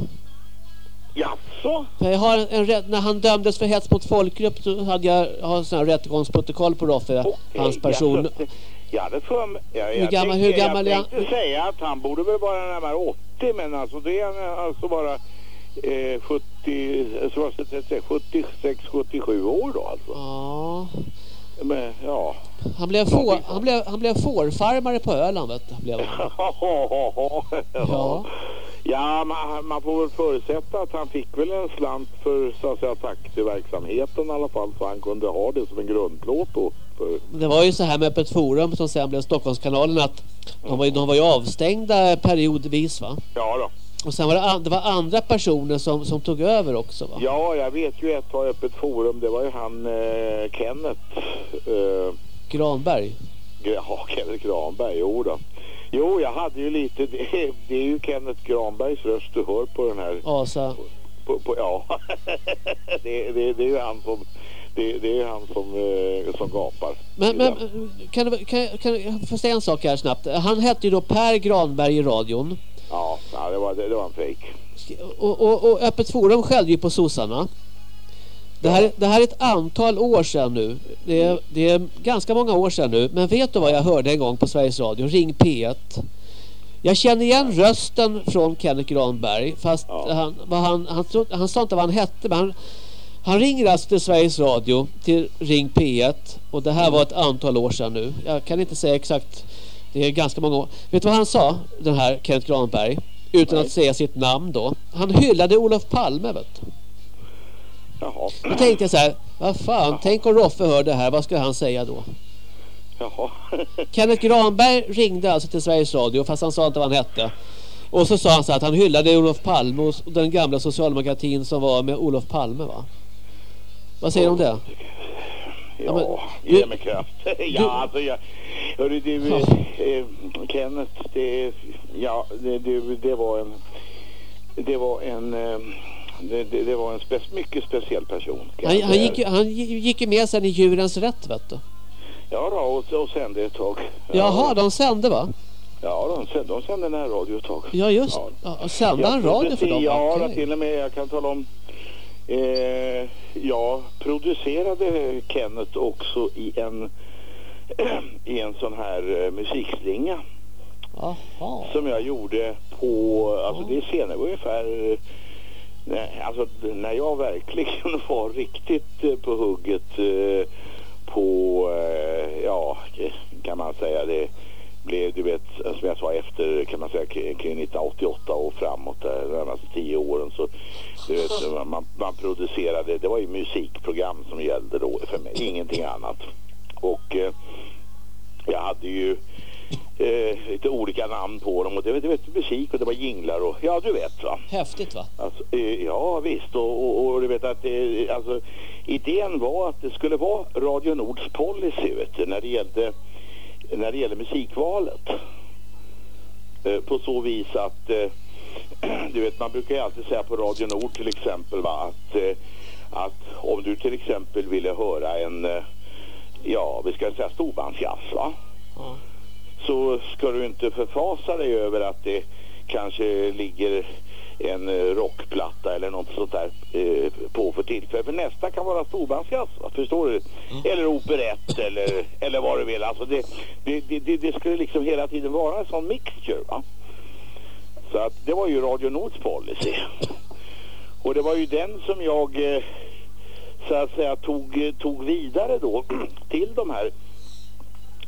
Jaså? Jag har en, när han dömdes för hets mot folkgrupp så hade jag, jag har sån här rättegångsprotokoll på Roffe, okay, hans person. Ja, det för mig. Jag, hur gammal, gammal jag tänkte säga att han borde väl vara närmare 80 men alltså det är alltså bara eh, 70, 76, 77 år då alltså. Ja. Men, ja. Han blev, får, han, blev, han blev fårfarmare på Öland vet du. Blev han. [laughs] ja. Ja, man, man, får väl förutsätta att han fick väl en slant för så att säga taxiverksamheten i alla fall så han kunde ha det som en grundplåt då. För... Det var ju så här med Öppet Forum som sen blev Stockholmskanalen att de var, ju, de var ju avstängda periodvis va? Ja då. Och sen var det, det var andra personer som, som tog över också va? Ja, jag vet ju ett tag Öppet Forum. Det var ju han eh, Kenneth. Eh, Granberg? Ja, Kenneth Granberg, jo då. Jo, jag hade ju lite, det, det är ju Kenneth Granbergs röst du hör på den här. Asa. På, på, ja, [laughs] det, det, det är ju han som det, det är han som, eh, som gapar. Men, men kan, du, kan, kan jag säga en sak här snabbt? Han hette ju då Per Granberg i radion. Ja, det, var, det, det var en fejk. Och, och, och Öppet Forum skällde ju på sossarna. Det här, det här är ett antal år sedan nu. Det är, det är ganska många år sedan nu. Men vet du vad jag hörde en gång på Sveriges Radio? Ring P1. Jag känner igen rösten från Kenneth Granberg. Fast ja. han, han, han, han, han sa inte vad han hette. Men han, han ringer alltså till Sveriges Radio. Till Ring P1. Och det här var ett antal år sedan nu. Jag kan inte säga exakt. Det är ganska många år. Vet du vad han sa? Den här Kenneth Granberg. Utan Nej. att säga sitt namn då. Han hyllade Olof Palme vet du. Jaha. Då tänkte jag så här, vad fan, Jaha. tänk om Roffe hör det här, vad ska han säga då? Jaha. [laughs] Kenneth Granberg ringde alltså till Sveriges Radio, fast han sa inte vad han hette. Och så sa han så att han hyllade Olof Palme och den gamla socialdemokratin som var med Olof Palme va? Vad säger du om det? Ja, men, ge mig kraft. [laughs] ja, du, alltså jag... Hörru du, ja. eh, Kenneth, det, ja, det, det, det var en... Det var en... Eh, det, det, det, var en spe, mycket speciell person. Han, han, gick, han gick med sen i djurens rätt, vet du. Ja, då, och, och sände ett tag. Jaha, de sände va? Ja, de sände, de sände närradio ett tag. Ja, just ja. ja sände han radio för dem? Ja, okay. till och med, jag kan tala om eh, jag producerade Kenneth också i en [clears throat] i en sån här eh, musikslinga. Aha. Som jag gjorde på, alltså det är senare ungefär Nej, alltså när jag verkligen [laughs] var riktigt eh, på hugget eh, på, eh, ja, kan man säga det blev, du vet, som jag sa efter, kan man säga, kring 1988 och framåt, de närmaste tio åren så, du vet, [laughs] man, man producerade, det var ju musikprogram som gällde då för mig, ingenting annat. Och eh, jag hade ju eh, lite olika namn på dem och det, det var musik och det var jinglar och ja du vet va. Häftigt va? Alltså, eh, ja visst och, och, och, du vet att eh, alltså, idén var att det skulle vara Radio Nords policy vet du, när det gällde när det gäller musikvalet. Eh, på så vis att eh, [clears throat] du vet man brukar ju alltid säga på Radio Nord till exempel va, att, eh, att om du till exempel ville höra en ja vi ska säga storbandsjazz va. Mm så ska du inte förfasa dig över att det kanske ligger en eh, rockplatta eller något sånt där eh, på för tillfället. För nästa kan vara storbandsjazz, förstår du? Mm. Eller operett eller, eller vad du vill. Alltså det, det, det, det, skulle liksom hela tiden vara en sån mixture va? Så att det var ju Radio Nords policy. Och det var ju den som jag eh, så att säga tog, tog vidare då [clears throat] till de här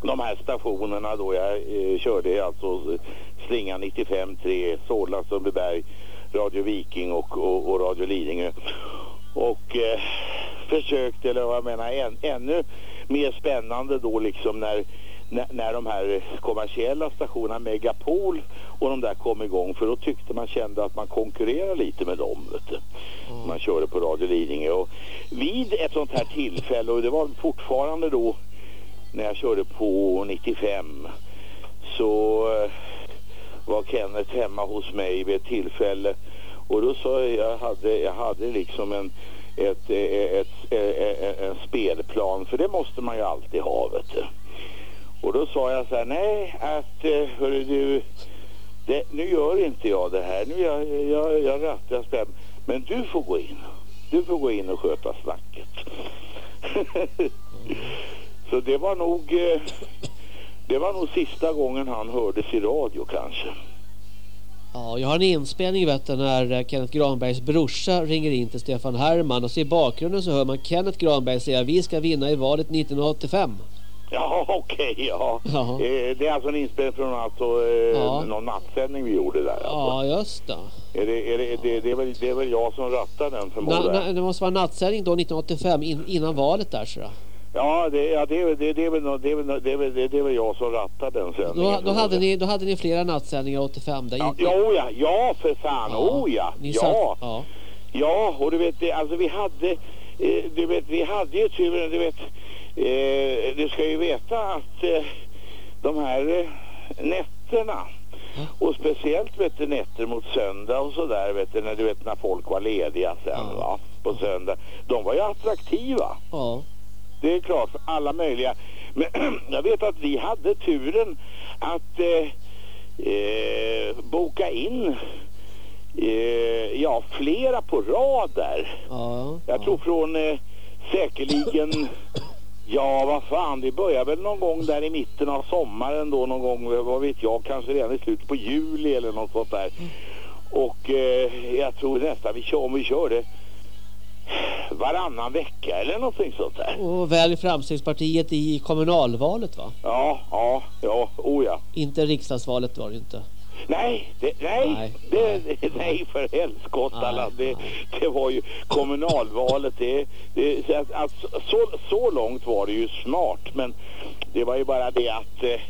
de här stationerna då jag eh, körde alltså Slinga 95.3, Solna, Sundbyberg, Radio Viking och, och, och Radio Lidingö. Och eh, försökte, eller vad jag menar, än, ännu mer spännande då liksom när, när, när de här kommersiella stationerna, Megapol och de där kom igång. För då tyckte man kände att man konkurrerade lite med dem. Mm. Man körde på Radio Lidingö. Och vid ett sånt här tillfälle, och det var fortfarande då när jag körde på 95 så eh, var Kenneth hemma hos mig vid ett tillfälle och då sa jag jag hade, jag hade liksom en, ett, eh, ett, ett, en spelplan för det måste man ju alltid ha vet du. Och då sa jag så här, nej att hörru du det, nu gör inte jag det här, nu jag, jag, jag rattar spänn. Men du får gå in. Du får gå in och sköta snacket. [laughs] Så det var nog eh, det var nog sista gången han hördes i radio kanske. Ja, jag har en inspelning vet du, när eh, Kenneth Granbergs brorsa ringer in till Stefan Herman och så i bakgrunden så hör man Kenneth Granberg säga vi ska vinna i valet 1985. Ja, [laughs] okej, okay, ja. ja. Eh, det är alltså en inspelning från alltså, eh, ja. någon nattsändning vi gjorde där. Alltså. Ja, just det. Är det, är det, det, det, är väl, det är väl jag som rattar den förmodligen. Det måste vara nattsändning då 1985 in, innan valet där så. Ja, det, ja det, det, det, är väl, det, är väl, det, är väl, det är väl jag som rattar den sändningen. Då, då, hade ni, då hade ni flera nattsändningar 85 där. Ja, ja, ja, ja för fan, ja. oh ja. ja. Satt, ja. ja, och du vet, alltså vi hade, eh, du vet, vi hade ju turen, du vet, eh, du ska ju veta att eh, de här eh, nätterna, och speciellt vet du, nätter mot söndag och sådär vet du, när du vet när folk var lediga sen ja. va, på söndag. De var ju attraktiva. Ja. Det är klart, för alla möjliga. Men [clears throat] jag vet att vi hade turen att eh, eh, boka in eh, ja, flera på rad där. Ja, jag tror från eh, säkerligen [clears throat] Ja, vad fan, det börjar väl någon gång där i mitten av sommaren då, någon gång, vad vet jag, kanske redan i slutet på juli eller något sånt där. Och eh, jag tror nästan vi kör, om vi kör det varannan vecka eller någonting sånt där. Och väl i Framstegspartiet i kommunalvalet va? Ja, ja, ja, oh ja. Inte riksdagsvalet var det inte. Nej, det, nej, nej, det, nej. nej för helskotta. Det, det var ju kommunalvalet. Det, det, alltså, så, så långt var det ju smart, men det var ju bara det att eh,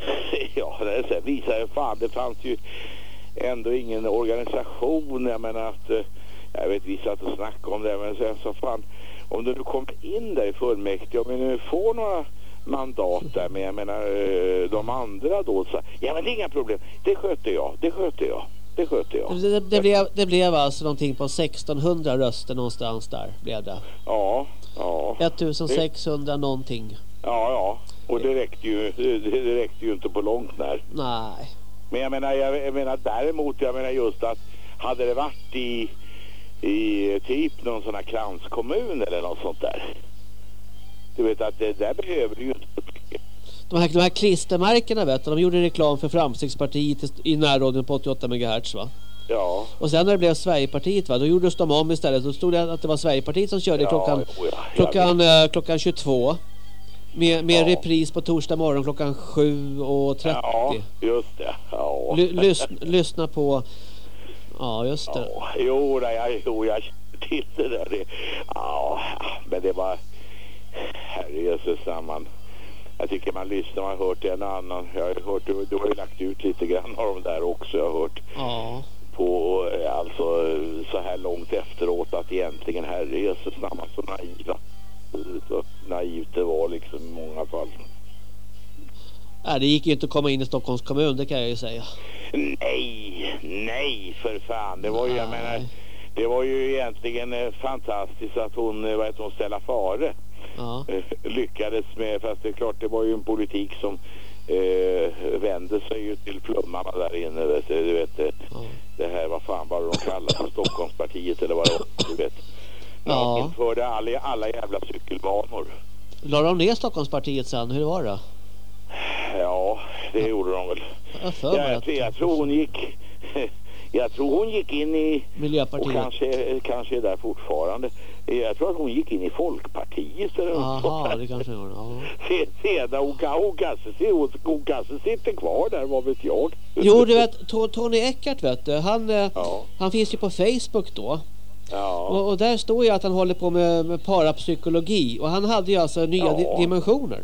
[laughs] ja, det visar ju fan, det fanns ju ändå ingen organisation. Jag menar att eh, jag vet vi satt och snackade om det men så fan om du nu kommer in där i fullmäktige om du får några mandat där men jag menar eh, de andra då så ja men det är inga problem. Det sköter jag det sköter jag det sköter jag. Det, det, blev, det blev alltså någonting på 1600 röster någonstans där blev det. Ja ja. 1600 det... någonting. Ja ja och det räckte ju det, räckte ju inte på långt när. Nej. Men jag menar jag menar däremot jag menar just att hade det varit i i typ någon sån här kranskommun eller något sånt där. Du vet att det där behöver du ju inte de här, de här klistermärkena vet du, de gjorde reklam för Framstegspartiet i närradion på 88 MHz va? Ja. Och sen när det blev Sverigepartiet va, då gjordes de om istället. Då stod det att det var Sverigepartiet som körde ja, klockan, ja, klockan, eh, klockan 22. Med, med ja. repris på torsdag morgon klockan 7.30. Ja, just det. Ja. Lys, lyssna på... Ja, just det. Ja, jo, jag, jo, jag till det där. Det, ja, men det var... Herrejösses samman. Jag tycker man lyssnar, man har hört en annan. Jag har hört, du, du har ju lagt ut lite grann av dem där också. Jag har hört ja. på, alltså så här långt efteråt att egentligen herrejösses namn så naiva. Så naivt det var liksom i många fall. Nej, det gick ju inte att komma in i Stockholms kommun, det kan jag ju säga. Nej, nej för fan. Det var ju, jag menar, det var ju egentligen eh, fantastiskt att hon, eh, vad heter hon, Stella Fare ja. Eh, lyckades med, fast det är klart det var ju en politik som eh, vände sig ju till flummarna där inne, vet du, du vet, ja. det här, vad fan var det de kallade Stockholmspartiet eller vad det var, du vet. Ja. De införde alla, alla jävla cykelbanor. Lade de ner Stockholmspartiet sen? Hur var det? Ja, det gjorde de väl. Jag, jag, jag tror hon gick... [laughs] Jag tror hon gick in i... Miljöpartiet. Och kanske, kanske är där fortfarande. Jag tror att hon gick in i Folkpartiet eller det kanske hon ja. Sedan hon, hon, kanske, hon kanske sitter kvar där, vad vet jag. Jo, du vet, Tony Eckart vet du, han, eh, ja. han finns ju på Facebook då. Ja. Och, och, där står ju att han håller på med, med parapsykologi. Och han hade ju alltså nya ja. di dimensioner.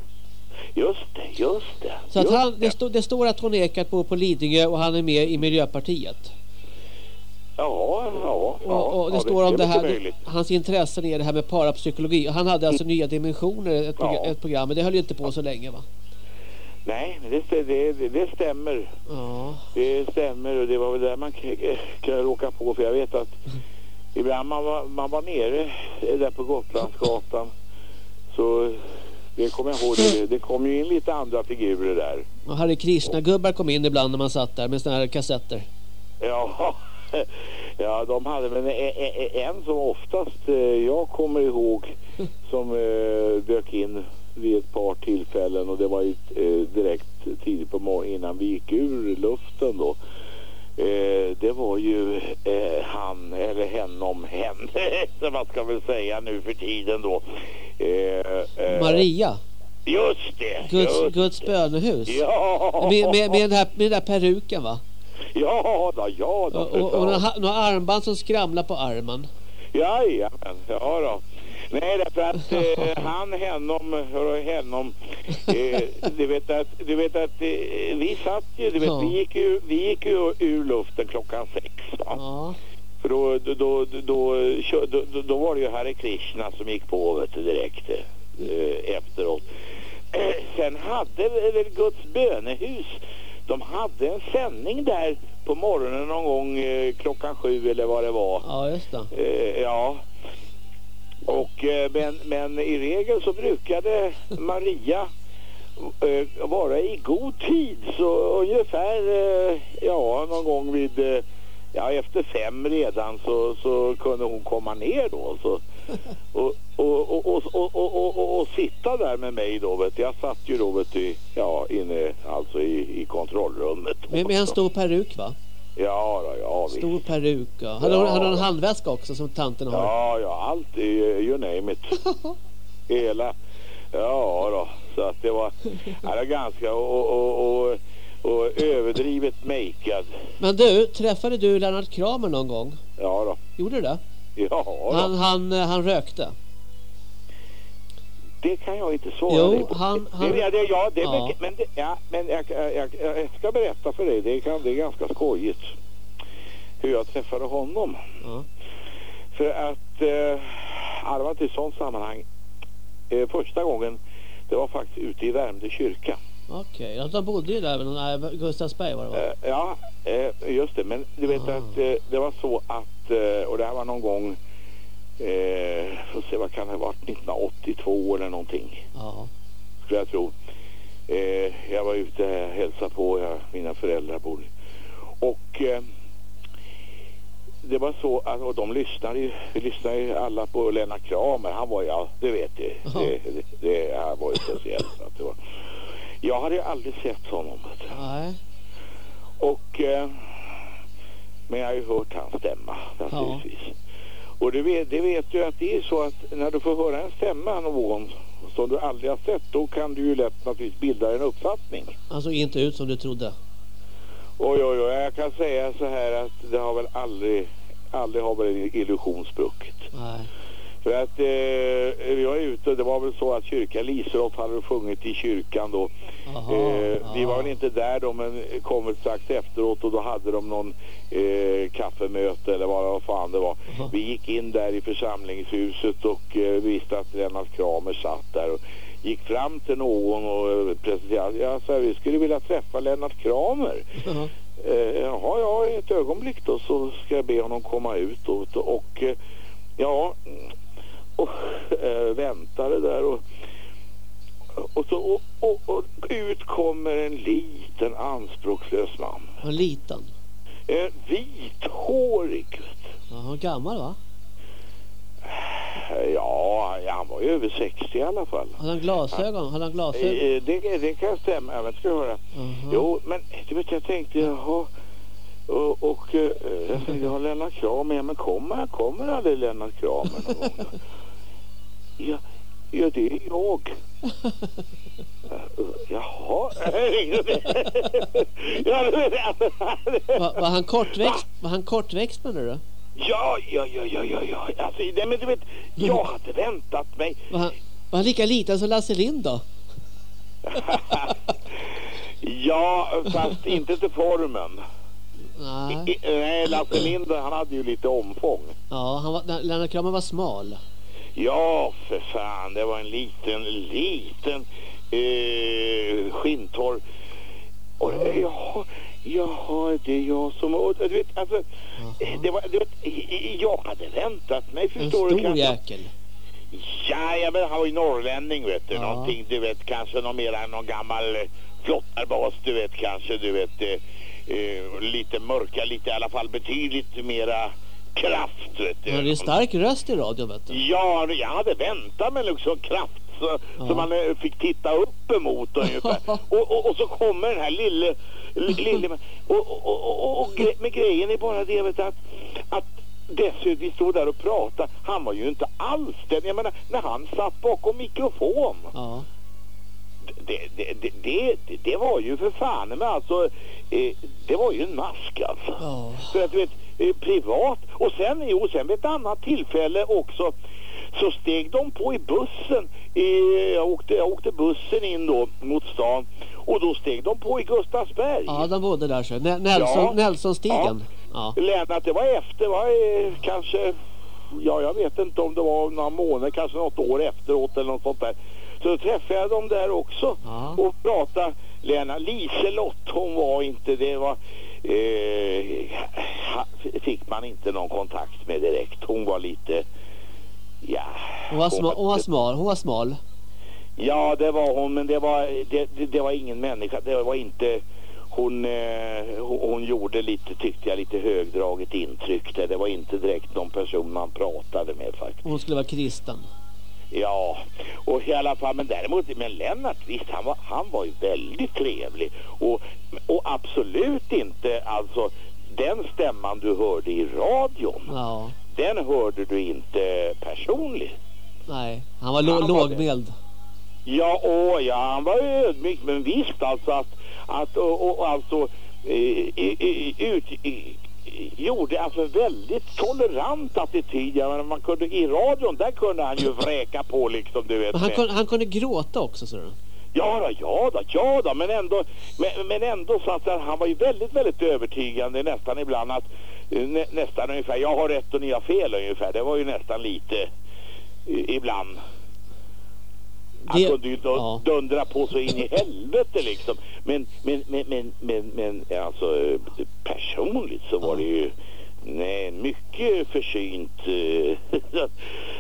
Just det, just det. Så just han, det, stå, det står att Tony Eckart bor på Lidingö och han är med i Miljöpartiet. Ja, ja. Och, och det ja, står det, om det, här, möjligt. hans intressen är det här med parapsykologi. Han hade alltså nya dimensioner, ett, ja. ett program, men det höll ju inte på så länge va? Nej, det, det, det stämmer. Ja. Det stämmer och det var väl där man kan råka på, för jag vet att ibland man var, man var nere där på Gotlandsgatan så det kommer jag ihåg, det, det kom ju in lite andra figurer där. Och Harry Krishna-gubbar kom in ibland när man satt där med såna här kassetter. Ja, [laughs] ja, de hade men en som oftast eh, jag kommer ihåg [laughs] som eh, dök in vid ett par tillfällen och det var ju eh, direkt tidigt på morgonen innan vi gick ur luften då. Eh, det var ju eh, han eller hen som [laughs] man ska väl säga nu för tiden då. Eh, Maria? Just det! Guds, just Guds bönehus? Ja! Med, med, med, den här, med den där peruken va? Ja då, ja då. Och, och, och några, några armband som skramlar på armen. Jajamän, ja då. Nej, därför att eh, han, henom, henom, eh, du vet att, du vet att eh, vi satt ju, du vet, ja. vi gick ju, vi gick ju ur luften klockan sex? Ja. För då, då, då, då, då, var det ju Hare Krishna som gick på vet du, direkt eh, efteråt. Sen hade väl Guds bönehus de hade en sändning där på morgonen någon gång eh, klockan sju eller vad det var. Ja, just det. Eh, ja. Och, eh, men, men i regel så brukade Maria eh, vara i god tid. Så ungefär eh, ja någon gång vid eh, ja efter fem redan så, så kunde hon komma ner då. Så och, och, och, och, och, sitta där med mig då vet jag satt ju då vet du, ja inne alltså i, i kontrollrummet med, med en stor peruk va? Ja, då, ja Stor visst. peruk. Ja. Hade, ja, hon, en handväska också som tanten har? Ja, ja, allt. You name it. [laughs] Hela. Ja, då. Så att det var, det var ganska och, och, och, och överdrivet makead. Men du, träffade du Lennart Kramer någon gång? Ja då. Gjorde du det? Ja då. Han, han, han rökte? Det kan jag inte svara jo, dig på. Han, han, det, det, ja, det, ja. Men, det, ja, men jag, jag, jag, jag, ska berätta för dig. Det, kan, det är ganska skojigt hur jag träffade honom. Ja. För att eh, det var inte i sånt sammanhang. Eh, första gången det var faktiskt ute i Värmdö kyrka. Okej, okay. de bodde ju där, nej, Gustavsberg var det va? Eh, ja, eh, just det. Men du vet ah. att eh, det var så att, eh, och det här var någon gång Eh, får se, vad kan det ha varit? 1982 eller någonting. Ja. Skulle jag tro. Eh, jag var ute och hälsade på, jag, mina föräldrar bor. Och eh, det var så att och de lyssnade ju, vi lyssnade ju alla på Lennart Kramer. Han var ju, ja, det vet du. Det, det, det, han var ju speciellt. Att det var. Jag hade ju aldrig sett honom. Nej. Och eh, Men jag har ju hört hans stämma naturligtvis. Ja. Och det vet, det vet du att det är så att när du får höra en stämma någon som du aldrig har sett då kan du ju lätt naturligtvis bilda en uppfattning. Alltså inte ut som du trodde? Oj, oj, oj. Jag kan säga så här att det har väl aldrig, aldrig har väl en illusion spruckit. Nej. För att eh, vi var ute, det var väl så att kyrkan Liselott hade sjungit i kyrkan då. Aha, eh, vi var väl inte där då men kom strax efteråt och då hade de någon eh, kaffemöte eller vad, vad fan det var. Aha. Vi gick in där i församlingshuset och eh, visste att Lennart Kramer satt där och gick fram till någon och presenterade. Jag sa vi skulle vilja träffa Lennart Kramer. Aha. Eh, jaha, ja, ett ögonblick då så ska jag be honom komma ut och, och eh, ja och äh, väntade där och, och, så, och, och, och, ut kommer en liten anspråkslös man. En liten? En vithårig. Ja, gammal va? Ja, han var ju över 60 i alla fall. Hade han glasögon? Hade han glasögon? Eh, det, det kan stämma, jag ska höra. Uh -huh. Jo, men du vet, jag tänkte, jaha. Och, och eh, jag tänkte, har Lennart Kramer, men kommer, kommer aldrig Lennart Kramer någon gång? [laughs] Ja, ja det är jag. [laughs] Jaha. var, var han kortväxt? Var han kortväxt menar du? Ja, ja, ja, ja, ja, ja. Alltså, nej, men du vet, jag hade väntat mig. Var han, var han lika liten som Lasse Lind då? [laughs] ja, fast inte till formen. Nej. I, nej, Lasse Lind han hade ju lite omfång. Ja, han var, Lennart Kramer var smal. Ja, för fan. Det var en liten, liten eh, skintorr. Och, ja, jaha, det är jag som... Och, du vet, alltså... Det var, du vet, jag hade väntat mig, förstår du? En stor jäkel. Ja, ja, men han var ju norrlänning, vet du. Ja. Någonting, du vet, kanske någon mer än någon gammal eh, flottarbas, du vet, kanske, du vet. Eh, eh, lite mörka, lite i alla fall betydligt mera kraft. Vet du. Ja, det är stark röst i radio vet du. Ja, jag hade väntat mig liksom kraft så, ja. så man eh, fick titta upp emot ungefär. [laughs] och, och, och så kommer den här lille, lille och, och, och, och, med grejen är bara det vet, att, att dessutom vi stod där och pratade. Han var ju inte alls den. Jag menar, när han satt bakom mikrofon. Ja. Det, det, det, det, det var ju för fan men alltså eh, det var ju en mask alltså. Ja. För att du vet, eh, privat. Och sen, jo, sen vid ett annat tillfälle också så steg de på i bussen. I, jag, åkte, jag åkte bussen in då mot stan och då steg de på i Gustavsberg. Ja, de bodde där så. Nelson, ja. Nelsonstigen. Ja. ja. Lennart, det var efter, var eh, kanske, ja jag vet inte om det var några månader, kanske något år efteråt eller något sånt där. Så träffade jag dem där också ja. och pratade. Lena Liselott, hon var inte, det var eh, fick man inte någon kontakt med direkt. Hon var lite, ja. Hon var, sma, hon var smal, hon var smal. Ja, det var hon, men det var, det, det, det var ingen människa. Det var inte, hon, eh, hon, gjorde lite, tyckte jag, lite högdraget intryck där. Det var inte direkt någon person man pratade med faktiskt. Hon skulle vara kristen. Ja, och i alla fall, men däremot, men Lennart, visst, han var, han var ju väldigt trevlig. Och, och absolut inte, alltså, den stämman du hörde i radion, ja. den hörde du inte personligt. Nej, han var, han lågmäld. Ja, åh, ja, han var ödmjuk, men visst alltså att, att och, och alltså, eh, ut, gjorde alltså väldigt tolerant attityd. Ja, man kunde, I radion där kunde han ju vräka på liksom, du vet. Han, kunde, han kunde gråta också, så du? Ja då, ja då, ja då, men ändå, men, men ändå så att han var ju väldigt, väldigt övertygande nästan ibland att nä, nästan ungefär, jag har rätt och ni har fel ungefär. Det var ju nästan lite ibland. Han det, kunde ju ja. dundra på så in i helvete liksom. Men, men, men, men, men, men alltså personligt så var det ju nej, mycket försynt. [laughs]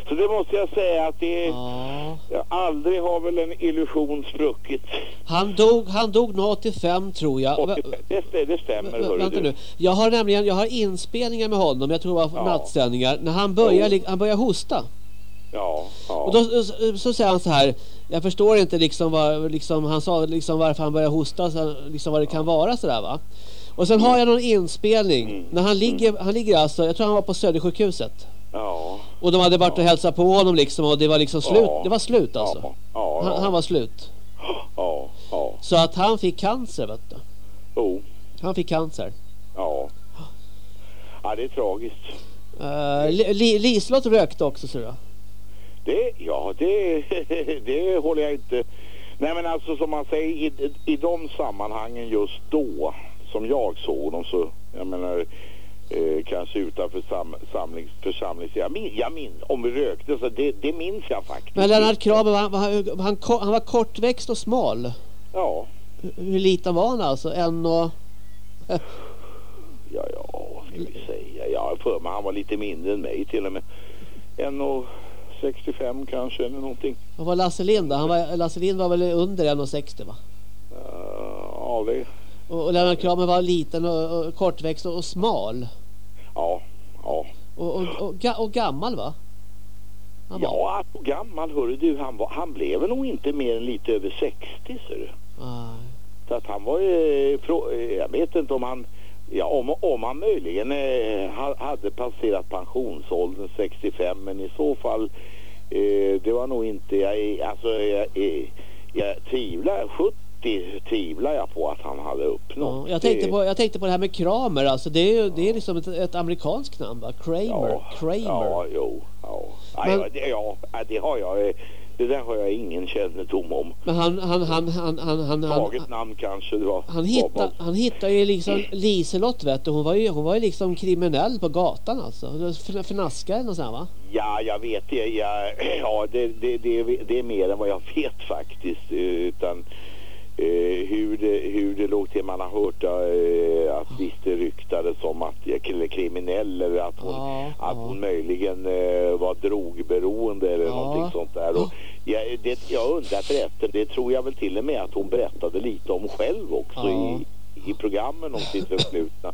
så det måste jag säga att det ja. aldrig har väl en illusion spruckit. Han dog, han dog 85 tror jag. 85, det, det stämmer. Vänta nu. Jag har nämligen jag har inspelningar med honom. Jag tror det var ja. nattsändningar. När han börjar, han börjar hosta. Ja, ja. Och då så, så säger han så här. Jag förstår inte liksom vad liksom, han sa liksom varför han börjar hosta så, liksom vad det kan vara så där va. Och sen har jag någon inspelning. Mm. När han ligger, han ligger alltså, jag tror han var på Södersjukhuset. Ja. Och de hade varit och hälsat på honom liksom och det var liksom slut. Ja. Det var slut alltså. Ja. Ja, han, han, var slut. Ja. Ja. Så att han fick cancer vet du. Oh. Han fick cancer. Ja. Ja, det är tragiskt. Uh, Li Liselott rökte också, så du? Det, ja, det, [laughs] det håller jag inte... Nej, men alltså som man säger, i, i de sammanhangen just då, som jag såg dem, så, jag menar, eh, kanske utanför sam, samlings, församlings... Jag min, jag min, om vi rökte, så det, det minns jag faktiskt. Men Lennart Kramer, han, han, han, han var kortväxt och smal. Ja. Hur liten var han alltså? En och... ja, ja, vad ska vi säga? Jag för mig han var lite mindre än mig till och med. En och 65 kanske eller någonting. Vad var Lasse Lind då? Han var, Lasse Lind var väl under 1,60 va? Uh, ja, det... Och, och Lennart Kramer var liten och, och kortväxt och, och smal. Ja, ja. Och, och, gammal va? Han var... Ja, och gammal hörru du. Han, var, han blev nog inte mer än lite över 60 ser du. Ah. Så att han var ju... Jag vet inte om han Ja, om, om han möjligen eh, hade passerat pensionsåldern 65 men i så fall eh, det var nog inte, jag, alltså jag, jag, jag tvivlar, 70 tvivlar jag på att han hade uppnått. Ja, jag, tänkte på, jag tänkte på det här med Kramer, alltså det är, det är liksom ett, ett amerikanskt namn va? Kramer. Ja, Kramer. Ja, jo, ja. Men, ja, det, ja, det har jag. Det där har jag ingen kännedom om. Men han, han, han, han, han, han, Taget namn kanske det var. Han hittade, han hittade ju liksom Liselott vet du. Hon var ju, hon var ju liksom kriminell på gatan alltså. Förnaskare och sånt va? Ja, jag vet det. Ja, [clears throat] ja det, det, det, det är mer än vad jag vet faktiskt. Utan Eh, hur, det, hur det låg till. Man har hört eh, att visst det ryktades om att är kriminell eller att hon, ja, att hon möjligen eh, var drogberoende eller ja. någonting sånt där. Och jag, det, jag undrar förresten, det tror jag väl till och med att hon berättade lite om själv också ja. i, i programmen om sitt förflutna.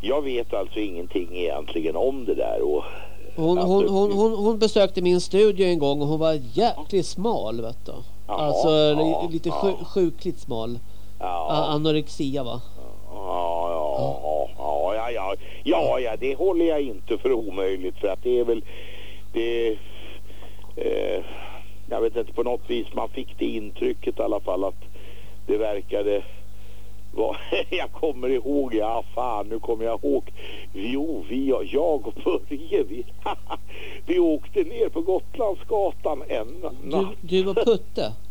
Jag vet alltså ingenting egentligen om det där och hon, hon, hon, hon, hon besökte min studio en gång och hon var jäkligt smal vet du. Jaha, alltså ja, lite ja. sjukligt smal. Ja. Anorexia va? Ja, ja, ja, ja, ja, ja, ja, det håller jag inte för omöjligt för att det är väl det eh, jag vet inte på något vis man fick det intrycket i alla fall att det verkade vad, [laughs] jag kommer ihåg, ja fan nu kommer jag ihåg. Jo, vi, jag och Börje, vi, [laughs] vi åkte ner på Gotlandsgatan en natt. Du, du och Putte? [laughs]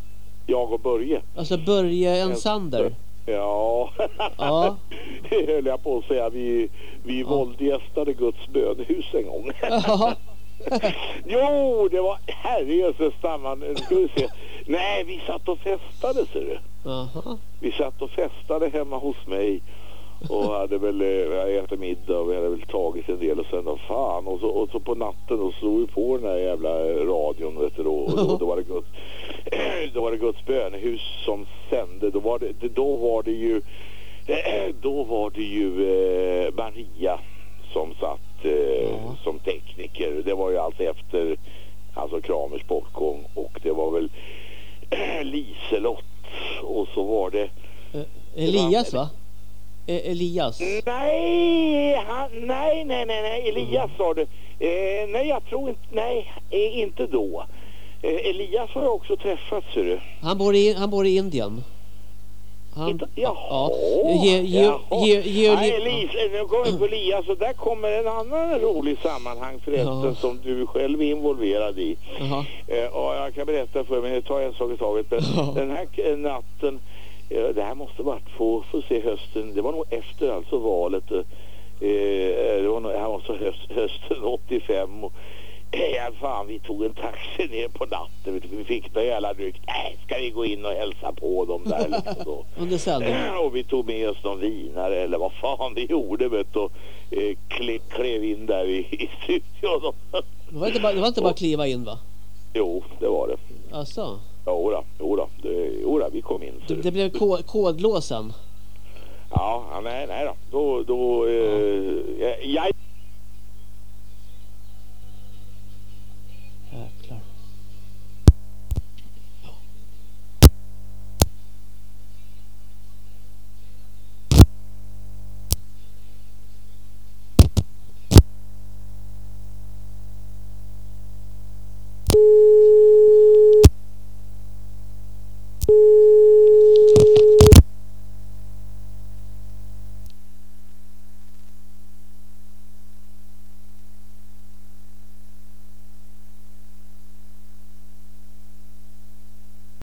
jag och Börje. Alltså Börje en Sander? Ja, ja. [laughs] det höll jag på att säga. Vi, vi ja. våldgästade Guds bönhus en gång. [laughs] jo, det var herrejösses samman. Ska vi se. Nej, vi satt och festade, ser du. Aha. Vi satt och festade hemma hos mig och hade väl äh, ätit middag och vi hade väl tagit en del och sen då fan och så, och så på natten och slog vi på den där jävla radion vet du, och då, då var det Guds [clears throat] då var det Guds bönehus som sände då var det, då var det ju [clears throat] då var det ju eh, Maria som satt eh, ja. som tekniker det var ju alltså efter alltså Kramers bortgång och det var väl [clears throat] Liselott och så var det eh, Elias va? Eh, Elias? Nej, han, nej, nej, nej, nej, Elias mm. sa du. Eh, nej, jag tror inte, nej, eh, inte då. Eh, Elias har jag också träffat, ser du. Han bor i, han bor i Indien. Han, inte, jaha, ja. Ge, ge, jaha. Ge, ge, Nej, Elise, nu kommer vi på Elias och där kommer en annan rolig sammanhang förresten ja. som du själv är involverad i. Eh, och jag kan berätta för mig, ta en sak i taget. Den här natten det här måste varit få, få se hösten, det var nog efter alltså valet. Eh, det var nog, här var så höst, hösten 85 och Ja, fan, vi tog en taxi ner på natten. Vi fick några jävla dryck. Nej, ska vi gå in och hälsa på dem där liksom då. [laughs] Under. Och vi tog med oss någon vinare eller vad fan vi gjorde vet och eh, kle, klev in där i, i studion. Det var inte bara, det var inte bara kliva in va? Jo, det var det. Alltså? Ja, ora, ora, det, ora, vi kom in. Det, det, blev kodlåsen? Ja, nej, nej då. Då, då ja. eh, jag... Jäklar. Ja. Thank you.